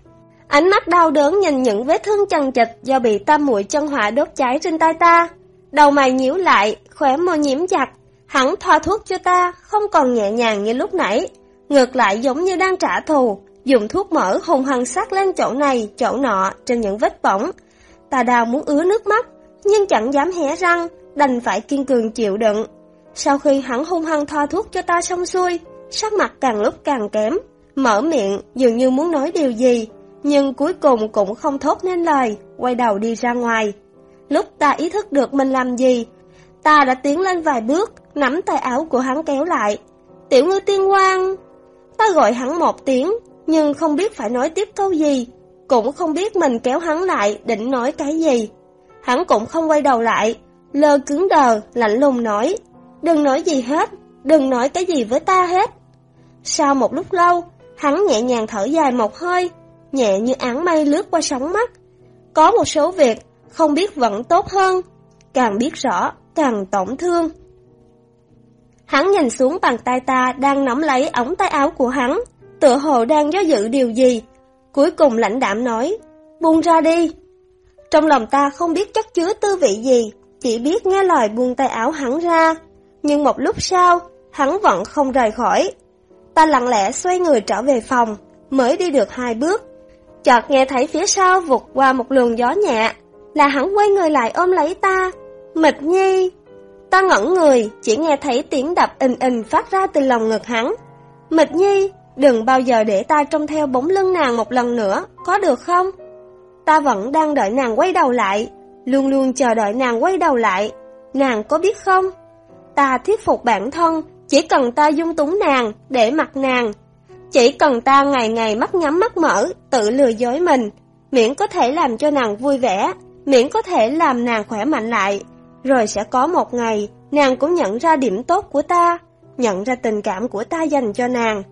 Speaker 1: Ánh mắt đau đớn nhìn những vết thương chằng chịch do bị tam muội chân hỏa đốt cháy trên tay ta. Đầu mày nhíu lại, khóe môi nhiễm chặt. Hắn thoa thuốc cho ta, không còn nhẹ nhàng như lúc nãy. Ngược lại giống như đang trả thù, dùng thuốc mỡ hùng hăng sát lên chỗ này, chỗ nọ, trên những vết bỏng. tà đào muốn ứa nước mắt, nhưng chẳng dám hé răng, đành phải kiên cường chịu đựng. Sau khi hắn hung hăng thoa thuốc cho ta xong xuôi, sắc mặt càng lúc càng kém, mở miệng dường như muốn nói điều gì, nhưng cuối cùng cũng không thốt nên lời, quay đầu đi ra ngoài. Lúc ta ý thức được mình làm gì, ta đã tiến lên vài bước, nắm tay áo của hắn kéo lại. Tiểu ngư tiên quang! Ta gọi hắn một tiếng, nhưng không biết phải nói tiếp câu gì, cũng không biết mình kéo hắn lại định nói cái gì. Hắn cũng không quay đầu lại, lơ cứng đờ, lạnh lùng nói, đừng nói gì hết, đừng nói cái gì với ta hết. Sau một lúc lâu, hắn nhẹ nhàng thở dài một hơi, nhẹ như áng mây lướt qua sóng mắt. Có một số việc, không biết vẫn tốt hơn, càng biết rõ, càng tổn thương. Hắn nhìn xuống bàn tay ta đang nắm lấy ống tay áo của hắn, tựa hồ đang do dự điều gì. Cuối cùng lãnh đạm nói, buông ra đi. Trong lòng ta không biết chất chứa tư vị gì, chỉ biết nghe lời buông tay áo hắn ra. Nhưng một lúc sau, hắn vẫn không rời khỏi. Ta lặng lẽ xoay người trở về phòng, mới đi được hai bước. Chợt nghe thấy phía sau vụt qua một luồng gió nhẹ, là hắn quay người lại ôm lấy ta. Mịch nhi! Ta ngẩn người, chỉ nghe thấy tiếng đập ình ình phát ra từ lòng ngực hắn. Mịch nhi, đừng bao giờ để ta trông theo bóng lưng nàng một lần nữa, có được không? Ta vẫn đang đợi nàng quay đầu lại, luôn luôn chờ đợi nàng quay đầu lại. Nàng có biết không? Ta thuyết phục bản thân, chỉ cần ta dung túng nàng, để mặt nàng. Chỉ cần ta ngày ngày mắt nhắm mắt mở, tự lừa dối mình, miễn có thể làm cho nàng vui vẻ, miễn có thể làm nàng khỏe mạnh lại. Rồi sẽ có một ngày, nàng cũng nhận ra điểm tốt của ta, nhận ra tình cảm của ta dành cho nàng.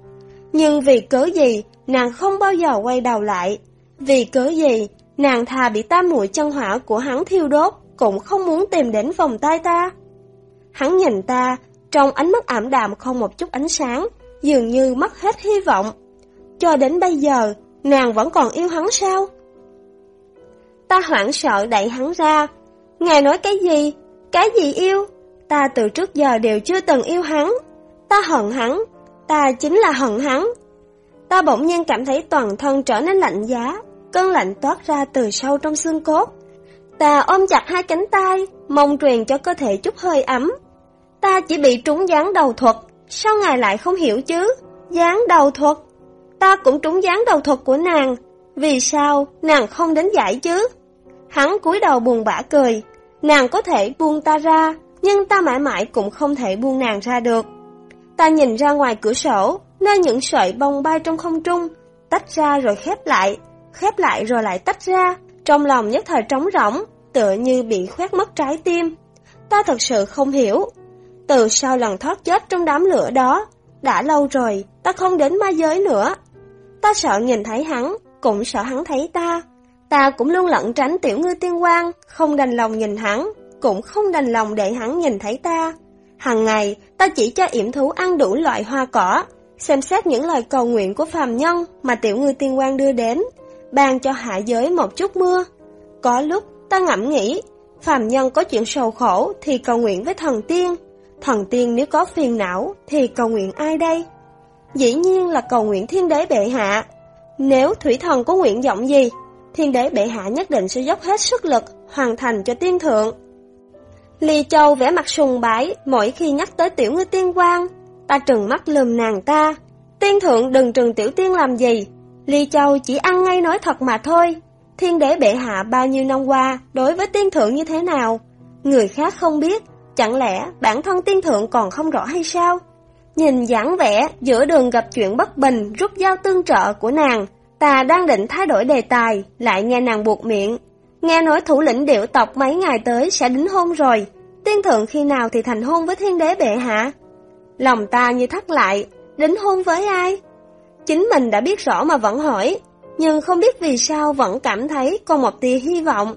Speaker 1: Nhưng vì cớ gì, nàng không bao giờ quay đầu lại. Vì cớ gì, nàng thà bị tam muội chân hỏa của hắn thiêu đốt, cũng không muốn tìm đến vòng tay ta. Hắn nhìn ta, trong ánh mắt ảm đạm không một chút ánh sáng, dường như mất hết hy vọng. Cho đến bây giờ, nàng vẫn còn yêu hắn sao? Ta hoảng sợ đẩy hắn ra. Ngài nói cái gì? Cái gì yêu? Ta từ trước giờ đều chưa từng yêu hắn. Ta hận hắn. Ta chính là hận hắn. Ta bỗng nhiên cảm thấy toàn thân trở nên lạnh giá, cơn lạnh toát ra từ sâu trong xương cốt. Ta ôm chặt hai cánh tay, mong truyền cho cơ thể chút hơi ấm. Ta chỉ bị trúng gián đầu thuật, sao ngài lại không hiểu chứ? Gián đầu thuật. Ta cũng trúng gián đầu thuật của nàng. Vì sao nàng không đến giải chứ? Hắn cúi đầu buồn bã cười. Nàng có thể buông ta ra, nhưng ta mãi mãi cũng không thể buông nàng ra được. Ta nhìn ra ngoài cửa sổ, nơi những sợi bông bay trong không trung, tách ra rồi khép lại, khép lại rồi lại tách ra, trong lòng nhất thời trống rỗng, tựa như bị khoét mất trái tim. Ta thật sự không hiểu. Từ sau lần thoát chết trong đám lửa đó, đã lâu rồi, ta không đến ma giới nữa. Ta sợ nhìn thấy hắn, cũng sợ hắn thấy ta. Ta cũng luôn lẩn tránh tiểu ngư tiên quan, không đành lòng nhìn hắn, cũng không đành lòng để hắn nhìn thấy ta. Hằng ngày, ta chỉ cho yểm thú ăn đủ loại hoa cỏ, xem xét những lời cầu nguyện của phàm nhân mà tiểu ngư tiên quan đưa đến, ban cho hạ giới một chút mưa. Có lúc, ta ngẫm nghĩ, phàm nhân có chuyện sầu khổ thì cầu nguyện với thần tiên, thần tiên nếu có phiền não thì cầu nguyện ai đây? Dĩ nhiên là cầu nguyện thiên đế bệ hạ. Nếu thủy thần có nguyện vọng gì, thiên đế bệ hạ nhất định sẽ dốc hết sức lực hoàn thành cho tiên thượng. Ly Châu vẽ mặt sùng bái mỗi khi nhắc tới tiểu ngư tiên quan, ta trừng mắt lườm nàng ta. Tiên thượng đừng trừng tiểu tiên làm gì, Ly Châu chỉ ăn ngay nói thật mà thôi. Thiên đế bệ hạ bao nhiêu năm qua đối với tiên thượng như thế nào? Người khác không biết, chẳng lẽ bản thân tiên thượng còn không rõ hay sao? Nhìn dáng vẻ giữa đường gặp chuyện bất bình rút dao tương trợ của nàng, ta đang định thay đổi đề tài, lại nghe nàng buộc miệng. Nghe nói thủ lĩnh điệu tộc mấy ngày tới sẽ đính hôn rồi, tiên thượng khi nào thì thành hôn với thiên đế bệ hạ? Lòng ta như thắt lại, đính hôn với ai? Chính mình đã biết rõ mà vẫn hỏi, nhưng không biết vì sao vẫn cảm thấy còn một tia hy vọng.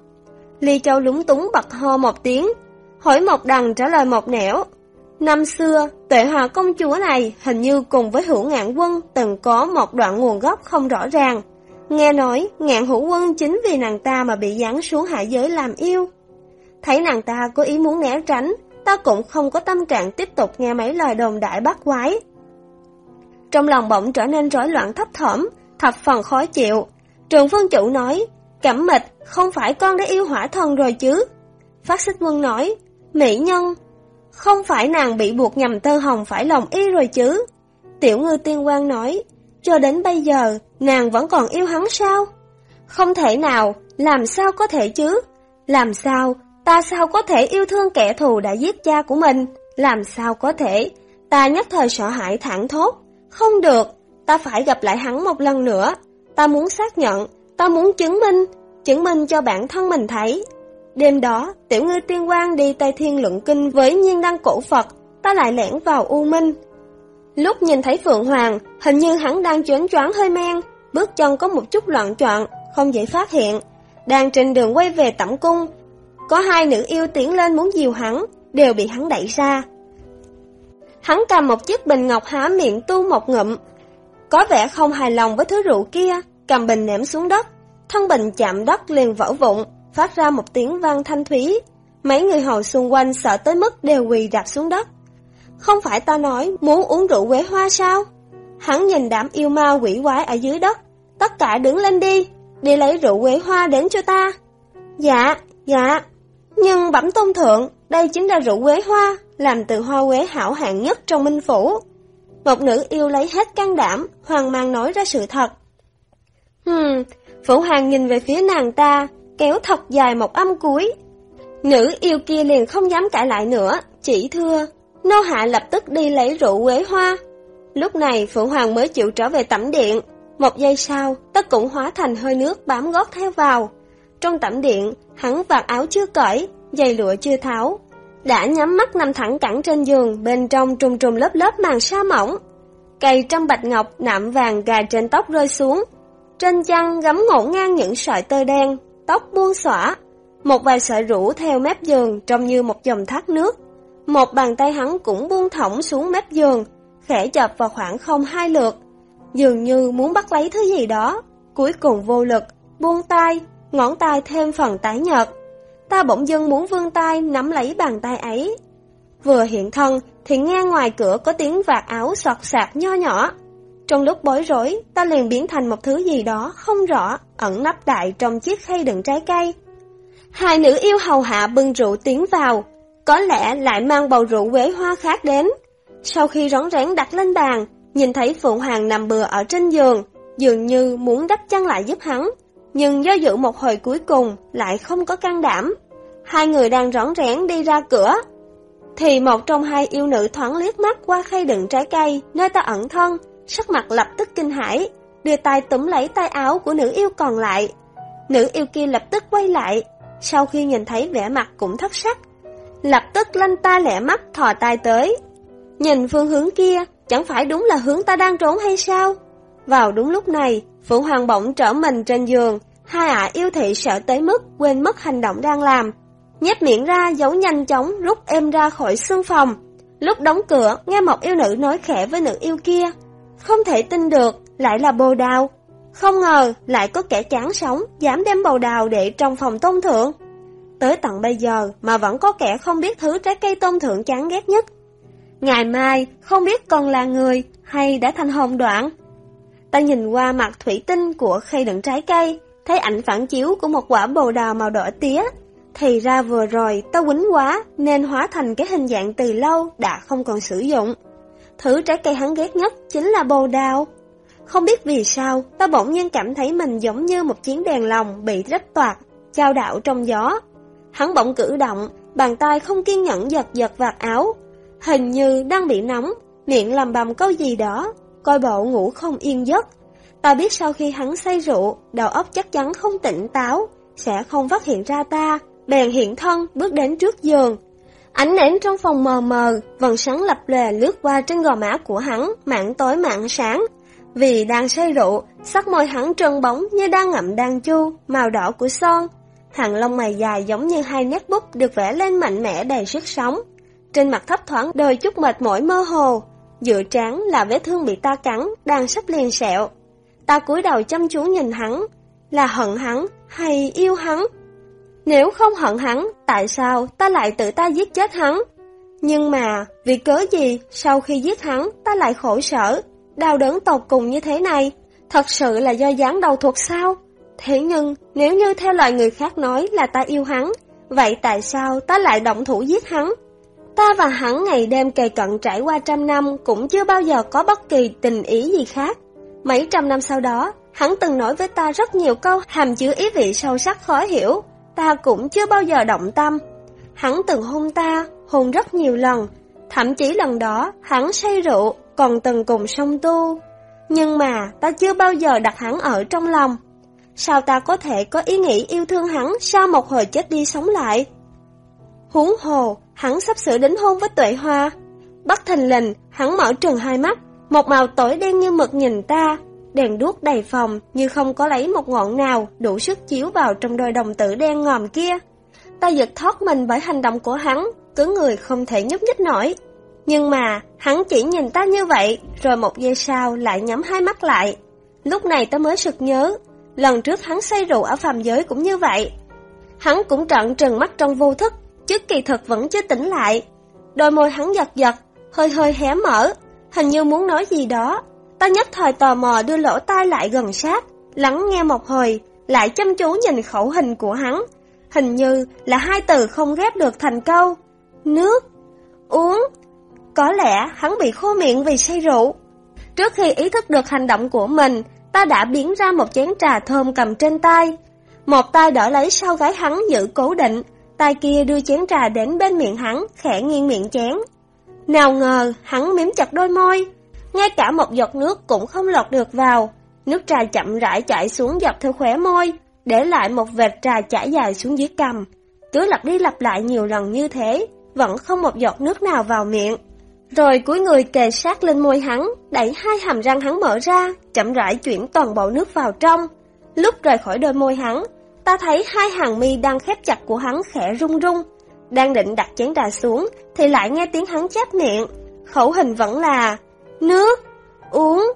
Speaker 1: Ly Châu lúng túng bật ho một tiếng, hỏi một đằng trả lời một nẻo. Năm xưa, tuệ hòa công chúa này hình như cùng với hữu ngạn quân từng có một đoạn nguồn gốc không rõ ràng. Nghe nói, ngạn hữu quân chính vì nàng ta mà bị giáng xuống hạ giới làm yêu. Thấy nàng ta có ý muốn né tránh, ta cũng không có tâm trạng tiếp tục nghe mấy lời đồn đại bắt quái. Trong lòng bỗng trở nên rối loạn thấp thỏm, thập phần khó chịu. Trường Phương Chủ nói, Cẩm mịch, không phải con đã yêu hỏa thần rồi chứ? Phát xích quân nói, Mỹ nhân, không phải nàng bị buộc nhầm tơ hồng phải lòng y rồi chứ? Tiểu ngư tiên quan nói, cho đến bây giờ, nàng vẫn còn yêu hắn sao? Không thể nào, làm sao có thể chứ? Làm sao, ta sao có thể yêu thương kẻ thù đã giết cha của mình? Làm sao có thể? Ta nhất thời sợ hãi thẳng thốt. Không được, ta phải gặp lại hắn một lần nữa. Ta muốn xác nhận, ta muốn chứng minh, chứng minh cho bản thân mình thấy. Đêm đó, tiểu ngư tiên quan đi Tây Thiên Luận Kinh với nhiên đăng cổ Phật, ta lại lẻn vào U Minh. Lúc nhìn thấy Phượng Hoàng, hình như hắn đang choáng choáng hơi men, bước chân có một chút loạn trọn, không dễ phát hiện. Đang trên đường quay về tẩm cung, có hai nữ yêu tiến lên muốn dìu hắn, đều bị hắn đẩy ra. Hắn cầm một chiếc bình ngọc há miệng tu một ngụm, có vẻ không hài lòng với thứ rượu kia, cầm bình ném xuống đất, thân bình chạm đất liền vỡ vụn, phát ra một tiếng vang thanh thúy. Mấy người hầu xung quanh sợ tới mức đều quỳ đạp xuống đất. Không phải ta nói muốn uống rượu quế hoa sao? Hắn nhìn đám yêu ma quỷ quái ở dưới đất. Tất cả đứng lên đi, đi lấy rượu quế hoa đến cho ta. Dạ, dạ. Nhưng bẩm tôn thượng, đây chính là rượu quế hoa, làm từ hoa quế hảo hạng nhất trong minh phủ. Một nữ yêu lấy hết can đảm, hoàng mang nói ra sự thật. Hừm, Phủ Hoàng nhìn về phía nàng ta, kéo thật dài một âm cuối. Nữ yêu kia liền không dám cãi lại nữa, chỉ thưa, nô hạ lập tức đi lấy rượu quế hoa. Lúc này Phượng Hoàng mới chịu trở về tẩm điện, một giây sau, tất cũng hóa thành hơi nước bám gót theo vào. Trong tẩm điện, hắn vạt áo chưa cởi, giày lụa chưa tháo. Đã nhắm mắt nằm thẳng cẳng trên giường, bên trong trùng trùng lớp lớp màn sa mỏng. Cây trăm bạch ngọc nạm vàng gà trên tóc rơi xuống. Trên chăn gấm ngổn ngang những sợi tơ đen, tóc buông xõa, một vài sợi rủ theo mép giường trông như một dòng thác nước. Một bàn tay hắn cũng buông thõng xuống mép giường, khẽ chập vào khoảng không hai lượt, dường như muốn bắt lấy thứ gì đó, cuối cùng vô lực, buông tay, ngón tay thêm phần tái nhợt. Ta bỗng dưng muốn vươn tay nắm lấy bàn tay ấy. Vừa hiện thân thì nghe ngoài cửa có tiếng vạt áo sọt sạc nho nhỏ. Trong lúc bối rối, ta liền biến thành một thứ gì đó không rõ, ẩn nấp đại trong chiếc khay đựng trái cây. Hai nữ yêu hầu hạ bưng rượu tiến vào, có lẽ lại mang bầu rượu quế hoa khác đến. Sau khi rón rén đặt lên bàn, nhìn thấy Phượng Hoàng nằm bừa ở trên giường, dường như muốn đắp chăn lại giúp hắn, nhưng do dự một hồi cuối cùng lại không có can đảm. Hai người đang rón rén đi ra cửa, thì một trong hai yêu nữ thoáng liếc mắt qua khay đựng trái cây nơi ta ẩn thân, sắc mặt lập tức kinh hãi, đưa tay túm lấy tay áo của nữ yêu còn lại. Nữ yêu kia lập tức quay lại, sau khi nhìn thấy vẻ mặt cũng thất sắc, lập tức lanh ta lẻ mắt thò tay tới. Nhìn phương hướng kia, chẳng phải đúng là hướng ta đang trốn hay sao? Vào đúng lúc này, Phượng Hoàng bỗng trở mình trên giường, hai ả yêu thị sợ tới mức quên mất hành động đang làm. Nhét miệng ra giấu nhanh chóng rút em ra khỏi xương phòng. Lúc đóng cửa, nghe một yêu nữ nói khẽ với nữ yêu kia. Không thể tin được, lại là bồ đào. Không ngờ, lại có kẻ chán sống, dám đem bồ đào để trong phòng tôn thượng. Tới tận bây giờ mà vẫn có kẻ không biết thứ trái cây tôn thượng chán ghét nhất. Ngày mai, không biết còn là người hay đã thành hồn đoạn. Ta nhìn qua mặt thủy tinh của khay đựng trái cây, thấy ảnh phản chiếu của một quả bồ đào màu đỏ tía. Thì ra vừa rồi ta quýnh quá nên hóa thành cái hình dạng từ lâu đã không còn sử dụng. Thứ trái cây hắn ghét nhất chính là bồ đào. Không biết vì sao, ta bỗng nhiên cảm thấy mình giống như một chiến đèn lồng bị rách toạc, trao đảo trong gió. Hắn bỗng cử động, bàn tay không kiên nhẫn giật giật vạt áo. Hình như đang bị nóng, miệng làm bầm câu gì đó, coi bộ ngủ không yên giấc. Ta biết sau khi hắn say rượu, đầu óc chắc chắn không tỉnh táo, sẽ không phát hiện ra ta, bèn hiện thân bước đến trước giường. Ánh nến trong phòng mờ mờ, vần sáng lập lè lướt qua trên gò má của hắn, mạng tối mạng sáng. Vì đang say rượu, sắc môi hắn trơn bóng như đang ngậm đan chu, màu đỏ của son. Hàng lông mày dài giống như hai nét bút được vẽ lên mạnh mẽ đầy sức sống. Trên mặt thấp thoáng đôi chút mệt mỏi mơ hồ, dựa trán là vết thương bị ta cắn, đang sắp liền sẹo. Ta cúi đầu chăm chú nhìn hắn, là hận hắn hay yêu hắn? Nếu không hận hắn, tại sao ta lại tự ta giết chết hắn? Nhưng mà, vì cớ gì sau khi giết hắn ta lại khổ sở, đau đớn tột cùng như thế này? Thật sự là do dáng đầu thuộc sao? Thế nhưng, nếu như theo lời người khác nói là ta yêu hắn, vậy tại sao ta lại động thủ giết hắn? Ta và hắn ngày đêm kề cận trải qua trăm năm cũng chưa bao giờ có bất kỳ tình ý gì khác. Mấy trăm năm sau đó, hắn từng nói với ta rất nhiều câu hàm chứa ý vị sâu sắc khó hiểu, ta cũng chưa bao giờ động tâm. Hắn từng hôn ta, hôn rất nhiều lần, thậm chí lần đó hắn say rượu, còn từng cùng song tu. Nhưng mà ta chưa bao giờ đặt hắn ở trong lòng. Sao ta có thể có ý nghĩ yêu thương hắn sau một hồi chết đi sống lại? Huống hồ, hắn sắp sửa đính hôn với tuệ hoa. Bắt thình lình, hắn mở trừng hai mắt, một màu tối đen như mực nhìn ta, đèn đuốc đầy phòng như không có lấy một ngọn nào đủ sức chiếu vào trong đôi đồng tử đen ngòm kia. Ta giật thoát mình bởi hành động của hắn, cứ người không thể nhúc nhích nổi. Nhưng mà, hắn chỉ nhìn ta như vậy, rồi một giây sau lại nhắm hai mắt lại. Lúc này ta mới sực nhớ, lần trước hắn say rượu ở phàm giới cũng như vậy. Hắn cũng trợn trừng mắt trong vô thức, chứ kỳ thực vẫn chưa tỉnh lại. Đôi môi hắn giật giật, hơi hơi hé mở, hình như muốn nói gì đó. Ta nhất thời tò mò đưa lỗ tai lại gần sát, lắng nghe một hồi, lại chăm chú nhìn khẩu hình của hắn. Hình như là hai từ không ghép được thành câu. Nước, uống. Có lẽ hắn bị khô miệng vì say rượu. Trước khi ý thức được hành động của mình, ta đã biến ra một chén trà thơm cầm trên tay. Một tay đỡ lấy sau gái hắn giữ cố định, tay kia đưa chén trà đến bên miệng hắn, khẽ nghiêng miệng chén. Nào ngờ, hắn miếm chặt đôi môi, ngay cả một giọt nước cũng không lọt được vào. Nước trà chậm rãi chảy xuống dọc theo khóe môi, để lại một vệt trà chảy dài xuống dưới cằm. Cứ lặp đi lặp lại nhiều lần như thế, vẫn không một giọt nước nào vào miệng. Rồi cuối người kề sát lên môi hắn, đẩy hai hàm răng hắn mở ra, chậm rãi chuyển toàn bộ nước vào trong. Lúc rời khỏi đôi môi hắn, ta thấy hai hàng mi đang khép chặt của hắn khẽ rung rung. Đang định đặt chén trà xuống, thì lại nghe tiếng hắn chép miệng. Khẩu hình vẫn là nước, uống.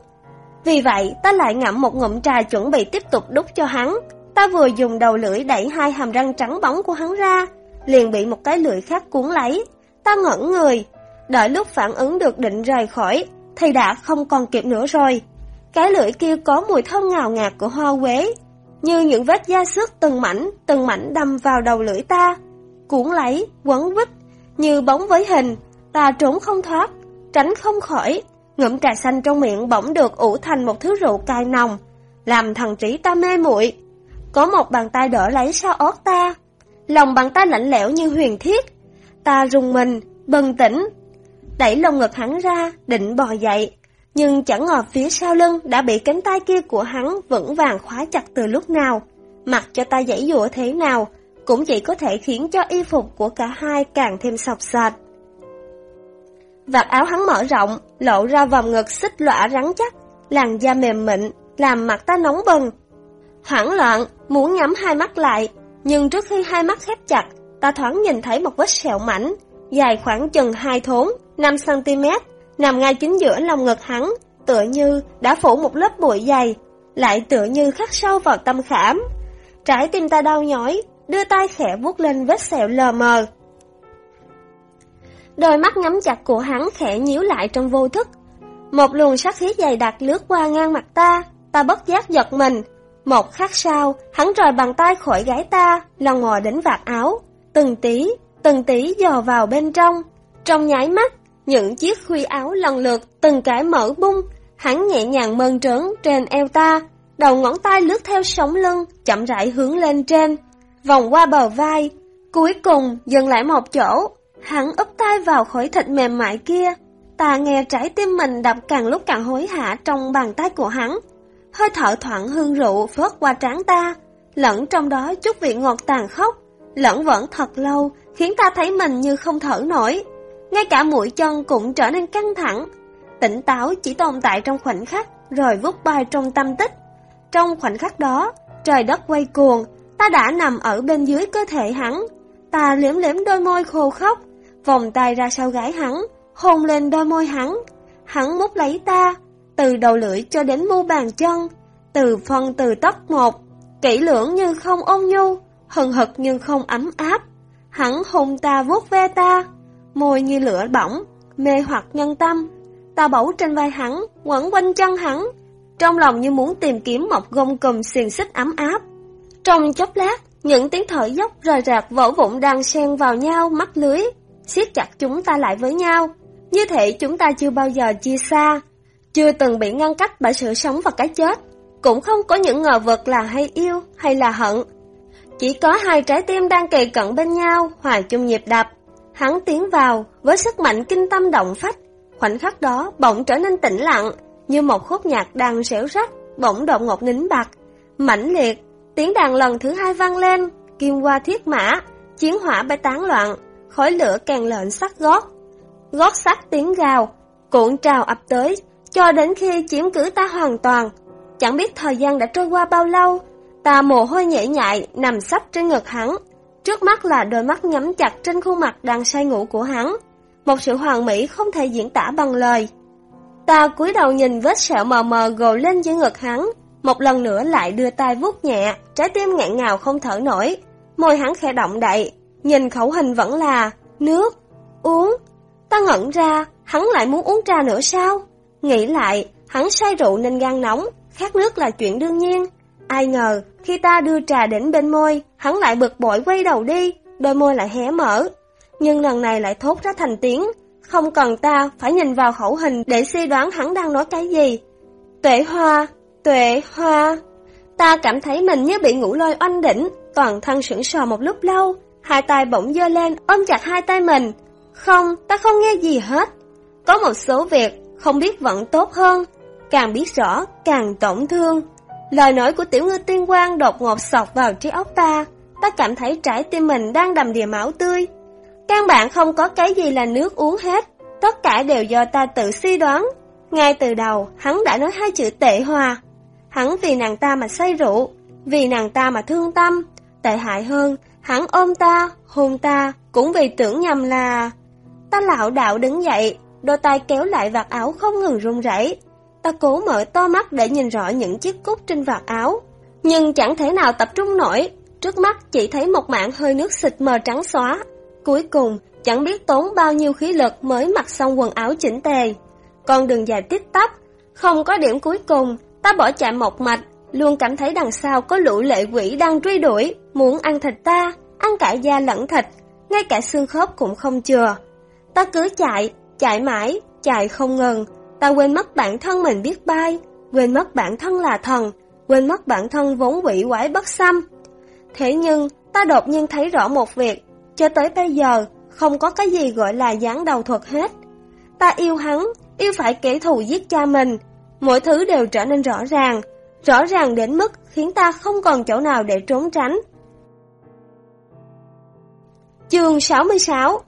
Speaker 1: Vì vậy, ta lại ngậm một ngụm trà chuẩn bị tiếp tục đút cho hắn. Ta vừa dùng đầu lưỡi đẩy hai hàm răng trắng bóng của hắn ra, liền bị một cái lưỡi khác cuốn lấy. Ta ngẩn người, đợi lúc phản ứng được định rời khỏi, thì đã không còn kịp nữa rồi. Cái lưỡi kia có mùi thơm ngào ngạt của hoa quế, như những vết da xước từng mảnh, từng mảnh đâm vào đầu lưỡi ta, cuốn lấy, quấn vít, như bóng với hình, ta trốn không thoát, tránh không khỏi, ngụm trà xanh trong miệng bỗng được ủ thành một thứ rượu cay nồng, làm thần trí ta mê muội. Có một bàn tay đỡ lấy sau ót ta, lòng bàn tay lạnh lẽo như huyền thiết, ta rùng mình, bừng tỉnh, đẩy lồng ngực hắn ra, định bò dậy, nhưng chẳng ngờ phía sau lưng đã bị cánh tay kia của hắn vững vàng khóa chặt từ lúc nào. Mặc cho ta giãy dụa thế nào, cũng chỉ có thể khiến cho y phục của cả hai càng thêm sọc sạch. Vạt áo hắn mở rộng, lộ ra vòng ngực xích lõa rắn chắc, làn da mềm mịn, làm mặt ta nóng bừng. Hoảng loạn, muốn nhắm hai mắt lại, nhưng trước khi hai mắt khép chặt, ta thoáng nhìn thấy một vết sẹo mảnh, dài khoảng chừng hai thốn, 5cm, nằm ngay chính giữa lòng ngực hắn, tựa như đã phủ một lớp bụi dày, lại tựa như khắc sâu vào tâm khảm. Trái tim ta đau nhói, đưa tay khẽ vuốt lên vết sẹo lờ mờ. Đôi mắt ngắm chặt của hắn khẽ nhíu lại trong vô thức. Một luồng sát khí dày đặc lướt qua ngang mặt ta, ta bất giác giật mình. Một khắc sau, hắn rời bàn tay khỏi gái ta, lòng ngò đến vạt áo, từng tí, từng tí dò vào bên trong. Trong nháy mắt, những chiếc khuy áo lần lượt từng cái mở bung, hắn nhẹ nhàng mơn trớn trên eo ta, đầu ngón tay lướt theo sống lưng, chậm rãi hướng lên trên, vòng qua bờ vai, cuối cùng dừng lại một chỗ, hắn úp tay vào khối thịt mềm mại kia, ta nghe trái tim mình đập càng lúc càng hối hả trong bàn tay của hắn, hơi thở thoảng hương rượu phớt qua trán ta, lẫn trong đó chút vị ngọt tàn khốc, lẫn vẫn thật lâu, khiến ta thấy mình như không thở nổi. Ngay cả mũi chân cũng trở nên căng thẳng. Tỉnh táo chỉ tồn tại trong khoảnh khắc, rồi vút bay trong tâm tích. Trong khoảnh khắc đó, trời đất quay cuồng, ta đã nằm ở bên dưới cơ thể hắn. Ta liếm liếm đôi môi khô khóc, vòng tay ra sau gái hắn, hôn lên đôi môi hắn. Hắn mút lấy ta, từ đầu lưỡi cho đến mu bàn chân, từ phân từ tóc một, kỹ lưỡng nhưng không ôn nhu, hừng hực nhưng không ấm áp. Hắn hùng ta vuốt ve ta, môi như lửa bỏng, mê hoặc nhân tâm. Ta bấu trên vai hắn, quẩn quanh chân hắn, trong lòng như muốn tìm kiếm một gông cùm xiềng xích ấm áp. Trong chốc lát, những tiếng thở dốc rời rạc vỗ vụn đang xen vào nhau mắt lưới, siết chặt chúng ta lại với nhau. Như thể chúng ta chưa bao giờ chia xa, chưa từng bị ngăn cách bởi sự sống và cái chết, cũng không có những ngờ vực là hay yêu hay là hận. Chỉ có hai trái tim đang kề cận bên nhau, hòa chung nhịp đập. Hắn tiến vào với sức mạnh kinh tâm động phách, khoảnh khắc đó bỗng trở nên tĩnh lặng, như một khúc nhạc đang xẻo rách, bỗng đột ngột nín bặt. Mãnh liệt, tiếng đàn lần thứ hai vang lên, kim qua thiết mã, chiến hỏa bay tán loạn, khói lửa càng lợn sắc gót. Gót sắt tiếng gào, cuộn trào ập tới, cho đến khi chiếm cứ ta hoàn toàn. Chẳng biết thời gian đã trôi qua bao lâu, ta mồ hôi nhễ nhại nằm sắp trên ngực hắn, Trước mắt là đôi mắt nhắm chặt trên khuôn mặt đang say ngủ của hắn. Một sự hoàn mỹ không thể diễn tả bằng lời. Ta cúi đầu nhìn vết sẹo mờ mờ gồ lên dưới ngực hắn. Một lần nữa lại đưa tay vuốt nhẹ, trái tim ngạn ngào không thở nổi. Môi hắn khẽ động đậy, nhìn khẩu hình vẫn là nước, uống. Ta ngẩn ra, hắn lại muốn uống trà nữa sao? Nghĩ lại, hắn say rượu nên gan nóng, khát nước là chuyện đương nhiên. Ai ngờ, khi ta đưa trà đến bên môi, hắn lại bực bội quay đầu đi, đôi môi lại hé mở. Nhưng lần này lại thốt ra thành tiếng, không cần ta phải nhìn vào khẩu hình để suy đoán hắn đang nói cái gì. Tuệ hoa, tuệ hoa. Ta cảm thấy mình như bị ngủ lôi oanh đỉnh, toàn thân sững sờ một lúc lâu, hai tay bỗng dơ lên ôm chặt hai tay mình. Không, ta không nghe gì hết. Có một số việc không biết vẫn tốt hơn, càng biết rõ càng tổn thương. Lời nói của tiểu ngư tiên quang đột ngột sọc vào trí óc ta, ta cảm thấy trái tim mình đang đầm đìa máu tươi. Căn bản không có cái gì là nước uống hết, tất cả đều do ta tự suy đoán. Ngay từ đầu, hắn đã nói hai chữ tệ hòa. Hắn vì nàng ta mà say rượu, vì nàng ta mà thương tâm, Tệ hại hơn, hắn ôm ta, hôn ta, cũng vì tưởng nhầm là... Ta lão đạo đứng dậy, đôi tay kéo lại vạt áo không ngừng run rẩy. Ta cố mở to mắt để nhìn rõ những chiếc cúc trên vạt áo, nhưng chẳng thể nào tập trung nổi, trước mắt chỉ thấy một mảng hơi nước xịt mờ trắng xóa. Cuối cùng, chẳng biết tốn bao nhiêu khí lực mới mặc xong quần áo chỉnh tề. Con đường dài tít tắp, không có điểm cuối cùng, ta bỏ chạy một mạch, luôn cảm thấy đằng sau có lũ lệ quỷ đang truy đuổi, muốn ăn thịt ta, ăn cả da lẫn thịt, ngay cả xương khớp cũng không chừa. Ta cứ chạy, chạy mãi, chạy không ngừng, ta quên mất bản thân mình biết bay, quên mất bản thân là thần, quên mất bản thân vốn quỷ quái bất xâm. Thế nhưng, ta đột nhiên thấy rõ một việc, cho tới bây giờ, không có cái gì gọi là dáng đầu thuật hết. Ta yêu hắn, yêu phải kẻ thù giết cha mình, mọi thứ đều trở nên rõ ràng, rõ ràng đến mức khiến ta không còn chỗ nào để trốn tránh. Chương 66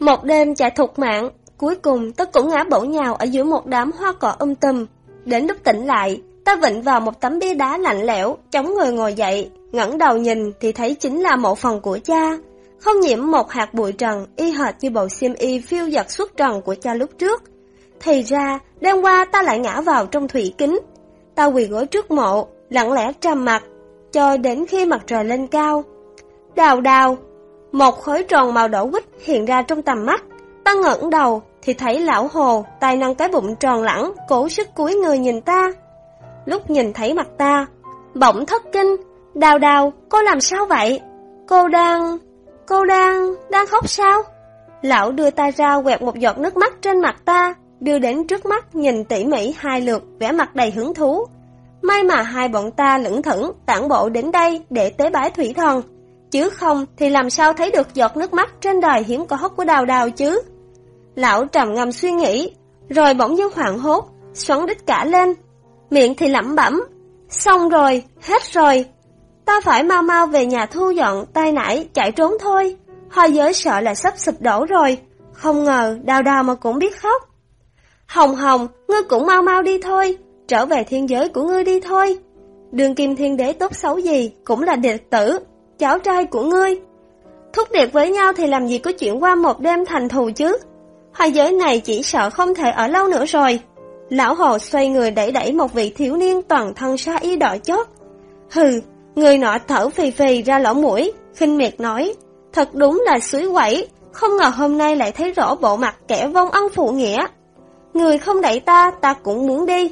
Speaker 1: Một đêm chạy thục mạng, cuối cùng ta cũng ngã bổ nhào ở giữa một đám hoa cỏ um tùm. Đến lúc tỉnh lại, ta vịnh vào một tấm bia đá lạnh lẽo, chống người ngồi dậy, ngẩng đầu nhìn thì thấy chính là mộ phần của cha. Không nhiễm một hạt bụi trần, y hệt như bộ xiêm y phiêu giật suốt trần của cha lúc trước. Thì ra, đêm qua ta lại ngã vào trong thủy kính. Ta quỳ gối trước mộ, lặng lẽ trầm mặt, cho đến khi mặt trời lên cao. Đào đào, một khối tròn màu đỏ quýt hiện ra trong tầm mắt. Ta ngẩng đầu thì thấy lão hồ tay nâng cái bụng tròn lẳng, cố sức cúi người nhìn ta. Lúc nhìn thấy mặt ta, bỗng thất kinh, đào đào, cô làm sao vậy? Cô đang... cô đang... đang khóc sao? Lão đưa tay ra quẹt một giọt nước mắt trên mặt ta, đưa đến trước mắt nhìn tỉ mỉ hai lượt, vẻ mặt đầy hứng thú. May mà hai bọn ta lững thững tản bộ đến đây để tế bái thủy thần, chứ không thì làm sao thấy được giọt nước mắt trên đời hiếm có hốc của đào đào chứ. Lão trầm ngâm suy nghĩ, rồi bỗng dưng hoảng hốt, xoắn đít cả lên, miệng thì lẩm bẩm, xong rồi, hết rồi, ta phải mau mau về nhà thu dọn tay nãy chạy trốn thôi, hoa giới sợ là sắp sụp đổ rồi, không ngờ đào đào mà cũng biết khóc. Hồng Hồng, ngươi cũng mau mau đi thôi, trở về thiên giới của ngươi đi thôi. Đường kim thiên đế tốt xấu gì, cũng là đệ tử, cháu trai của ngươi. Thúc điệp với nhau thì làm gì có chuyện qua một đêm thành thù chứ. Hai giới này chỉ sợ không thể ở lâu nữa rồi. Lão hồ xoay người đẩy đẩy một vị thiếu niên toàn thân sa y đỏ chót. Hừ, người nọ thở phì phì ra lỗ mũi, khinh miệt nói. Thật đúng là suối quẩy, không ngờ hôm nay lại thấy rõ bộ mặt kẻ vong ân phụ nghĩa. Người không đẩy ta, ta cũng muốn đi.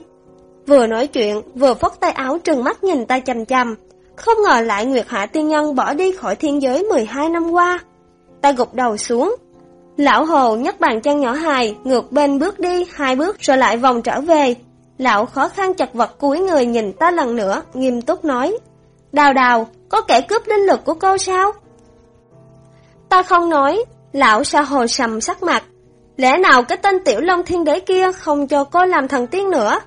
Speaker 1: Vừa nói chuyện, vừa phất tay áo trừng mắt nhìn ta chầm chầm. Không ngờ lại Nguyệt Hạ Tiên Nhân bỏ đi khỏi thiên giới 12 năm qua. Ta gục đầu xuống. Lão Hồ nhấc bàn chân nhỏ hài, ngược bên bước đi, hai bước rồi lại vòng trở về. Lão khó khăn chặt vật cuối người nhìn ta lần nữa, nghiêm túc nói. Đào đào, có kẻ cướp linh lực của cô sao? Ta không nói, lão sa hồ sầm sắc mặt, Lẽ nào cái tên tiểu long thiên đế kia không cho cô làm thần tiên nữa?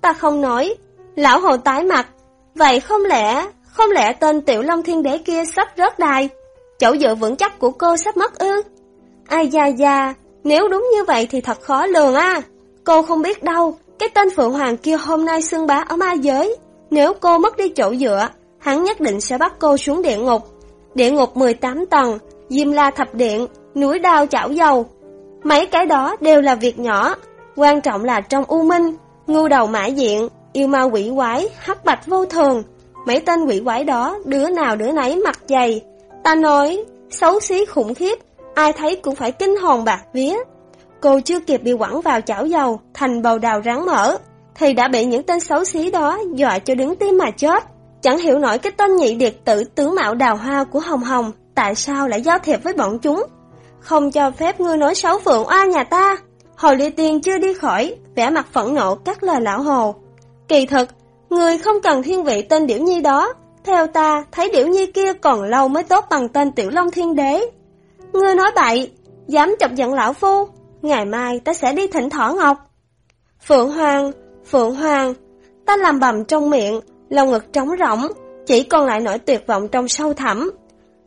Speaker 1: Ta không nói. Lão hồ tái mặt. Vậy không lẽ, không lẽ tên tiểu long thiên đế kia sắp rớt đài? Chỗ dựa vững chắc của cô sắp mất ư? Ai da da, nếu đúng như vậy thì thật khó lường à. Cô không biết đâu, cái tên Phượng Hoàng kia hôm nay xưng bá ở ma giới. Nếu cô mất đi chỗ dựa, hắn nhất định sẽ bắt cô xuống địa ngục. Địa ngục 18 tầng, Diêm La Thập Điện, núi đao chảo dầu, Mấy cái đó đều là việc nhỏ, quan trọng là trong u minh, ngu đầu mã diện, yêu ma quỷ quái, hắc bạch vô thường. Mấy tên quỷ quái đó, đứa nào đứa nấy mặt dày. Ta nói, xấu xí khủng khiếp, ai thấy cũng phải kinh hồn bạc vía. Cô chưa kịp bị quẳng vào chảo dầu, thành bầu đào rắn mở, thì đã bị những tên xấu xí đó dọa cho đứng tim mà chết. Chẳng hiểu nổi cái tên nhị điệt tử tướng mạo đào hoa của Hồng Hồng, tại sao lại giao thiệp với bọn chúng. Không cho phép ngươi nói xấu Phượng Oa nhà ta. Hồ Ly Tiên chưa đi khỏi, vẻ mặt phẫn nộ cắt lời lão Hồ. Kỳ thực, người không cần thiên vị tên Điểu Nhi đó. Theo ta, thấy Điểu Nhi kia còn lâu mới tốt bằng tên Tiểu Long Thiên Đế. Ngươi nói bậy, dám chọc giận lão phu. Ngày mai ta sẽ đi thỉnh thỏ ngọc. Phượng Hoàng, Phượng Hoàng, ta làm bầm trong miệng, lòng ngực trống rỗng, chỉ còn lại nỗi tuyệt vọng trong sâu thẳm.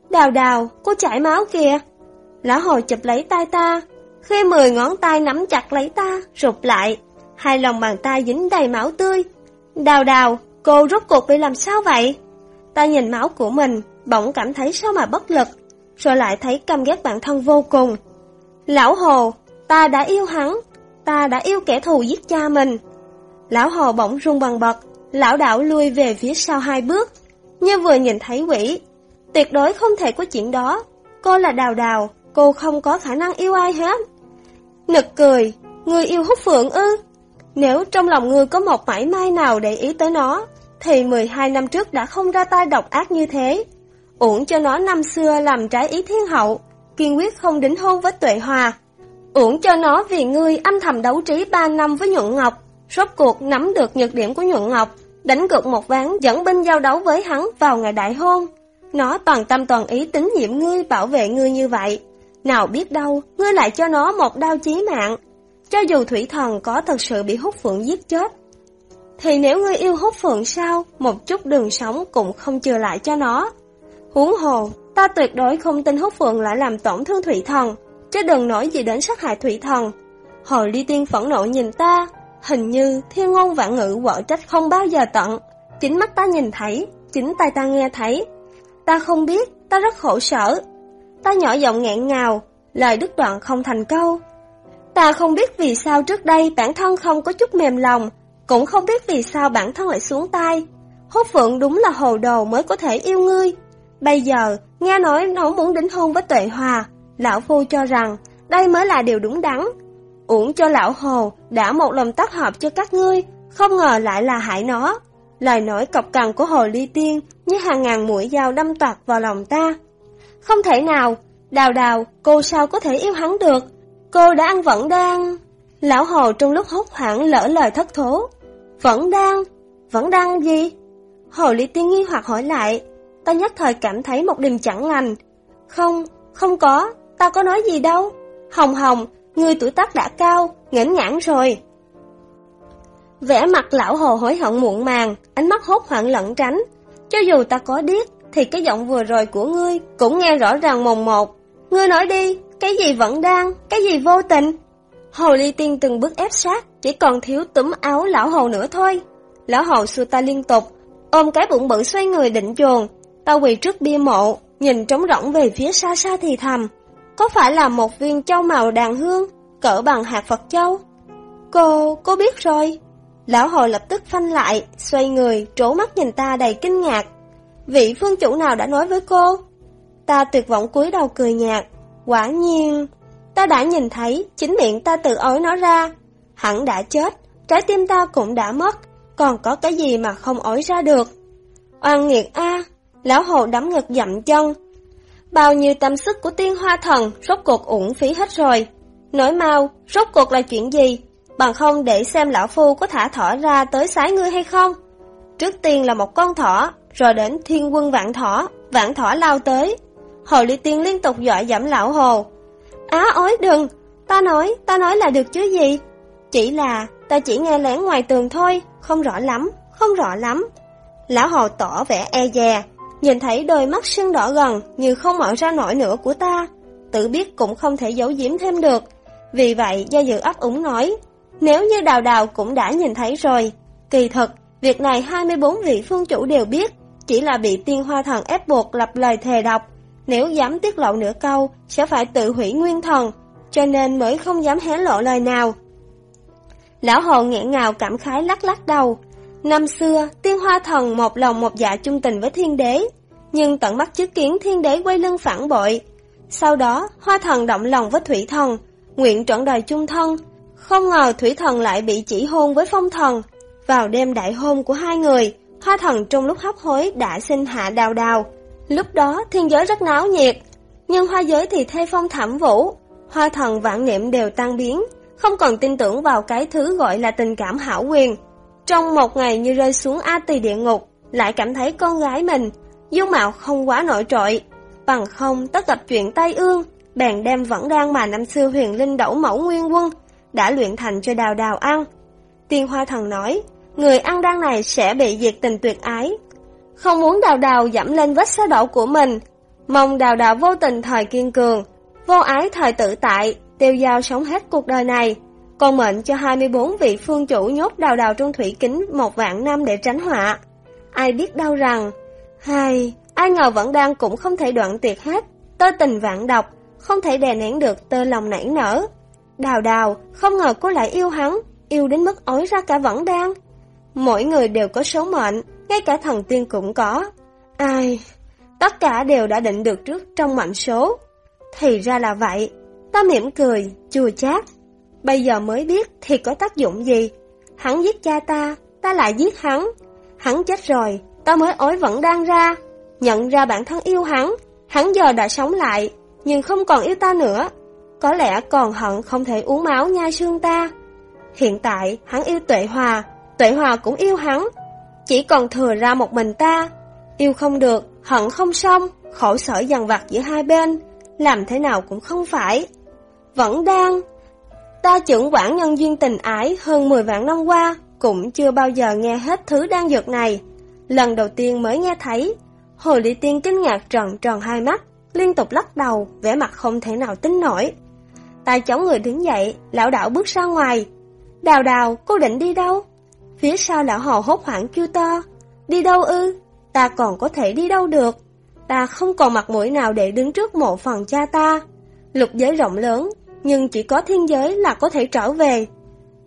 Speaker 1: Đào đào, cô chảy máu kìa. Lão hồi chụp lấy tay ta, khi mười ngón tay nắm chặt lấy ta, rụt lại, hai lòng bàn tay dính đầy máu tươi. Đào đào, cô rốt cuộc bị làm sao vậy? Ta nhìn máu của mình, bỗng cảm thấy sao mà bất lực, rồi lại thấy căm ghét bản thân vô cùng. Lão Hồ, ta đã yêu hắn, ta đã yêu kẻ thù giết cha mình. Lão Hồ bỗng rung bằng bật, lão đảo lui về phía sau hai bước, như vừa nhìn thấy quỷ. Tuyệt đối không thể có chuyện đó, cô là đào đào, cô không có khả năng yêu ai hết. Nực cười, người yêu hút phượng ư? Nếu trong lòng ngươi có một mãi mai nào để ý tới nó, thì 12 năm trước đã không ra tay độc ác như thế. Uổng cho nó năm xưa làm trái ý thiên hậu, kiên quyết không đính hôn với Tuệ Hòa. Uổng cho nó vì ngươi âm thầm đấu trí ba năm với Nhuận Ngọc, rốt cuộc nắm được nhược điểm của Nhuận Ngọc, đánh cược một ván dẫn binh giao đấu với hắn vào ngày đại hôn. Nó toàn tâm toàn ý tín nhiệm ngươi bảo vệ ngươi như vậy. Nào biết đâu, ngươi lại cho nó một đau chí mạng. Cho dù thủy thần có thật sự bị hút phượng giết chết, thì nếu ngươi yêu hút phượng sao, một chút đường sống cũng không chừa lại cho nó. Huống hồ, ta tuyệt đối không tin húc phượng lại làm tổn thương thủy thần, chứ đừng nói gì đến sát hại thủy thần. Hồi ly tiên phẫn nộ nhìn ta, hình như thiên ngôn vạn ngữ vợ trách không bao giờ tận. Chính mắt ta nhìn thấy, chính tay ta nghe thấy. Ta không biết, ta rất khổ sở. Ta nhỏ giọng nghẹn ngào, lời đứt đoạn không thành câu. Ta không biết vì sao trước đây bản thân không có chút mềm lòng, cũng không biết vì sao bản thân lại xuống tay. Hốt phượng đúng là hồ đồ mới có thể yêu ngươi. Bây giờ, nghe nói nó muốn đính hôn với tuệ hòa, lão phu cho rằng đây mới là điều đúng đắn. Uổng cho lão hồ đã một lòng tác hợp cho các ngươi, không ngờ lại là hại nó. Lời nói cọc cằn của hồ ly tiên như hàng ngàn mũi dao đâm toạc vào lòng ta. Không thể nào, đào đào, cô sao có thể yêu hắn được? Cô đã ăn vẫn đang... Lão hồ trong lúc hốt hoảng lỡ lời thất thố. Vẫn đang... Vẫn đang gì? Hồ ly tiên nghi hoặc hỏi lại. Ta nhất thời cảm thấy một điểm chẳng lành. Không, không có, ta có nói gì đâu. Hồng hồng, ngươi tuổi tác đã cao, nghẽn ngãn rồi. Vẻ mặt lão hồ hối hận muộn màng, ánh mắt hốt hoảng lẫn tránh. Cho dù ta có điếc, thì cái giọng vừa rồi của ngươi cũng nghe rõ ràng mồm một. Ngươi nói đi, cái gì vẫn đang, cái gì vô tình? Hồ ly tiên từng bước ép sát, chỉ còn thiếu túm áo lão hồ nữa thôi. Lão hồ xua ta liên tục, ôm cái bụng bự xoay người định chuồng. Tao quỳ trước bia mộ, nhìn trống rỗng về phía xa xa thì thầm. Có phải là một viên châu màu đàn hương, cỡ bằng hạt Phật châu? Cô, cô biết rồi. Lão hồ lập tức phanh lại, xoay người, trố mắt nhìn ta đầy kinh ngạc. Vị phương chủ nào đã nói với cô? Ta tuyệt vọng cúi đầu cười nhạt. Quả nhiên, ta đã nhìn thấy, chính miệng ta tự ối nó ra. Hẳn đã chết, trái tim ta cũng đã mất, còn có cái gì mà không ối ra được. Oan nghiệt a lão hồ đấm ngực dậm chân. Bao nhiêu tâm sức của tiên hoa thần, rốt cuộc uổng phí hết rồi. Nói mau, rốt cuộc là chuyện gì? Bằng không để xem lão phu có thả thỏ ra tới sái ngươi hay không? Trước tiên là một con thỏ, rồi đến thiên quân vạn thỏ, vạn thỏ lao tới. Hồ ly tiên liên tục dọa dẫm lão hồ. Á ối đừng, ta nói, ta nói là được chứ gì? Chỉ là, ta chỉ nghe lén ngoài tường thôi, không rõ lắm, không rõ lắm. Lão hồ tỏ vẻ e dè, nhìn thấy đôi mắt sưng đỏ gần như không mở ra nổi nữa của ta. Tự biết cũng không thể giấu giếm thêm được. Vì vậy, do dự ấp úng nói, nếu như đào đào cũng đã nhìn thấy rồi, kỳ thật, việc này 24 vị phương chủ đều biết, chỉ là bị tiên hoa thần ép buộc lập lời thề độc. Nếu dám tiết lộ nửa câu, sẽ phải tự hủy nguyên thần, cho nên mới không dám hé lộ lời nào. Lão hồ nghẹn ngào cảm khái lắc lắc đầu. Năm xưa, tiên hoa thần một lòng một dạ trung tình với thiên đế, nhưng tận mắt chứng kiến thiên đế quay lưng phản bội. Sau đó, hoa thần động lòng với thủy thần, nguyện trọn đời chung thân. Không ngờ thủy thần lại bị chỉ hôn với phong thần. Vào đêm đại hôn của hai người, hoa thần trong lúc hấp hối đã sinh hạ đào đào. Lúc đó thiên giới rất náo nhiệt, nhưng hoa giới thì thê phong thảm vũ. Hoa thần vạn niệm đều tan biến, không còn tin tưởng vào cái thứ gọi là tình cảm hảo quyền. Trong một ngày như rơi xuống A tỳ địa ngục, lại cảm thấy con gái mình, dung mạo không quá nổi trội. Bằng không tất gặp chuyện tay ương, bèn đem vẫn đang mà năm xưa huyền linh đẩu mẫu nguyên quân, đã luyện thành cho đào đào ăn. Tiên hoa thần nói, người ăn đan này sẽ bị diệt tình tuyệt ái. Không muốn đào đào dẫm lên vết xe đổ của mình, mong đào đào vô tình thời kiên cường, vô ái thời tự tại, tiêu giao sống hết cuộc đời này. Còn mệnh cho 24 vị phương chủ nhốt đào đào trong thủy kính một vạn năm để tránh họa. Ai biết đâu rằng, hay, Ai ngờ vẫn đang cũng không thể đoạn tuyệt hết, tơ tình vạn độc, không thể đè nén được tơ lòng nảy nở. Đào đào, không ngờ cô lại yêu hắn, yêu đến mức ói ra cả vẫn đang. Mỗi người đều có số mệnh, ngay cả thần tiên cũng có. Ai... Tất cả đều đã định được trước trong mệnh số. Thì ra là vậy. Ta mỉm cười, chua chát. Bây giờ mới biết thì có tác dụng gì. Hắn giết cha ta, ta lại giết hắn. Hắn chết rồi, ta mới ối vẫn đang ra. Nhận ra bản thân yêu hắn. Hắn giờ đã sống lại, nhưng không còn yêu ta nữa. Có lẽ còn hận không thể uống máu nhai xương ta. Hiện tại, hắn yêu Tuệ Hòa, Tuệ Hòa cũng yêu hắn. Chỉ còn thừa ra một mình ta. Yêu không được, hận không xong, khổ sở dằn vặt giữa hai bên, làm thế nào cũng không phải. Vẫn đang. Ta trưởng quản nhân duyên tình ái hơn 10 vạn năm qua, cũng chưa bao giờ nghe hết thứ đang dược này. Lần đầu tiên mới nghe thấy, Hồ Ly Tiên kinh ngạc tròn tròn hai mắt, liên tục lắc đầu, vẻ mặt không thể nào tin nổi. tài chống người đứng dậy, lão đạo bước ra ngoài. Đào đào, cô định đi đâu? Phía sau lão hồ hốt hoảng kêu to. Đi đâu ư? ta còn có thể đi đâu được. Ta không còn mặt mũi nào để đứng trước mộ phần cha ta. Lục giới rộng lớn, nhưng chỉ có thiên giới là có thể trở về.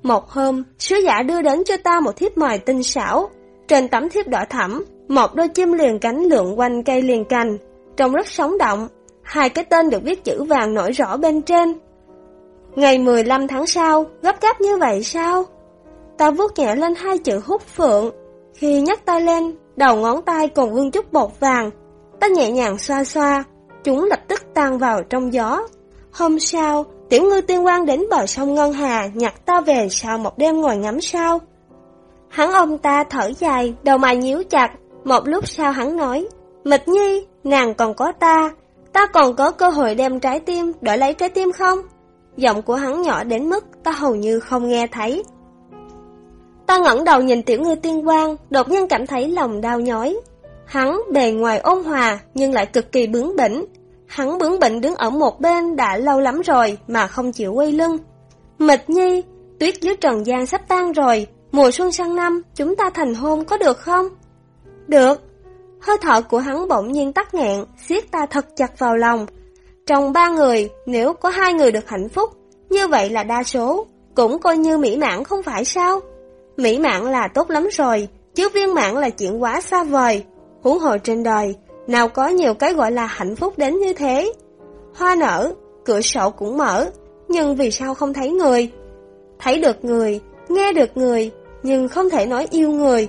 Speaker 1: Một hôm, sứ giả đưa đến cho ta một thiếp mời tinh xảo. Trên tấm thiếp đỏ thẳm, một đôi chim liền cánh lượn quanh cây liền cành, trông rất sống động. Hai cái tên được viết chữ vàng nổi rõ bên trên. Ngày 15 tháng sau, gấp gáp như vậy sao? Ta vuốt nhẹ lên hai chữ hút phượng. Khi nhắc tay lên, đầu ngón tay còn vương chút bột vàng. Ta nhẹ nhàng xoa xoa, chúng lập tức tan vào trong gió. Hôm sau, tiểu ngư tiên quan đến bờ sông Ngân Hà nhặt ta về sau một đêm ngồi ngắm sao. Hắn ông ta thở dài, đầu mày nhíu chặt, một lúc sau hắn nói, Mịch nhi, nàng còn có ta, ta còn có cơ hội đem trái tim đổi lấy trái tim không? Giọng của hắn nhỏ đến mức ta hầu như không nghe thấy. Ta ngẩng đầu nhìn tiểu ngư tiên Quan, đột nhiên cảm thấy lòng đau nhói. Hắn bề ngoài ôn hòa nhưng lại cực kỳ bướng bỉnh. Hắn bướng bỉnh đứng ở một bên đã lâu lắm rồi mà không chịu quay lưng. Mịch nhi, tuyết dưới trần gian sắp tan rồi, mùa xuân sang năm chúng ta thành hôn có được không? Được. Hơi thở của hắn bỗng nhiên tắt nghẹn, siết ta thật chặt vào lòng. Trong ba người, nếu có hai người được hạnh phúc, như vậy là đa số, cũng coi như mỹ mãn không phải sao? Mỹ mãn là tốt lắm rồi, chứ viên mãn là chuyện quá xa vời. Huống hồ trên đời, nào có nhiều cái gọi là hạnh phúc đến như thế. Hoa nở, cửa sổ cũng mở, nhưng vì sao không thấy người? Thấy được người, nghe được người, nhưng không thể nói yêu người.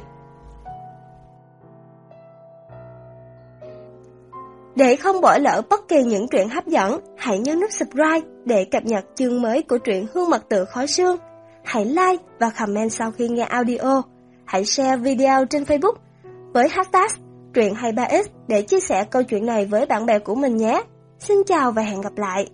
Speaker 1: Để không bỏ lỡ bất kỳ những truyện hấp dẫn, hãy nhấn nút subscribe để cập nhật chương mới của truyện Hương Mật Tự Khói Sương. Hãy like và comment sau khi nghe audio. Hãy share video trên Facebook với hashtag truyện 23x để chia sẻ câu chuyện này với bạn bè của mình nhé. Xin chào và hẹn gặp lại.